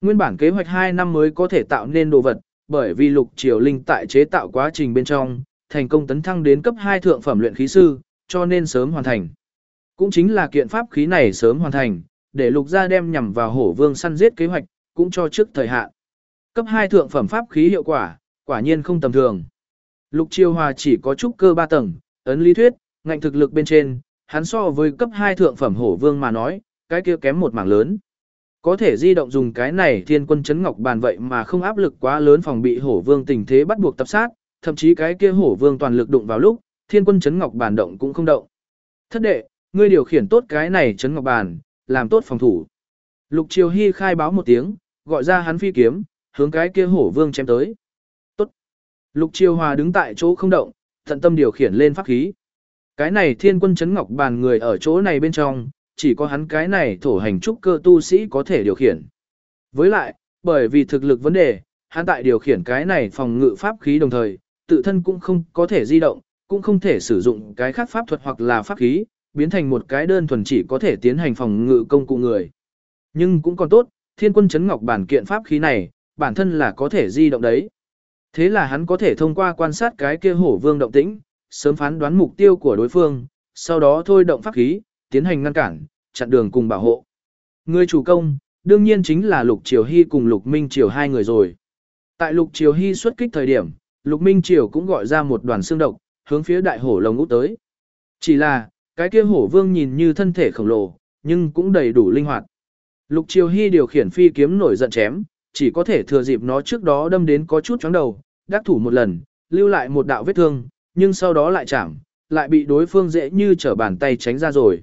Nguyên bản kế hoạch 2 năm mới có thể tạo nên đồ vật, bởi vì lục triều linh tại chế tạo quá trình bên trong, thành công tấn thăng đến cấp 2 thượng phẩm luyện khí sư, cho nên sớm hoàn thành. Cũng chính là kiện pháp khí này sớm hoàn thành, để lục gia đem nhằm vào hổ vương săn giết kế hoạch, cũng cho trước thời hạn. Cấp 2 thượng phẩm pháp khí hiệu quả, quả nhiên không tầm thường. Lục Triều Hòa chỉ có trúc cơ 3 tầng, ấn lý thuyết, ngạnh thực lực bên trên, hắn so với cấp 2 thượng phẩm hổ vương mà nói, cái kia kém một mảng lớn. Có thể di động dùng cái này thiên quân chấn ngọc bàn vậy mà không áp lực quá lớn phòng bị hổ vương tình thế bắt buộc tập sát, thậm chí cái kia hổ vương toàn lực đụng vào lúc, thiên quân chấn ngọc bàn động cũng không động. Thất đệ, ngươi điều khiển tốt cái này chấn ngọc bàn, làm tốt phòng thủ. Lục Triều Hy khai báo một tiếng, gọi ra hắn phi kiếm, hướng cái kia hổ vương chém tới. Tốt. Lục Triều Hòa đứng tại chỗ không động, thận tâm điều khiển lên pháp khí. Cái này thiên quân chấn ngọc bàn người ở chỗ này bên trong, chỉ có hắn cái này thổ hành trúc cơ tu sĩ có thể điều khiển. Với lại, bởi vì thực lực vấn đề, hắn tại điều khiển cái này phòng ngự pháp khí đồng thời, tự thân cũng không có thể di động, cũng không thể sử dụng cái khác pháp thuật hoặc là pháp khí, biến thành một cái đơn thuần chỉ có thể tiến hành phòng ngự công cụ người. Nhưng cũng còn tốt, thiên quân chấn ngọc bản kiện pháp khí này, bản thân là có thể di động đấy. Thế là hắn có thể thông qua quan sát cái kia hổ vương động tĩnh, sớm phán đoán mục tiêu của đối phương, sau đó thôi động pháp khí, tiến hành ngăn cản, chặn đường cùng bảo hộ. Người chủ công, đương nhiên chính là Lục Triều Hy cùng Lục Minh Triều hai người rồi. Tại Lục Triều Hy xuất kích thời điểm, Lục Minh Triều cũng gọi ra một đoàn xương độc, hướng phía đại hổ lồng út tới. Chỉ là, cái kia hổ vương nhìn như thân thể khổng lồ, nhưng cũng đầy đủ linh hoạt. Lục Triều Hy điều khiển phi kiếm nổi giận chém, chỉ có thể thừa dịp nó trước đó đâm đến có chút chóng đầu, đắc thủ một lần, lưu lại một đạo vết thương, nhưng sau đó lại chạm, lại bị đối phương dễ như trở bàn tay tránh ra rồi.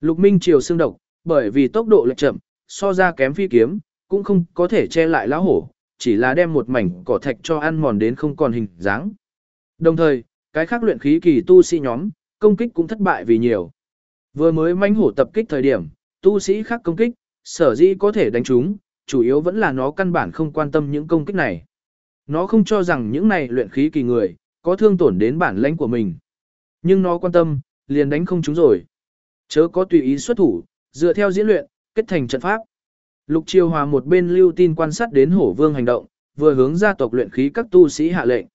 Lục Minh Triều xương độc, bởi vì tốc độ lệch chậm, so ra kém phi kiếm, cũng không có thể che lại lão hổ, chỉ là đem một mảnh cỏ thạch cho ăn mòn đến không còn hình dáng. Đồng thời, cái khác luyện khí kỳ tu sĩ nhóm, công kích cũng thất bại vì nhiều. Vừa mới manh hổ tập kích thời điểm, tu sĩ khác công kích, sở dĩ có thể đánh chúng, chủ yếu vẫn là nó căn bản không quan tâm những công kích này. Nó không cho rằng những này luyện khí kỳ người, có thương tổn đến bản lãnh của mình. Nhưng nó quan tâm, liền đánh không chúng rồi. Chớ có tùy ý xuất thủ, dựa theo diễn luyện, kết thành trận pháp. Lục Triều Hòa một bên lưu tin quan sát đến hổ vương hành động, vừa hướng gia tộc luyện khí các tu sĩ hạ lệnh.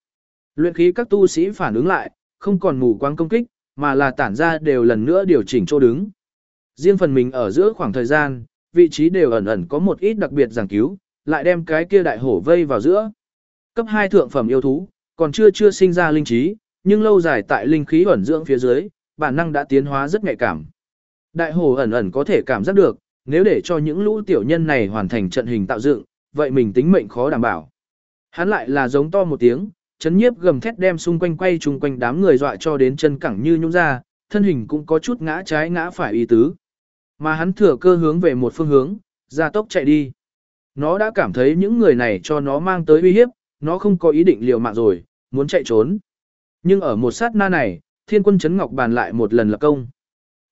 Luyện khí các tu sĩ phản ứng lại, không còn mù quáng công kích, mà là tản ra đều lần nữa điều chỉnh chỗ đứng. Riêng phần mình ở giữa khoảng thời gian, vị trí đều ẩn ẩn có một ít đặc biệt giảng cứu, lại đem cái kia đại hổ vây vào giữa. Cấp 2 thượng phẩm yêu thú, còn chưa chưa sinh ra linh trí, nhưng lâu dài tại linh khí ẩn dưỡng phía dưới, bản năng đã tiến hóa rất nhạy cảm. Đại hổ ẩn ẩn có thể cảm giác được, nếu để cho những lũ tiểu nhân này hoàn thành trận hình tạo dựng, vậy mình tính mệnh khó đảm bảo. Hắn lại là giống to một tiếng, chấn nhiếp gầm thét đem xung quanh quay chung quanh đám người dọa cho đến chân cẳng như nhũ ra, thân hình cũng có chút ngã trái ngã phải ý tứ. Mà hắn thừa cơ hướng về một phương hướng, ra tốc chạy đi. Nó đã cảm thấy những người này cho nó mang tới uy hiếp, nó không có ý định liều mạng rồi, muốn chạy trốn. Nhưng ở một sát na này, thiên quân chấn ngọc bàn lại một lần lập công.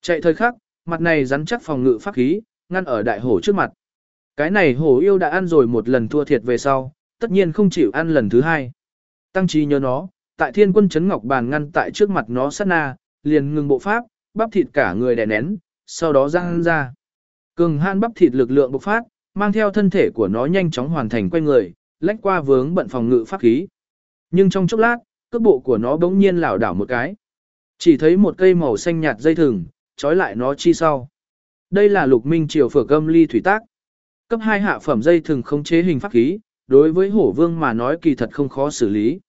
Chạy thời khắc, mặt này rắn chắc phòng ngự pháp khí, ngăn ở đại hổ trước mặt. Cái này hổ yêu đã ăn rồi một lần thua thiệt về sau, tất nhiên không chịu ăn lần thứ hai. Tăng trí nhớ nó, tại thiên quân chấn ngọc bàn ngăn tại trước mặt nó sát na, liền ngừng bộ pháp, bắp thịt cả người đè nén, sau đó răng ra. Cường han bắp thịt lực lượng bộc phát, mang theo thân thể của nó nhanh chóng hoàn thành quay người, lách qua vướng bận phòng ngự pháp khí. Nhưng trong chốc lát, cước bộ của nó bỗng nhiên lảo đảo một cái. Chỉ thấy một cây màu xanh nhạt dây thừng, trói lại nó chi sau. Đây là lục minh triều phở gâm ly thủy tác. Cấp 2 hạ phẩm dây thừng không chế hình pháp khí, đối với hổ vương mà nói kỳ thật không khó xử lý.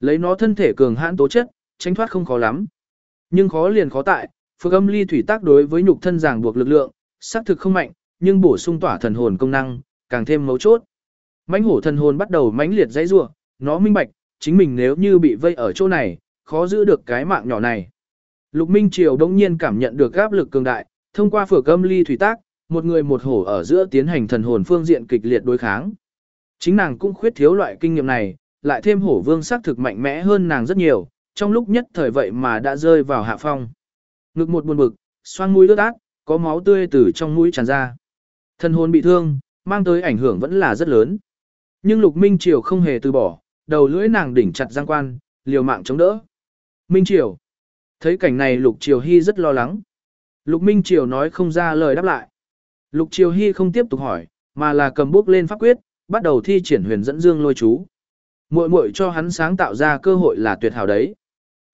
Lấy nó thân thể cường hãn tố chất, tránh thoát không khó lắm. Nhưng khó liền khó tại, phở âm ly thủy tác đối với nhục thân ràng buộc lực lượng, xác thực không mạnh, nhưng bổ sung tỏa thần hồn công năng, càng thêm mấu chốt. Mãnh hổ thần hồn bắt đầu mãnh liệt dãy rủa, nó minh bạch, chính mình nếu như bị vây ở chỗ này, khó giữ được cái mạng nhỏ này. Lục Minh Triều đống nhiên cảm nhận được áp lực cường đại, thông qua phở cơm ly thủy tác, một người một hổ ở giữa tiến hành thần hồn phương diện kịch liệt đối kháng. Chính nàng cũng khuyết thiếu loại kinh nghiệm này, lại thêm hổ vương sắc thực mạnh mẽ hơn nàng rất nhiều, trong lúc nhất thời vậy mà đã rơi vào hạ phong. Ngực một buồn bực, xoang mũi ướt át, có máu tươi từ trong mũi tràn ra. thân hồn bị thương, mang tới ảnh hưởng vẫn là rất lớn. Nhưng Lục Minh Triều không hề từ bỏ, đầu lưỡi nàng đỉnh chặt giang quan, liều mạng chống đỡ. Minh Triều. Thấy cảnh này Lục Triều Hy rất lo lắng. Lục Minh Triều nói không ra lời đáp lại. Lục Triều Hy không tiếp tục hỏi, mà là cầm bút lên pháp quyết, bắt đầu thi triển huyền dẫn dương lôi chú. Muội muội cho hắn sáng tạo ra cơ hội là tuyệt hảo đấy.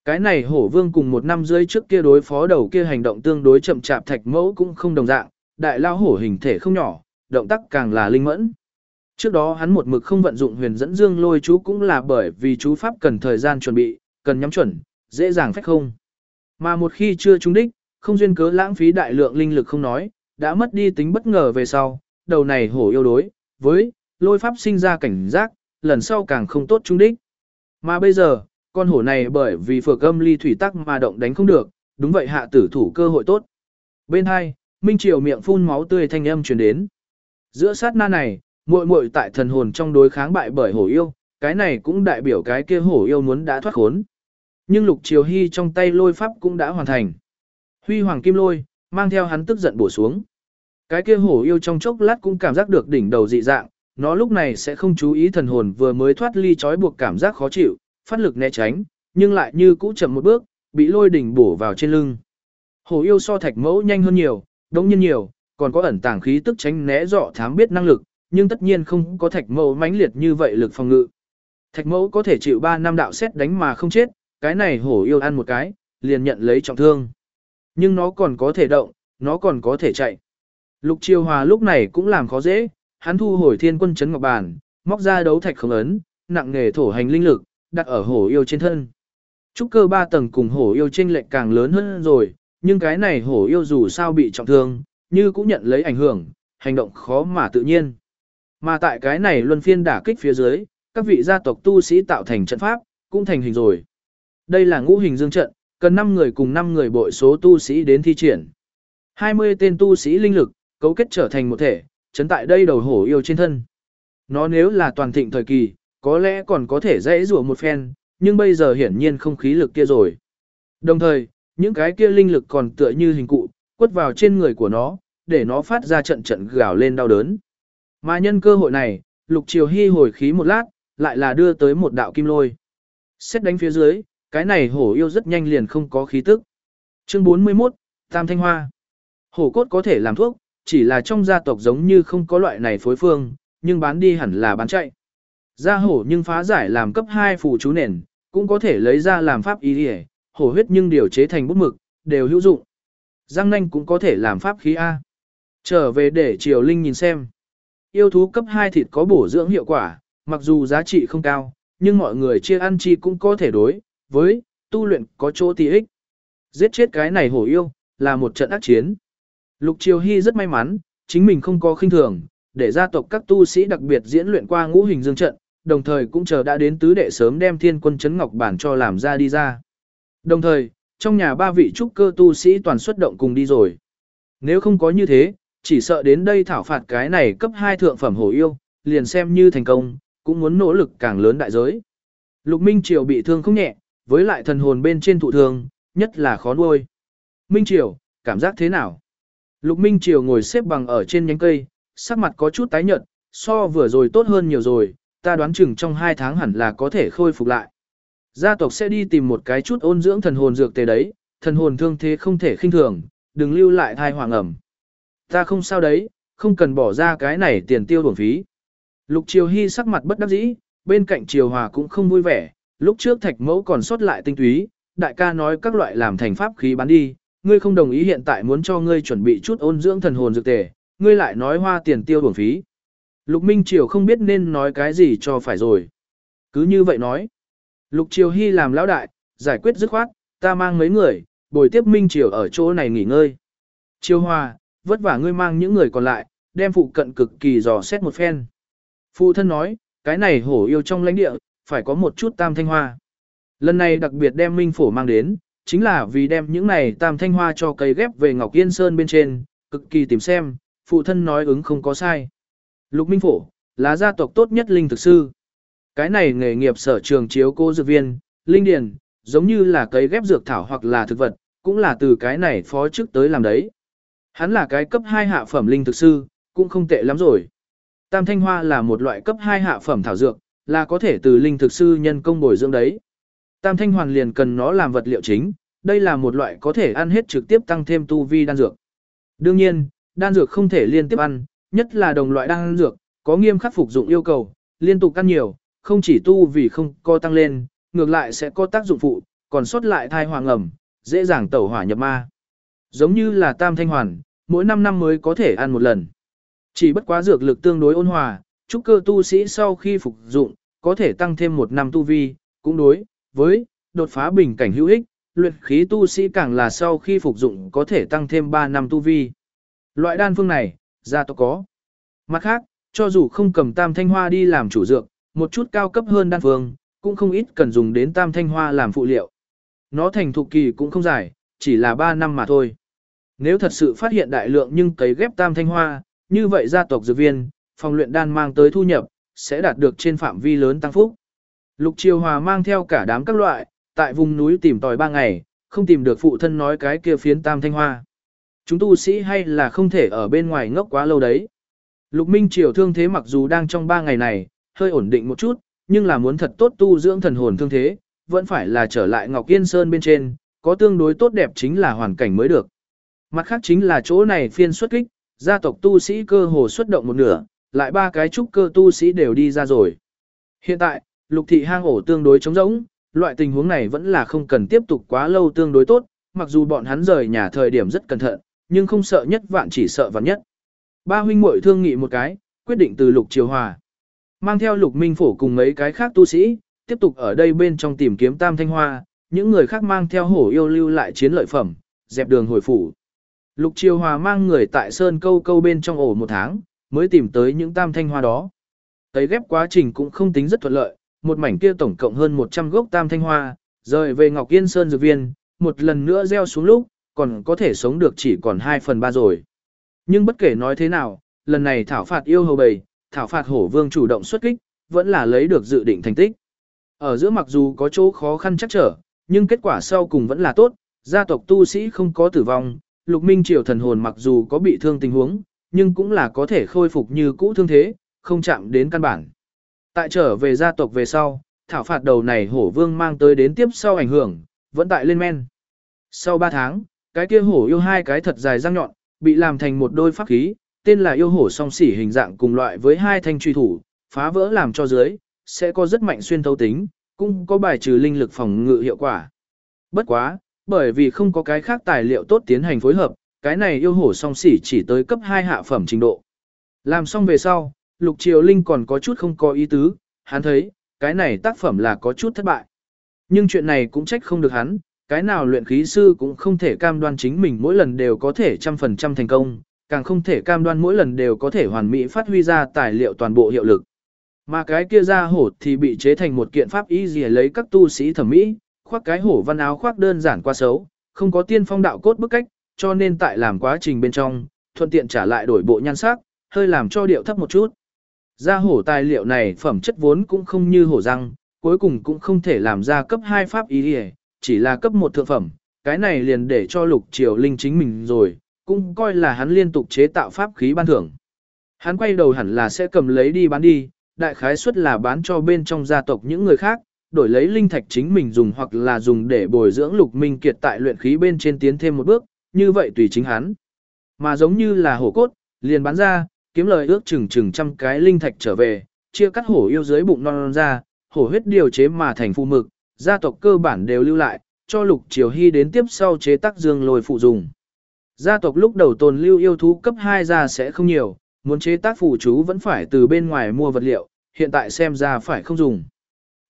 Cái này hổ vương cùng một năm rưỡi trước kia đối phó đầu kia hành động tương đối chậm chạp thạch mẫu cũng không đồng dạng, đại lao hổ hình thể không nhỏ, động tác càng là linh mẫn. Trước đó hắn một mực không vận dụng huyền dẫn dương lôi chú cũng là bởi vì chú pháp cần thời gian chuẩn bị, cần nhắm chuẩn, dễ dàng phách không. Mà một khi chưa trúng đích, không duyên cớ lãng phí đại lượng linh lực không nói, đã mất đi tính bất ngờ về sau, đầu này hổ yêu đối, với, lôi pháp sinh ra cảnh giác, lần sau càng không tốt trúng đích. Mà bây giờ, con hổ này bởi vì phược âm ly thủy tắc mà động đánh không được, đúng vậy hạ tử thủ cơ hội tốt. Bên hai, Minh Triều miệng phun máu tươi thanh âm truyền đến. Giữa sát na này, muội muội tại thần hồn trong đối kháng bại bởi hổ yêu, cái này cũng đại biểu cái kia hổ yêu muốn đã thoát khốn. Nhưng Lục Triều Hy trong tay lôi pháp cũng đã hoàn thành. Huy hoàng kim lôi, mang theo hắn tức giận bổ xuống. Cái kia hổ yêu trong chốc lát cũng cảm giác được đỉnh đầu dị dạng, nó lúc này sẽ không chú ý thần hồn vừa mới thoát ly trói buộc cảm giác khó chịu, phát lực né tránh, nhưng lại như cũ chậm một bước, bị lôi đỉnh bổ vào trên lưng. Hổ yêu so thạch mẫu nhanh hơn nhiều, đống nhiên nhiều, còn có ẩn tàng khí tức tránh né rõ thám biết năng lực, nhưng tất nhiên không có thạch mẫu mãnh liệt như vậy lực phòng ngự. Thạch mẫu có thể chịu 3 năm đạo xét đánh mà không chết, cái này hổ yêu ăn một cái, liền nhận lấy trọng thương. Nhưng nó còn có thể động, nó còn có thể chạy. Lục Triều Hòa lúc này cũng làm khó dễ, hắn thu hồi thiên quân chấn ngọc bàn, móc ra đấu thạch không ấn, nặng nghề thổ hành linh lực, đặt ở hổ yêu trên thân. Trúc cơ ba tầng cùng hổ yêu trên lệnh càng lớn hơn rồi, nhưng cái này hổ yêu dù sao bị trọng thương, như cũng nhận lấy ảnh hưởng, hành động khó mà tự nhiên. Mà tại cái này luân phiên đả kích phía dưới, các vị gia tộc tu sĩ tạo thành trận pháp, cũng thành hình rồi. Đây là ngũ hình dương trận, cần 5 người cùng 5 người bội số tu sĩ đến thi triển. 20 tên tu sĩ linh lực, cấu kết trở thành một thể, chấn tại đây đầu hổ yêu trên thân. Nó nếu là toàn thịnh thời kỳ, có lẽ còn có thể dễ rủa một phen, nhưng bây giờ hiển nhiên không khí lực kia rồi. Đồng thời, những cái kia linh lực còn tựa như hình cụ, quất vào trên người của nó, để nó phát ra trận trận gào lên đau đớn. Mà nhân cơ hội này, Lục Triều Hy hồi khí một lát, lại là đưa tới một đạo kim lôi. Xét đánh phía dưới, cái này hổ yêu rất nhanh liền không có khí tức. Chương 41, Tam Thanh Hoa. Hổ cốt có thể làm thuốc, chỉ là trong gia tộc giống như không có loại này phối phương, nhưng bán đi hẳn là bán chạy. Gia hổ nhưng phá giải làm cấp 2 phù chú nền, cũng có thể lấy ra làm pháp y đi hổ huyết nhưng điều chế thành bút mực, đều hữu dụng. Giang nanh cũng có thể làm pháp khí A. Trở về để Triều Linh nhìn xem. Yêu thú cấp 2 thịt có bổ dưỡng hiệu quả, mặc dù giá trị không cao, nhưng mọi người chia ăn chi cũng có thể đối, với, tu luyện có chỗ tí ích. Giết chết cái này hổ yêu, là một trận ác chiến. Lục Triều Hy rất may mắn, chính mình không có khinh thường, để gia tộc các tu sĩ đặc biệt diễn luyện qua ngũ hình dương trận, đồng thời cũng chờ đã đến tứ đệ sớm đem thiên quân chấn ngọc bản cho làm ra đi ra. Đồng thời, trong nhà ba vị trúc cơ tu sĩ toàn xuất động cùng đi rồi. Nếu không có như thế, chỉ sợ đến đây thảo phạt cái này cấp 2 thượng phẩm hổ yêu, liền xem như thành công, cũng muốn nỗ lực càng lớn đại giới. Lục Minh Triều bị thương không nhẹ, với lại thần hồn bên trên thụ thương, nhất là khó nuôi. Minh Triều, cảm giác thế nào? Lục Minh Triều ngồi xếp bằng ở trên nhánh cây, sắc mặt có chút tái nhợt, so vừa rồi tốt hơn nhiều rồi, ta đoán chừng trong 2 tháng hẳn là có thể khôi phục lại. Gia tộc sẽ đi tìm một cái chút ôn dưỡng thần hồn dược tề đấy, thần hồn thương thế không thể khinh thường, đừng lưu lại thai hoàng ẩm. Ta không sao đấy, không cần bỏ ra cái này tiền tiêu bổng phí. Lục Triều Hy sắc mặt bất đắc dĩ, bên cạnh Triều Hòa cũng không vui vẻ, lúc trước thạch mẫu còn sót lại tinh túy, đại ca nói các loại làm thành pháp khí bán đi, ngươi không đồng ý hiện tại muốn cho ngươi chuẩn bị chút ôn dưỡng thần hồn dược tề, ngươi lại nói hoa tiền tiêu bổng phí. Lục Minh Triều không biết nên nói cái gì cho phải rồi. Cứ như vậy nói. Lục Triều Hy làm lão đại, giải quyết dứt khoát, ta mang mấy người, bồi tiếp Minh Triều ở chỗ này nghỉ ngơi. Triều Hoa vất vả ngươi mang những người còn lại, đem phụ cận cực kỳ dò xét một phen. Phụ thân nói, cái này hổ yêu trong lãnh địa, phải có một chút tam thanh hoa. Lần này đặc biệt đem Minh Phổ mang đến, chính là vì đem những này tam thanh hoa cho cây ghép về Ngọc Yên Sơn bên trên, cực kỳ tìm xem, phụ thân nói ứng không có sai. Lục Minh Phổ, là gia tộc tốt nhất linh thực sư. Cái này nghề nghiệp sở trường chiếu cô dược viên, linh điền, giống như là cấy ghép dược thảo hoặc là thực vật, cũng là từ cái này phó chức tới làm đấy. Hắn là cái cấp 2 hạ phẩm linh thực sư, cũng không tệ lắm rồi. Tam thanh hoa là một loại cấp 2 hạ phẩm thảo dược, là có thể từ linh thực sư nhân công bồi dưỡng đấy. Tam thanh hoàn liền cần nó làm vật liệu chính, đây là một loại có thể ăn hết trực tiếp tăng thêm tu vi đan dược. Đương nhiên, đan dược không thể liên tiếp ăn, nhất là đồng loại đan dược, có nghiêm khắc phục dụng yêu cầu, liên tục ăn nhiều, không chỉ tu vì không co tăng lên, ngược lại sẽ có tác dụng phụ, còn sót lại thai hoàng ẩm, dễ dàng tẩu hỏa nhập ma. Giống như là tam thanh hoàn, mỗi 5 năm mới có thể ăn một lần. Chỉ bất quá dược lực tương đối ôn hòa, trúc cơ tu sĩ sau khi phục dụng, có thể tăng thêm một năm tu vi, cũng đối với đột phá bình cảnh hữu ích, luyện khí tu sĩ càng là sau khi phục dụng có thể tăng thêm 3 năm tu vi. Loại đan phương này, gia tộc có. Mặt khác, cho dù không cầm tam thanh hoa đi làm chủ dược, một chút cao cấp hơn đan phương, cũng không ít cần dùng đến tam thanh hoa làm phụ liệu. Nó thành thục kỳ cũng không dài, chỉ là 3 năm mà thôi. Nếu thật sự phát hiện đại lượng nhưng cấy ghép tam thanh hoa, như vậy gia tộc dược viên, phòng luyện đan mang tới thu nhập, sẽ đạt được trên phạm vi lớn tăng phúc. Lục Triều Hòa mang theo cả đám các loại, tại vùng núi tìm tòi ba ngày, không tìm được phụ thân nói cái kia phiến tam thanh hoa. Chúng tu sĩ hay là không thể ở bên ngoài ngốc quá lâu đấy. Lục Minh Triều thương thế mặc dù đang trong ba ngày này, hơi ổn định một chút, nhưng là muốn thật tốt tu dưỡng thần hồn thương thế, vẫn phải là trở lại Ngọc Yên Sơn bên trên, có tương đối tốt đẹp chính là hoàn cảnh mới được. Mặt khác chính là chỗ này phiên xuất kích, gia tộc tu sĩ cơ hồ xuất động một nửa, lại ba cái trúc cơ tu sĩ đều đi ra rồi. Hiện tại, lục thị hang ổ tương đối trống rỗng, loại tình huống này vẫn là không cần tiếp tục quá lâu tương đối tốt, mặc dù bọn hắn rời nhà thời điểm rất cẩn thận, nhưng không sợ nhất vạn chỉ sợ vạn nhất. Ba huynh muội thương nghị một cái, quyết định từ lục triều hòa. Mang theo lục minh phổ cùng mấy cái khác tu sĩ, tiếp tục ở đây bên trong tìm kiếm tam thanh hoa, những người khác mang theo hổ yêu lưu lại chiến lợi phẩm, dẹp đường hồi phủ. Lục triều hòa mang người tại sơn câu câu bên trong ổ một tháng, mới tìm tới những tam thanh hoa đó. Tấy ghép quá trình cũng không tính rất thuận lợi, một mảnh kia tổng cộng hơn 100 gốc tam thanh hoa, rời về Ngọc Yên Sơn dược viên, một lần nữa gieo xuống lúc, còn có thể sống được chỉ còn 2 phần 3 rồi. Nhưng bất kể nói thế nào, lần này thảo phạt yêu hầu bầy, thảo phạt hổ vương chủ động xuất kích, vẫn là lấy được dự định thành tích. Ở giữa mặc dù có chỗ khó khăn chắc trở, nhưng kết quả sau cùng vẫn là tốt, gia tộc tu sĩ không có tử vong, lục minh triều thần hồn mặc dù có bị thương tình huống, nhưng cũng là có thể khôi phục như cũ thương thế, không chạm đến căn bản. Tại trở về gia tộc về sau, thảo phạt đầu này hổ vương mang tới đến tiếp sau ảnh hưởng, vẫn tại lên men. Sau 3 tháng, cái kia hổ yêu hai cái thật dài răng nhọn, bị làm thành một đôi pháp khí, tên là yêu hổ song sỉ hình dạng cùng loại với hai thanh truy thủ, phá vỡ làm cho dưới, sẽ có rất mạnh xuyên thấu tính, cũng có bài trừ linh lực phòng ngự hiệu quả. Bất quá, bởi vì không có cái khác tài liệu tốt tiến hành phối hợp, cái này yêu hổ song sỉ chỉ tới cấp 2 hạ phẩm trình độ. Làm xong về sau, Lục Triều Linh còn có chút không có ý tứ, hắn thấy, cái này tác phẩm là có chút thất bại. Nhưng chuyện này cũng trách không được hắn, cái nào luyện khí sư cũng không thể cam đoan chính mình mỗi lần đều có thể trăm phần trăm thành công, càng không thể cam đoan mỗi lần đều có thể hoàn mỹ phát huy ra tài liệu toàn bộ hiệu lực. Mà cái kia ra hổ thì bị chế thành một kiện pháp y gì lấy các tu sĩ thẩm mỹ, khoác cái hổ văn áo khoác đơn giản qua xấu, không có tiên phong đạo cốt bức cách, cho nên tại làm quá trình bên trong, thuận tiện trả lại đổi bộ nhan sắc, hơi làm cho điệu thấp một chút. Ra hổ tài liệu này phẩm chất vốn cũng không như hổ răng, cuối cùng cũng không thể làm ra cấp 2 pháp ý hề, chỉ là cấp 1 thượng phẩm, cái này liền để cho lục triều linh chính mình rồi, cũng coi là hắn liên tục chế tạo pháp khí ban thưởng. Hắn quay đầu hẳn là sẽ cầm lấy đi bán đi, đại khái suất là bán cho bên trong gia tộc những người khác, đổi lấy linh thạch chính mình dùng hoặc là dùng để bồi dưỡng lục minh kiệt tại luyện khí bên trên tiến thêm một bước, như vậy tùy chính hắn. Mà giống như là hổ cốt, liền bán ra, kiếm lời ước chừng chừng trăm cái linh thạch trở về, chia cắt hổ yêu dưới bụng non, non ra, hổ huyết điều chế mà thành phù mực, gia tộc cơ bản đều lưu lại, cho lục triều hy đến tiếp sau chế tác dương lôi phụ dùng. Gia tộc lúc đầu tồn lưu yêu thú cấp 2 ra sẽ không nhiều, muốn chế tác phụ chú vẫn phải từ bên ngoài mua vật liệu, hiện tại xem ra phải không dùng.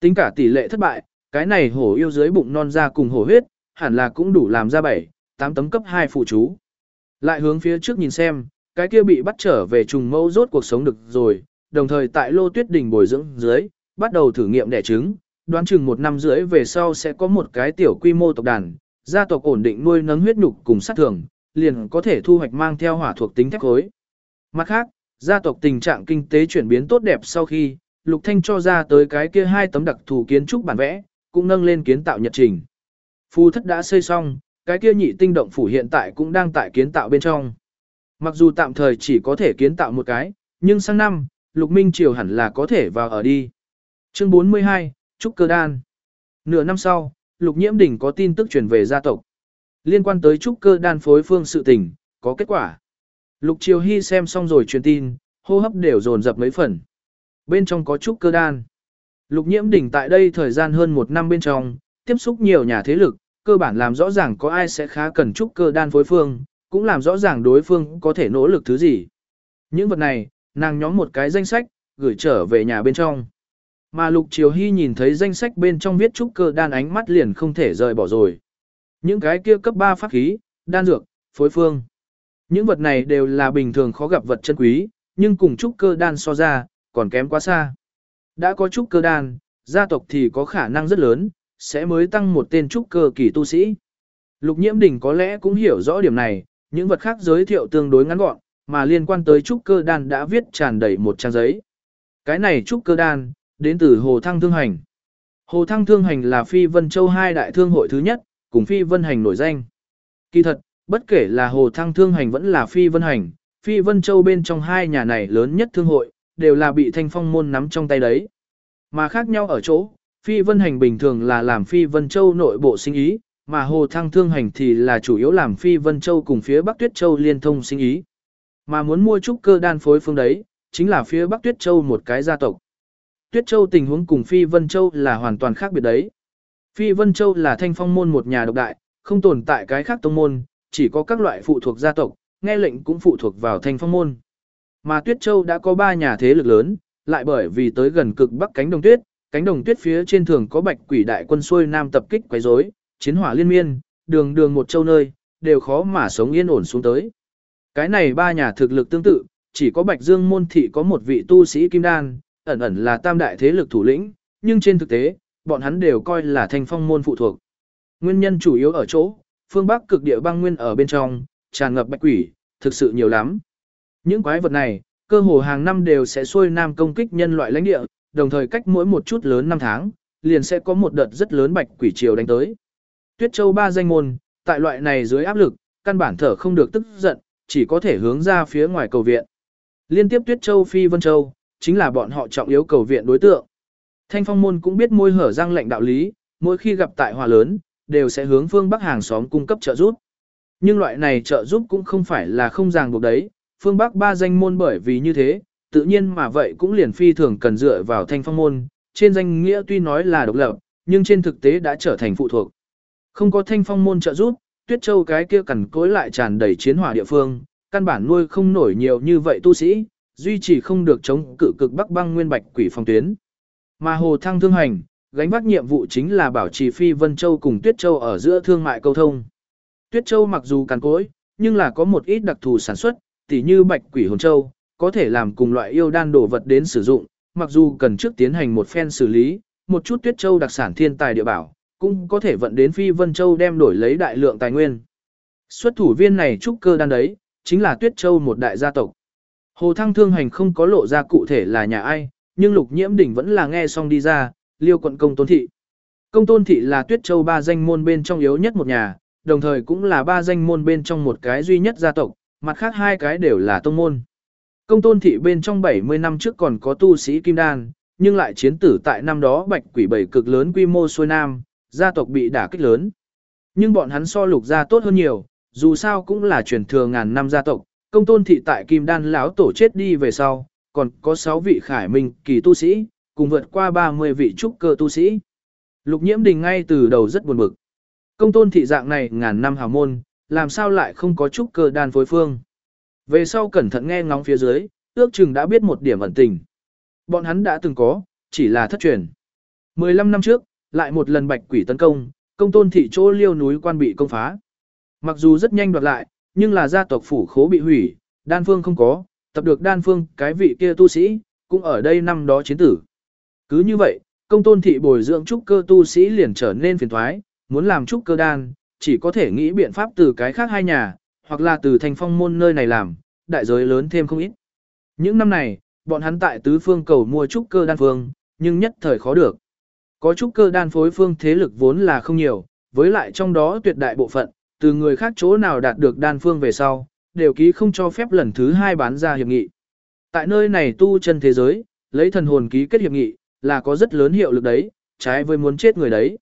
Tính cả tỷ lệ thất bại, cái này hổ yêu dưới bụng non ra cùng hổ huyết, hẳn là cũng đủ làm ra 7, 8 tấm cấp 2 phụ chú. Lại hướng phía trước nhìn xem, cái kia bị bắt trở về trùng mẫu rốt cuộc sống được rồi, đồng thời tại lô tuyết đỉnh bồi dưỡng dưới, bắt đầu thử nghiệm đẻ trứng, đoán chừng một năm rưỡi về sau sẽ có một cái tiểu quy mô tộc đàn, gia tộc ổn định nuôi nấng huyết nhục cùng sát thường, liền có thể thu hoạch mang theo hỏa thuộc tính thép khối. Mặt khác, gia tộc tình trạng kinh tế chuyển biến tốt đẹp sau khi, Lục Thanh cho ra tới cái kia hai tấm đặc thù kiến trúc bản vẽ, cũng nâng lên kiến tạo nhật trình. Phu thất đã xây xong, cái kia nhị tinh động phủ hiện tại cũng đang tại kiến tạo bên trong. Mặc dù tạm thời chỉ có thể kiến tạo một cái, nhưng sang năm, Lục Minh Triều hẳn là có thể vào ở đi. Chương 42, Trúc Cơ Đan Nửa năm sau, Lục Nhiễm Đỉnh có tin tức truyền về gia tộc. Liên quan tới Trúc Cơ Đan phối phương sự tình, có kết quả. Lục Triều Hy xem xong rồi truyền tin, hô hấp đều dồn dập mấy phần. Bên trong có Trúc Cơ Đan. Lục Nhiễm Đỉnh tại đây thời gian hơn một năm bên trong, tiếp xúc nhiều nhà thế lực, cơ bản làm rõ ràng có ai sẽ khá cần Trúc Cơ Đan phối phương, cũng làm rõ ràng đối phương có thể nỗ lực thứ gì. Những vật này, nàng nhóm một cái danh sách, gửi trở về nhà bên trong. Mà Lục Triều Hy nhìn thấy danh sách bên trong viết trúc cơ đan ánh mắt liền không thể rời bỏ rồi. Những cái kia cấp 3 pháp khí, đan dược, phối phương. Những vật này đều là bình thường khó gặp vật chân quý, nhưng cùng trúc cơ đan so ra, còn kém quá xa. Đã có trúc cơ đan, gia tộc thì có khả năng rất lớn, sẽ mới tăng một tên trúc cơ kỳ tu sĩ. Lục nhiễm đỉnh có lẽ cũng hiểu rõ điểm này, những vật khác giới thiệu tương đối ngắn gọn, mà liên quan tới trúc cơ đan đã viết tràn đầy một trang giấy. Cái này trúc cơ đan, đến từ Hồ Thăng Thương Hành. Hồ Thăng Thương Hành là Phi Vân Châu hai đại thương hội thứ nhất, cùng Phi Vân Hành nổi danh. Kỳ thật, bất kể là Hồ Thăng Thương Hành vẫn là Phi Vân Hành, Phi Vân Châu bên trong hai nhà này lớn nhất thương hội, đều là bị Thanh Phong môn nắm trong tay đấy. Mà khác nhau ở chỗ, Phi Vân Hành bình thường là làm Phi Vân Châu nội bộ sinh ý, mà Hồ Thăng Thương Hành thì là chủ yếu làm Phi Vân Châu cùng phía Bắc Tuyết Châu liên thông sinh ý. Mà muốn mua trúc cơ đan phối phương đấy, chính là phía Bắc Tuyết Châu một cái gia tộc. Tuyết Châu tình huống cùng Phi Vân Châu là hoàn toàn khác biệt đấy. Phi Vân Châu là thanh phong môn một nhà độc đại, không tồn tại cái khác tông môn, chỉ có các loại phụ thuộc gia tộc, nghe lệnh cũng phụ thuộc vào thanh phong môn. Mà Tuyết Châu đã có ba nhà thế lực lớn, lại bởi vì tới gần cực bắc cánh đồng tuyết, cánh đồng tuyết phía trên thường có bạch quỷ đại quân xuôi nam tập kích quấy rối, chiến hỏa liên miên, đường đường một châu nơi, đều khó mà sống yên ổn xuống tới. Cái này ba nhà thực lực tương tự, chỉ có Bạch Dương môn thị có một vị tu sĩ kim đan, ẩn ẩn là tam đại thế lực thủ lĩnh, nhưng trên thực tế, bọn hắn đều coi là thanh phong môn phụ thuộc. Nguyên nhân chủ yếu ở chỗ, phương Bắc cực địa băng nguyên ở bên trong, tràn ngập bạch quỷ, thực sự nhiều lắm. Những quái vật này, cơ hồ hàng năm đều sẽ xuôi nam công kích nhân loại lãnh địa, đồng thời cách mỗi một chút lớn năm tháng, liền sẽ có một đợt rất lớn bạch quỷ triều đánh tới. Tuyết Châu ba danh môn, tại loại này dưới áp lực, căn bản thở không được tức giận, chỉ có thể hướng ra phía ngoài cầu viện. Liên tiếp Tuyết Châu Phi Vân Châu, chính là bọn họ trọng yếu cầu viện đối tượng. Thanh phong môn cũng biết môi hở răng lệnh đạo lý, mỗi khi gặp tại hòa lớn, đều sẽ hướng phương Bắc hàng xóm cung cấp trợ giúp. Nhưng loại này trợ giúp cũng không phải là không ràng buộc đấy, phương Bắc ba danh môn bởi vì như thế, tự nhiên mà vậy cũng liền phi thường cần dựa vào thanh phong môn, trên danh nghĩa tuy nói là độc lập, nhưng trên thực tế đã trở thành phụ thuộc. Không có thanh phong môn trợ giúp, tuyết châu cái kia cằn cối lại tràn đầy chiến hỏa địa phương, căn bản nuôi không nổi nhiều như vậy tu sĩ, duy trì không được chống cự cực bắc băng nguyên bạch quỷ phong tuyến. Mà Hồ Thăng thương hành, gánh vác nhiệm vụ chính là bảo trì Phi Vân Châu cùng Tuyết Châu ở giữa thương mại câu thông. Tuyết Châu mặc dù cằn cối, nhưng là có một ít đặc thù sản xuất, tỉ như bạch quỷ hồn châu, có thể làm cùng loại yêu đan đồ vật đến sử dụng, mặc dù cần trước tiến hành một phen xử lý, một chút Tuyết Châu đặc sản thiên tài địa bảo, cũng có thể vận đến Phi Vân Châu đem đổi lấy đại lượng tài nguyên. Xuất thủ viên này trúc cơ đan đấy, chính là Tuyết Châu một đại gia tộc. Hồ Thăng Thương Hành không có lộ ra cụ thể là nhà ai, nhưng Lục Nhiễm Đỉnh vẫn là nghe xong đi ra, liêu quận công tôn thị. Công tôn thị là tuyết châu ba danh môn bên trong yếu nhất một nhà, đồng thời cũng là ba danh môn bên trong một cái duy nhất gia tộc, mặt khác hai cái đều là tông môn. Công tôn thị bên trong 70 năm trước còn có tu sĩ Kim Đan, nhưng lại chiến tử tại năm đó bạch quỷ bảy cực lớn quy mô xuôi nam, gia tộc bị đả kích lớn. Nhưng bọn hắn so lục gia tốt hơn nhiều, dù sao cũng là truyền thừa ngàn năm gia tộc, công tôn thị tại Kim Đan lão tổ chết đi về sau, còn có 6 vị khải minh kỳ tu sĩ, cùng vượt qua 30 vị trúc cơ tu sĩ. Lục nhiễm đình ngay từ đầu rất buồn bực. Công tôn thị dạng này ngàn năm hào môn, làm sao lại không có trúc cơ đan phối phương. Về sau cẩn thận nghe ngóng phía dưới, ước chừng đã biết một điểm ẩn tình. Bọn hắn đã từng có, chỉ là thất truyền. 15 năm trước, lại một lần bạch quỷ tấn công, công tôn thị chỗ liêu núi quan bị công phá. Mặc dù rất nhanh đoạt lại, nhưng là gia tộc phủ khố bị hủy, đan phương không có, tập được đan phương cái vị kia tu sĩ, cũng ở đây năm đó chiến tử. Cứ như vậy, công tôn thị bồi dưỡng trúc cơ tu sĩ liền trở nên phiền thoái, muốn làm trúc cơ đan, chỉ có thể nghĩ biện pháp từ cái khác hai nhà, hoặc là từ thành phong môn nơi này làm, đại giới lớn thêm không ít. Những năm này, bọn hắn tại tứ phương cầu mua trúc cơ đan phương, nhưng nhất thời khó được. Có trúc cơ đan phối phương thế lực vốn là không nhiều, với lại trong đó tuyệt đại bộ phận, từ người khác chỗ nào đạt được đan phương về sau, đều ký không cho phép lần thứ hai bán ra hiệp nghị. Tại nơi này tu chân thế giới, lấy thần hồn ký kết hiệp nghị, là có rất lớn hiệu lực đấy, trái với muốn chết người đấy.